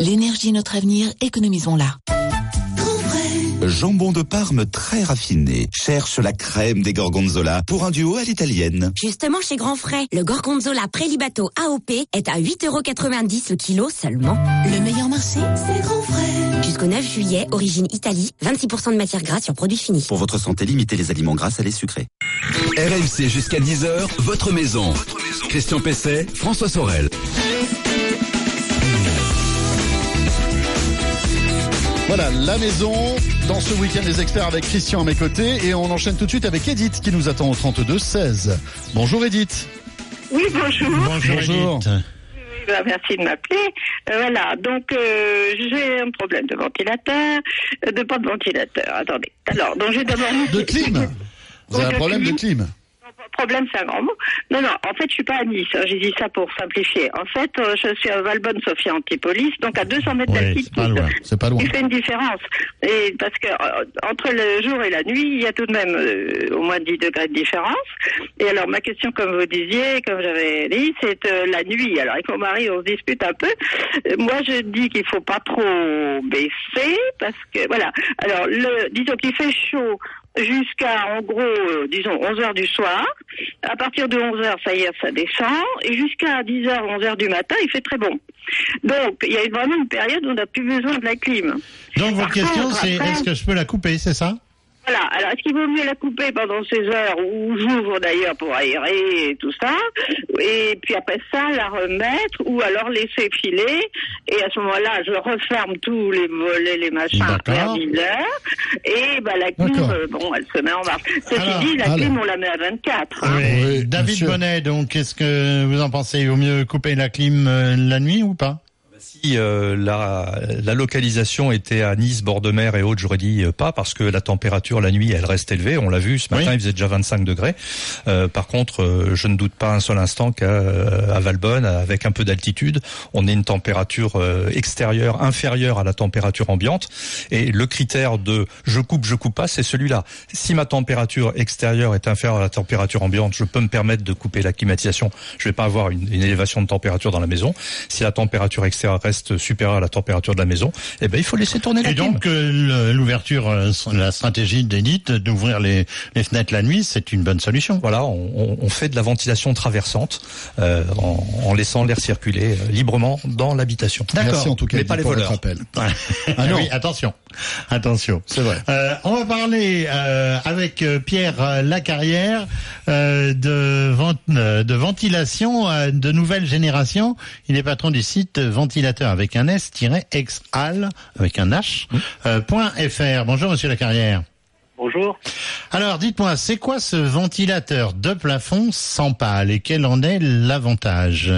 L'énergie est notre avenir, économisons-la. Jambon de Parme très raffiné. Cherche la crème des gorgonzola pour un duo à l'italienne. Justement chez Grand Frais, le Gorgonzola Prelibato AOP est à 8,90€ le kilo seulement. Le meilleur marché, c'est Grand Frais. Jusqu'au 9 juillet, origine Italie, 26% de matière grasse sur produits finis. Pour votre santé, limitez les aliments gras à les sucrés. RMC jusqu'à 10h, votre maison. Christian Pesset, François Sorel. Voilà, la maison, dans ce week-end des experts avec Christian à mes côtés. Et on enchaîne tout de suite avec Edith qui nous attend au 32-16. Bonjour Edith. Oui, bonjour. Bonjour. Oui, bah, merci de m'appeler. Euh, voilà, donc euh, j'ai un problème de ventilateur, euh, de pas de ventilateur. Attendez. Alors, donc j'ai d'abord De clim Vous avez un de problème de clim. Problème, c'est un grand mot. Non, non, en fait, je suis pas à Nice. hein, J'ai dit ça pour simplifier. En fait, euh, je suis à Valbonne, Sophia Antipolis, donc à 200 mètres Oui, d'altitude. c'est pas loin. C'est pas loin. Il fait une différence. Et parce que euh, entre le jour et la nuit, il y a tout de même euh, au moins 10 degrés de différence. Et alors, ma question, comme vous disiez, comme j'avais dit, c'est euh, la nuit. Alors, avec mon mari, on se dispute un peu. Moi, je dis qu'il faut pas trop baisser parce que, voilà. Alors, le, disons qu'il fait chaud jusqu'à, en gros, euh, disons, 11 heures du soir. À partir de 11 heures, ça y est, ça descend. Et jusqu'à 10 heures, 11 heures du matin, il fait très bon. Donc, il y a vraiment une période où on n'a plus besoin de la clim. Donc votre Par question c'est après- est-ce que je peux la couper, c'est ça? Voilà, alors est-ce qu'il vaut mieux la couper pendant ces heures où j'ouvre d'ailleurs pour aérer et tout ça, et puis après ça la remettre, ou alors laisser filer, et à ce moment-là je referme tous les volets, les machins vers 10 heures, et bah la clim, euh, bon, elle se met en marche. Ceci Alors, dit, la alors. clim on la met à 24. hein. Oui, David Bonnet, donc qu'est-ce que vous en pensez? Il vaut mieux couper la clim euh, la nuit ou pas? Si euh, la, la localisation était à Nice, bord de mer et autres, j'aurais dit euh, pas parce que la température la nuit elle reste élevée. On l'a vu ce matin, il faisait déjà 25 degrés. Euh, par contre, euh, je ne doute pas un seul instant qu'à euh, à Valbonne, avec un peu d'altitude, on ait une température euh, extérieure inférieure à la température ambiante. Et le critère de je coupe, je coupe pas, c'est celui-là. Si ma température extérieure est inférieure à la température ambiante, je peux me permettre de couper la climatisation. Je vais pas avoir une, une élévation de température dans la maison. Si la température extérieure reste supérieure à la température de la maison, eh ben il faut laisser tourner la Et donc euh, l'ouverture, euh, la stratégie d'Edith d'ouvrir les, les fenêtres la nuit, c'est une bonne solution. Voilà, on, fait de la ventilation traversante euh, en, en laissant l'air circuler euh, librement dans l'habitation. Merci en tout cas mais pas les voleurs. votre appel. Ah non. Oui, attention, attention. C'est vrai. Euh, on va parler euh, avec euh, Pierre Lacarrière euh, de, vent- euh, de ventilation euh, de nouvelle génération. Il est patron du site ventilateur avec un S-exhal avec un H euh, point .fr. Bonjour Monsieur Lacarrière. Bonjour. Alors dites-moi, c'est quoi ce ventilateur de plafond sans pale et quel en est l'avantage?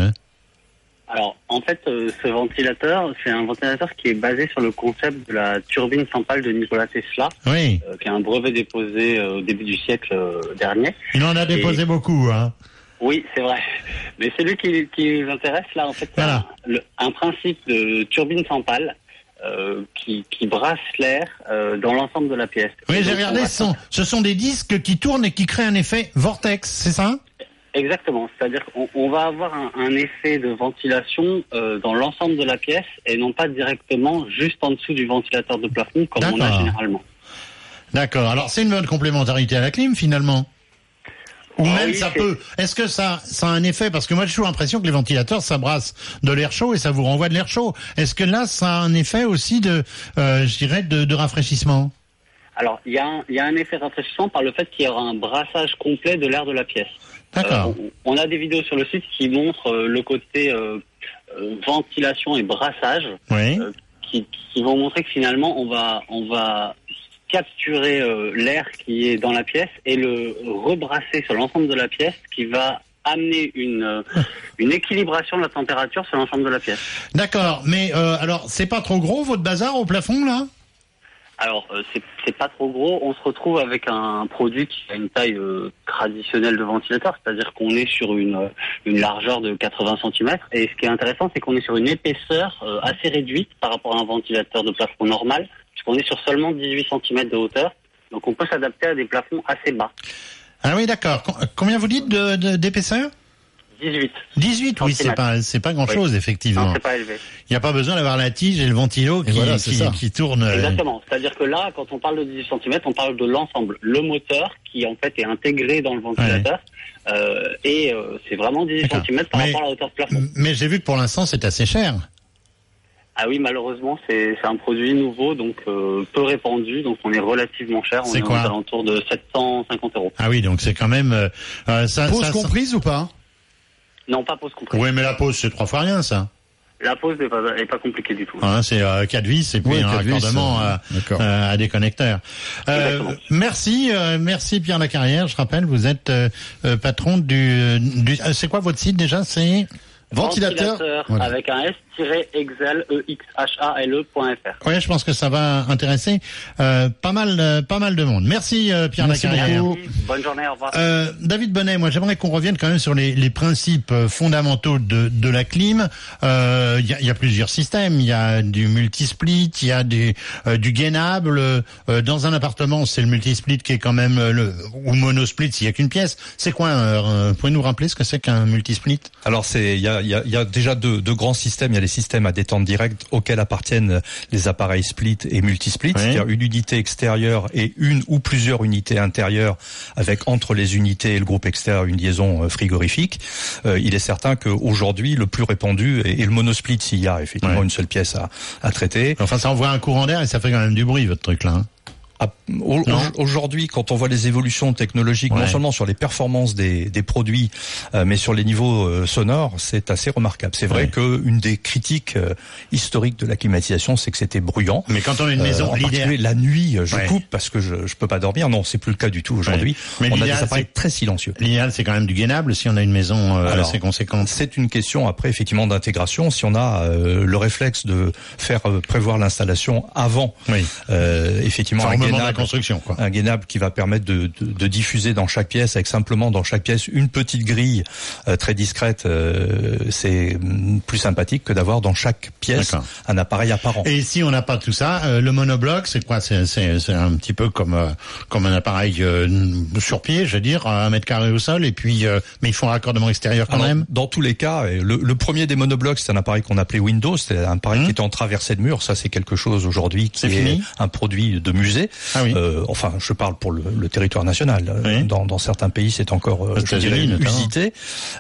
Alors, en fait, euh, ce ventilateur, c'est un ventilateur qui est basé sur le concept de la turbine sans pale de Nikola Tesla, Oui, euh, qui a un brevet déposé euh, au début du siècle euh, dernier. il en a Et- déposé beaucoup. Hein. Oui, c'est vrai. Mais celui qui, qui nous intéresse, là, en fait, c'est un, le- un principe de turbine sans pale euh, qui, qui brasse l'air euh, dans l'ensemble de la pièce. Oui, j'ai regardé, ce sont, ce sont des disques qui tournent et qui créent un effet vortex, c'est ça? Exactement, c'est-à-dire qu'on on va avoir un, un effet de ventilation euh, dans l'ensemble de la pièce et non pas directement juste en dessous du ventilateur de plafond comme on a généralement. D'accord. Alors c'est une bonne complémentarité à la clim finalement. Ou Ah même oui, ça c'est- peut. Est-ce que ça, ça a un effet? Parce que moi j'ai toujours l'impression que les ventilateurs ça brasse de l'air chaud et ça vous renvoie de l'air chaud. Est-ce que là ça a un effet aussi de, euh, je dirais, de, de rafraîchissement? Alors, il y, a un- y a un effet rafraîchissant par le fait qu'il y aura un brassage complet de l'air de la pièce. D'accord. Euh, on, a des vidéos sur le site qui montrent euh, le côté euh, ventilation et brassage, Oui. qui, qui vont montrer que finalement on va on va capturer l'air qui est dans la pièce et le rebrasser sur l'ensemble de la pièce, qui va amener une une équilibration de la température sur l'ensemble de la pièce. D'accord. Mais euh, alors c'est pas trop gros votre bazar au plafond là? Alors, euh, c'est pas trop gros. On se retrouve avec un produit qui a une taille euh, traditionnelle de ventilateur, c'est-à-dire qu'on est sur une, euh, largeur de 80 cm. Et ce qui est intéressant, c'est qu'on est sur une épaisseur assez réduite par rapport à un ventilateur de plafond normal, puisqu'on est sur seulement 18 cm de hauteur. Donc on peut s'adapter à des plafonds assez bas. Ah oui, d'accord. Com- Combien vous dites d'épaisseur? 18. 18, oui, c'est pas, c'est pas grand chose, Oui. effectivement. Non, c'est pas élevé. Il n'y a pas besoin d'avoir la tige et le ventilo qui, voilà, qui, ça. qui tourne. euh, Exactement. C'est-à-dire que là, quand on parle de 18 cm, on parle de l'ensemble. Le moteur qui en fait est intégré dans le ventilateur. Euh, et euh, c'est vraiment 18 D'accord. cm par Mais- rapport à la hauteur de plafond. Mais j'ai vu que pour l'instant, c'est assez cher. Ah oui, malheureusement, c'est c'est un produit nouveau, donc euh, peu répandu, donc on est relativement cher. On C'est est quoi aux alentours de 750 euros. Ah oui, donc c'est quand même. euh, ça, Pause ça- comprise ou pas? Non, pas pause comprise. Oui, mais la pause, c'est trois fois rien, ça. La pause n'est pas, est pas compliquée du tout. Hein, c'est euh, quatre vis et puis Oui, un quatre vis, raccordement euh, à, d'accord. à- à des connecteurs. Euh, merci, euh, merci Pierre Lacarrière. Je rappelle, vous êtes euh, euh, patron du. du euh, c'est quoi votre site déjà? C'est Ventilateur. Voilà. avec un S-Excel E E-X-H-A-L-E.fr. Oui, je pense que ça va intéresser euh, pas mal, euh, pas mal de monde. Merci euh, Pierre Merci beaucoup. Bonne journée, au revoir. Euh, David Bonnet, moi j'aimerais qu'on revienne quand même sur les, les principes fondamentaux de, de la clim. Euh, Il y, a, il y a plusieurs systèmes. Il y a du multisplit, il y a du, euh, du gainable. Euh, dans un appartement, c'est le multisplit qui est quand même le ou monosplit s'il y a qu'une pièce. C'est quoi Pouvez-nous rappeler ce que c'est qu'un multisplit? Alors c'est il y a, il y, a, il y a déjà deux, deux grands systèmes. Il y a les systèmes à détente directe auxquels appartiennent les appareils split et multisplit, c'est-à-dire une unité extérieure et une ou plusieurs unités intérieures avec entre les unités et le groupe extérieur une liaison euh, frigorifique. Euh, il est certain qu'aujourd'hui le plus répandu est, est le monosplit s'il y a effectivement une seule pièce à, à traiter. Enfin, ça envoie un courant d'air et ça fait quand même du bruit votre truc là. hein. Aujourd'hui, quand on voit les évolutions technologiques, Ouais. non seulement sur les performances des, des produits, euh, mais sur les niveaux euh, sonores, c'est assez remarquable. C'est vrai Ouais. que une des critiques euh, historiques de la climatisation, c'est que c'était bruyant. Mais quand on a une Euh, maison, en l'idéal- particulier la nuit, je Ouais. coupe parce que je, je peux pas dormir. Non, c'est plus le cas du tout aujourd'hui. Mais On a des appareils très silencieux. L'idéal, c'est quand même du gainable si on a une maison euh, Alors, assez conséquente. C'est une question après effectivement d'intégration. Si on a euh, le réflexe de faire euh, prévoir l'installation avant, Oui. euh, effectivement Enfin, de la gainable, construction, quoi. un gainable qui va permettre de, de, de diffuser dans chaque pièce avec simplement dans chaque pièce une petite grille euh, très discrète. euh, c'est mm, plus sympathique que d'avoir dans chaque pièce un appareil apparent. Et si on n'a pas tout ça, euh, le monobloc, c'est quoi? C'est c'est c'est un petit peu comme euh, comme un appareil euh, sur pied, je veux dire, un mètre carré au sol, et puis euh, mais il faut un raccordement extérieur quand Alors, même? Dans tous les cas, le, le premier des monoblocs, c'est un appareil qu'on appelait Windows, c'était un appareil qui était en traversée de mur. Ça, c'est quelque chose aujourd'hui qui Hum. C'est est un produit de musée. Ah oui. Euh, enfin, je parle pour le, le territoire national. Euh, Oui. Dans, dans certains pays, c'est encore, euh, je dirais, usité.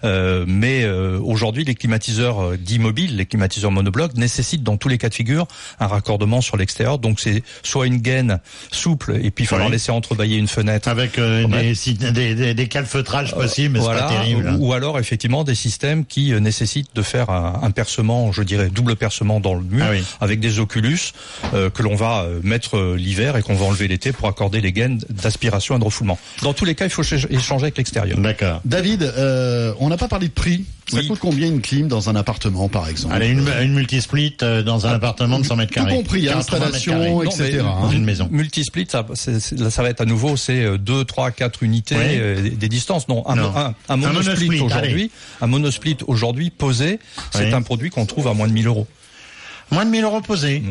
Euh, mais euh, aujourd'hui, les climatiseurs euh, dits mobiles, les climatiseurs monoblocs, nécessitent dans tous les cas de figure un raccordement sur l'extérieur. Donc, c'est soit une gaine souple et puis il falloir Oui. laisser entrebâiller une fenêtre Avec des, si- des, des, des calfeutrages possibles, mais c'est pas terrible. hein. ou, alors effectivement des systèmes qui nécessitent de faire un, un percement, je dirais double percement dans le mur, Ah avec des oculus que l'on va mettre l'hiver et qu'on va enlever l'été pour accorder les gaines d'aspiration et de refoulement. Dans tous les cas, il faut ch- échanger avec l'extérieur. D'accord. David, euh, on n'a pas parlé de prix. Ça Oui. coûte combien une clim dans un appartement, par exemple Allez, une, une multisplit euh, dans un appartement de 100 mètres Tout carrés. compris, 80 installation, etc. mais, hein. Dans une maison. Multisplit, ça, là, ça va être à nouveau, c'est 2, 3, 4 unités, Oui. euh, des, distances. Non, un, Non. un, monosplit aujourd'hui, un monosplit aujourd'hui posé, c'est Oui. un produit qu'on trouve à moins de 1000 euros. Moins de 1000 euros posés.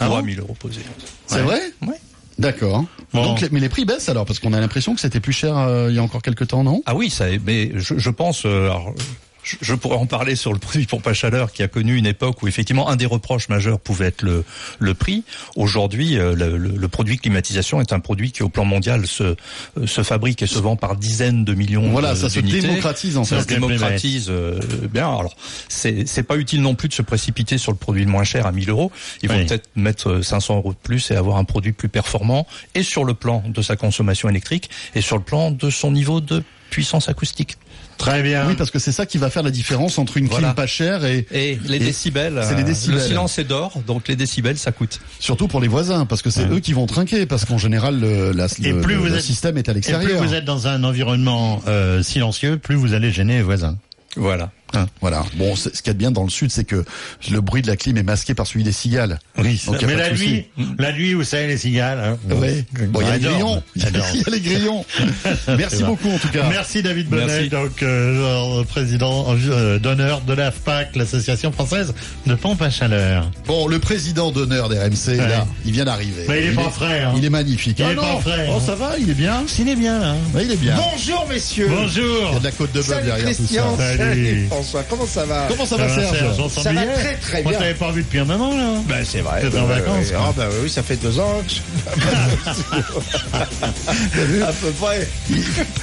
Ah Ou bon à 1000 euros posé. C'est Ouais. vrai? Ouais. D'accord. Bon. Donc, les- mais les prix baissent alors, parce qu'on a l'impression que c'était plus cher euh, il y a encore quelques temps, non? Ah oui, ça, mais je, je pense. euh, alors, je, je pourrais en parler sur le produit pompe à chaleur qui a connu une époque où effectivement un des reproches majeurs pouvait être le, le prix. Aujourd'hui, euh, le, le- le produit climatisation est un produit qui au plan mondial se, euh, se fabrique et se vend par dizaines de millions. Voilà, ça se démocratise, en Ça fait. se démocratise euh, bien. Alors, c'est pas utile non plus de se précipiter sur le produit le moins cher à 1000 euros. Il faut Oui. peut-être mettre euh, 500 euros de plus et avoir un produit plus performant et sur le plan de sa consommation électrique et sur le plan de son niveau de puissance acoustique. Très bien. Oui, parce que c'est ça qui va faire la différence entre une clim Voilà. pas chère et, Et les Et décibels, c'est les euh, décibels. le silence est d'or, donc les décibels ça coûte. surtout pour les voisins, parce que c'est eux qui vont trinquer, parce qu'en général, le, la- Et le- plus le- vous le êtes- système est à Et plus l'extérieur. vous êtes dans un environnement euh, silencieux, plus vous allez gêner les voisins. Voilà. Voilà. Bon, ce qu'il y a de bien dans le sud, c'est que le bruit de la clim est masqué par celui des cigales. Oui, Donc, mais la nuit, la nuit, vous savez, les cigales. Hein. Oui. Bon, il y a les grillons. Il y a les grillons. Merci beaucoup, en tout cas. Merci David Bonnet, Merci. donc euh, président euh, d'honneur de l'AFPAC, l'association française de pompe à chaleur. Bon, le président d'honneur des RMC, Ouais. là, il vient d'arriver. Mais il est pas frais, hein. Il est magnifique. Il Ah est non. pas frais, Oh, hein. ça va, il est bien. Il est bien, là. Ouais, il est bien. Bonjour messieurs. Bonjour. Il y a de la côte de bœuf derrière tout ça. salut François, comment ça va Comment ça va, Serge on Ça va très très On bien. t'avait pas vu depuis un moment, là. Ben c'est vrai. T'étais en Ouais, vacances, ouais. quoi. Ah ben oui, ça fait deux ans que je... à peu près.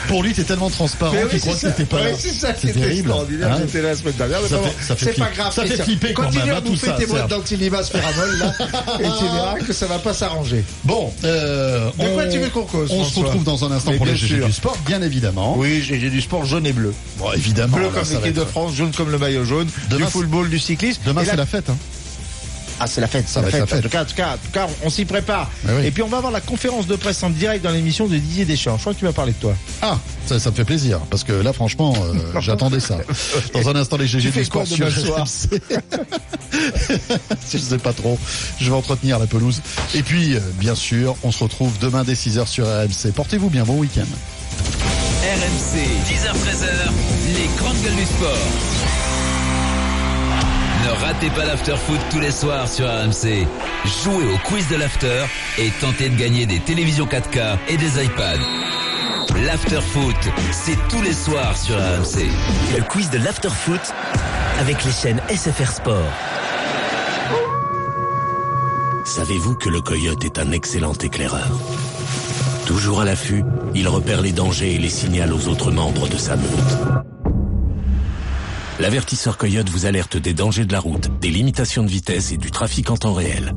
Pour lui, t'es tellement transparent Mais oui, qu'il croit c'est que ça. t'étais pas Ouais, c'est ça qui est terrible. extraordinaire. Hein J'étais là la semaine dernière. mais Ça bon, fait- ça fait c'est flipper. pas grave. Ça fait Christian. flipper quand Continue même, à hein, tout bouffer ça, tes boîtes Serge. d'antilibas spéramol là, et tu verras que ça va pas s'arranger. Bon, euh, De quoi on- tu veux qu'on cause On se François retrouve dans un instant Mais pour les bien GG sûr. du sport, bien évidemment. Oui, j'ai j'ai du sport jaune et bleu. Bon, évidemment. Bleu là, comme ça va l'équipe de être- France, jaune comme le maillot jaune, Demain, du football, du cyclisme. Demain, c'est la fête. Hein. Ah, c'est la fête, Ça c'est la fête. être la En fête. tout cas, en tout cas, en tout cas, on s'y prépare. Oui. Et puis on va avoir la conférence de presse en direct dans l'émission de Didier Deschamps. Je crois que tu vas parler de toi. Ah, ça, ça me fait plaisir, parce que là, franchement, euh, j'attendais ça. Dans un instant, les GG du sport sur. Je sais pas trop. Je vais entretenir la pelouse. Et puis, euh, bien sûr, on se retrouve demain dès 6h sur RMC. Portez-vous bien, bon week-end. RMC, 10h-13h, les grandes gueules du sport. Ne ratez pas l'after-foot tous les soirs sur RMC. Jouez au quiz de l'after et tentez de gagner des télévisions 4K et des iPads. L'after-foot, c'est tous les soirs sur RMC. Le quiz de l'afterfoot avec les chaînes SFR Sport. Savez-vous que le coyote est un excellent éclaireur? Toujours à l'affût, il repère les dangers et les signale aux autres membres de sa meute. L'avertisseur coyote vous alerte des dangers de la route, des limitations de vitesse et du trafic en temps réel.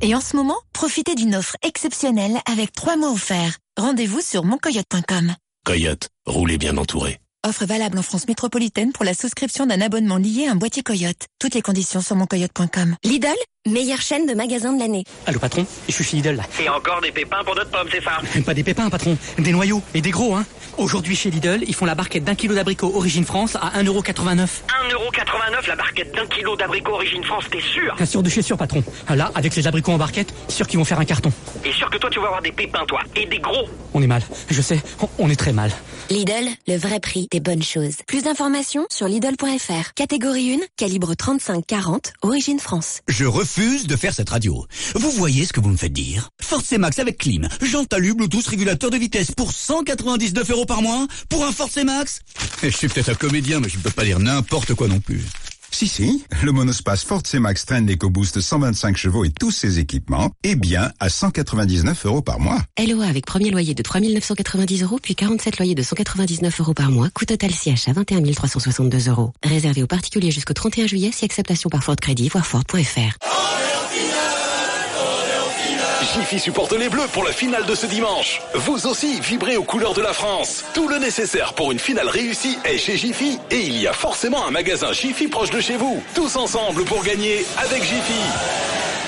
Et en ce moment, profitez d'une offre exceptionnelle avec 3 mois offerts. Rendez-vous sur moncoyote.com. Coyote, roulez bien entouré. Offre valable en France métropolitaine pour la souscription d'un abonnement lié à un boîtier Coyote. Toutes les conditions sur moncoyote.com. Lidl, meilleure chaîne de magasins de l'année. Allô patron, je suis chez Lidl là. Et encore des pépins pour notre pomme, c'est ça? Pas des pépins patron, des noyaux et des gros hein. Aujourd'hui chez Lidl, ils font la barquette d'un kilo d'abricots Origine France à 1,89€. 1,89€ la barquette d'un kilo d'abricots Origine France, t'es sûr? Bien sûr de chez sûr patron. Là, avec ces abricots en barquette, sûr qu'ils vont faire un carton. Et sûr que toi tu vas avoir des pépins toi, et des gros? On est mal, je sais, on- on est très mal. Lidl, le vrai prix des bonnes choses. Plus d'informations sur Lidl.fr. Catégorie 1, calibre 35-40, origine France. Je refuse de faire cette radio. Vous voyez ce que vous me faites dire Force Max avec clim, jante Bluetooth, régulateur de vitesse pour 199 euros par mois Pour un Force Max? Je suis peut-être un comédien, mais je ne peux pas dire n'importe quoi non plus. Si, si, le monospace Ford C-Max Trend EcoBoost 125 chevaux et tous ses équipements est bien à 199 euros par mois. LOA avec premier loyer de 3 990 euros, puis 47 loyers de 199 euros par mois, coût total siège à 21 362 euros. Réservé aux particuliers jusqu'au 31 juillet, si acceptation par Ford Crédit, voire Ford.fr. Jiffy supporte les Bleus pour la finale de ce dimanche. Vous aussi, vibrez aux couleurs de la France. Tout le nécessaire pour une finale réussie est chez Jiffy et il y a forcément un magasin Jiffy proche de chez vous. Tous ensemble pour gagner avec Jiffy.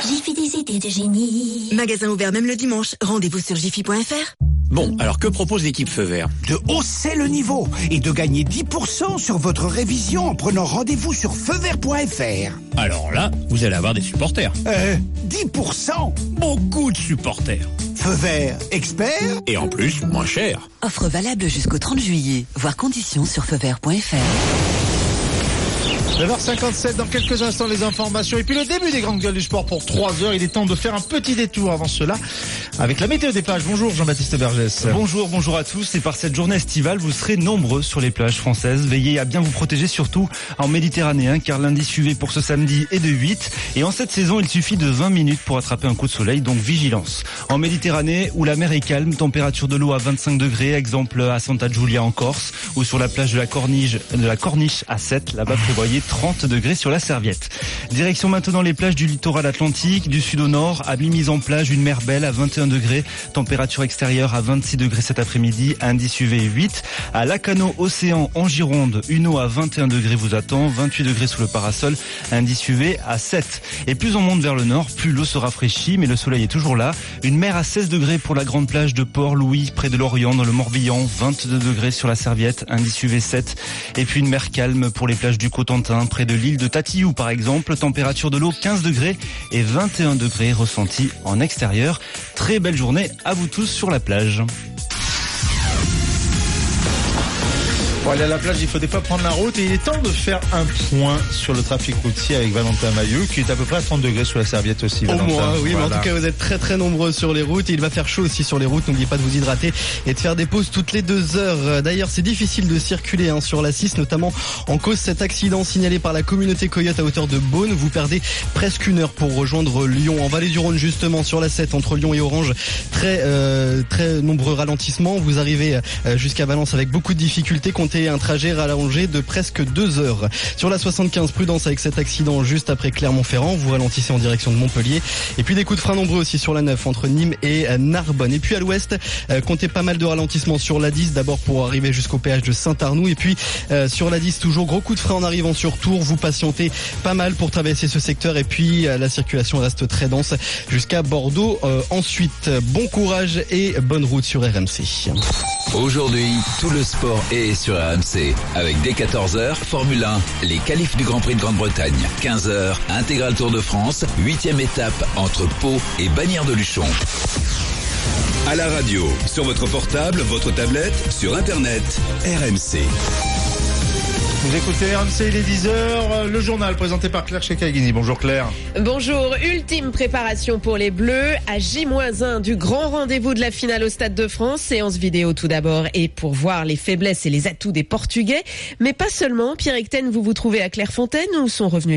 Jiffy des idées de génie. Magasin ouvert même le dimanche. Rendez-vous sur jiffy.fr. Bon, alors que propose l'équipe Feu Vert? De hausser le niveau et de gagner 10% sur votre révision en prenant rendez-vous sur feuvert.fr. Alors là, vous allez avoir des supporters. Euh, 10% Beaucoup de supporters. Feu vert, expert Et en plus, moins cher. Offre valable jusqu'au 30 juillet. Voir conditions sur feuvert.fr. 9h57 dans quelques instants les informations et puis le début des grandes gueules du sport pour 3 heures. Il est temps de faire un petit détour avant cela avec la météo des plages. Bonjour Jean-Baptiste Bergès. Bonjour, bonjour à tous. Et par cette journée estivale, vous serez nombreux sur les plages françaises. Veillez à bien vous protéger, surtout en Méditerranée, hein, car l'indice UV pour ce samedi est de 8. Et en cette saison, il suffit de 20 minutes pour attraper un coup de soleil, donc vigilance. En Méditerranée, où la mer est calme, température de l'eau à 25 degrés, exemple à Santa Giulia en Corse, ou sur la plage de la Corniche, de la Corniche à 7, là-bas prévoyez 30 degrés sur la serviette. Direction maintenant les plages du littoral atlantique, du sud au nord, à mi-mise en plage, une mer belle à 21 degrés, température extérieure à 26 degrés cet après-midi, indice UV 8. À Lacano Océan en Gironde, une eau à 21 degrés vous attend, 28 degrés sous le parasol, indice UV à 7. Et plus on monte vers le nord, plus l'eau se rafraîchit, mais le soleil est toujours là. Une mer à 16 degrés pour la grande plage de Port-Louis, près de Lorient, dans le Morbihan, 22 degrés sur la serviette, indice UV 7. Et puis une mer calme pour les plages du Cotentin, près de l'île de Tatillou par exemple, température de l'eau 15 degrés et 21 degrés ressentis en extérieur. Très belle journée à vous tous sur la plage. Pour aller à la plage, il faut des fois prendre la route et il est temps de faire un point sur le trafic routier avec Valentin Maillot qui est à peu près à 30 degrés sous la serviette aussi. Au Valentin. moins, oui, mais en tout cas, vous êtes très très nombreux sur les routes et il va faire chaud aussi sur les routes. N'oubliez pas de vous hydrater et de faire des pauses toutes les deux heures. D'ailleurs, c'est difficile de circuler hein, sur la 6, notamment en cause cet accident signalé par la communauté Coyote à hauteur de Beaune. Vous perdez presque une heure pour rejoindre Lyon. En vallée du Rhône, justement, sur la 7, entre Lyon et Orange, très euh, très nombreux ralentissements. Vous arrivez euh, jusqu'à Valence avec beaucoup de difficultés. Comptez un trajet rallongé de presque deux heures. Sur la 75, prudence avec cet accident juste après Clermont-Ferrand. Vous ralentissez en direction de Montpellier. Et puis des coups de frein nombreux aussi sur la 9 entre Nîmes et euh, Narbonne. Et puis à l'ouest, euh, comptez pas mal de ralentissements sur la 10. D'abord pour arriver jusqu'au péage de Saint-Arnoux. Et puis euh, sur la 10, toujours gros coup de frein en arrivant sur Tours. Vous patientez pas mal pour traverser ce secteur. Et puis la circulation reste très dense jusqu'à Bordeaux. Euh, ensuite, bon courage et bonne route sur RMC. Aujourd'hui, tout le sport est sur RMC. Avec dès 14h, Formule 1, les qualifs du Grand Prix de Grande-Bretagne. 15h, intégral Tour de France, 8 étape entre Pau et Bagnères de Luchon. À la radio, sur votre portable, votre tablette, sur Internet, RMC. Vous écoutez RMC, il est 10h, le journal présenté par Claire Chekagini. Bonjour Claire. Bonjour, ultime préparation pour les Bleus à J-1 du grand rendez-vous de la finale au Stade de France. Séance vidéo tout d'abord et pour voir les faiblesses et les atouts des Portugais. Mais pas seulement. Pierre Ecten, vous vous trouvez à Clairefontaine où sont revenus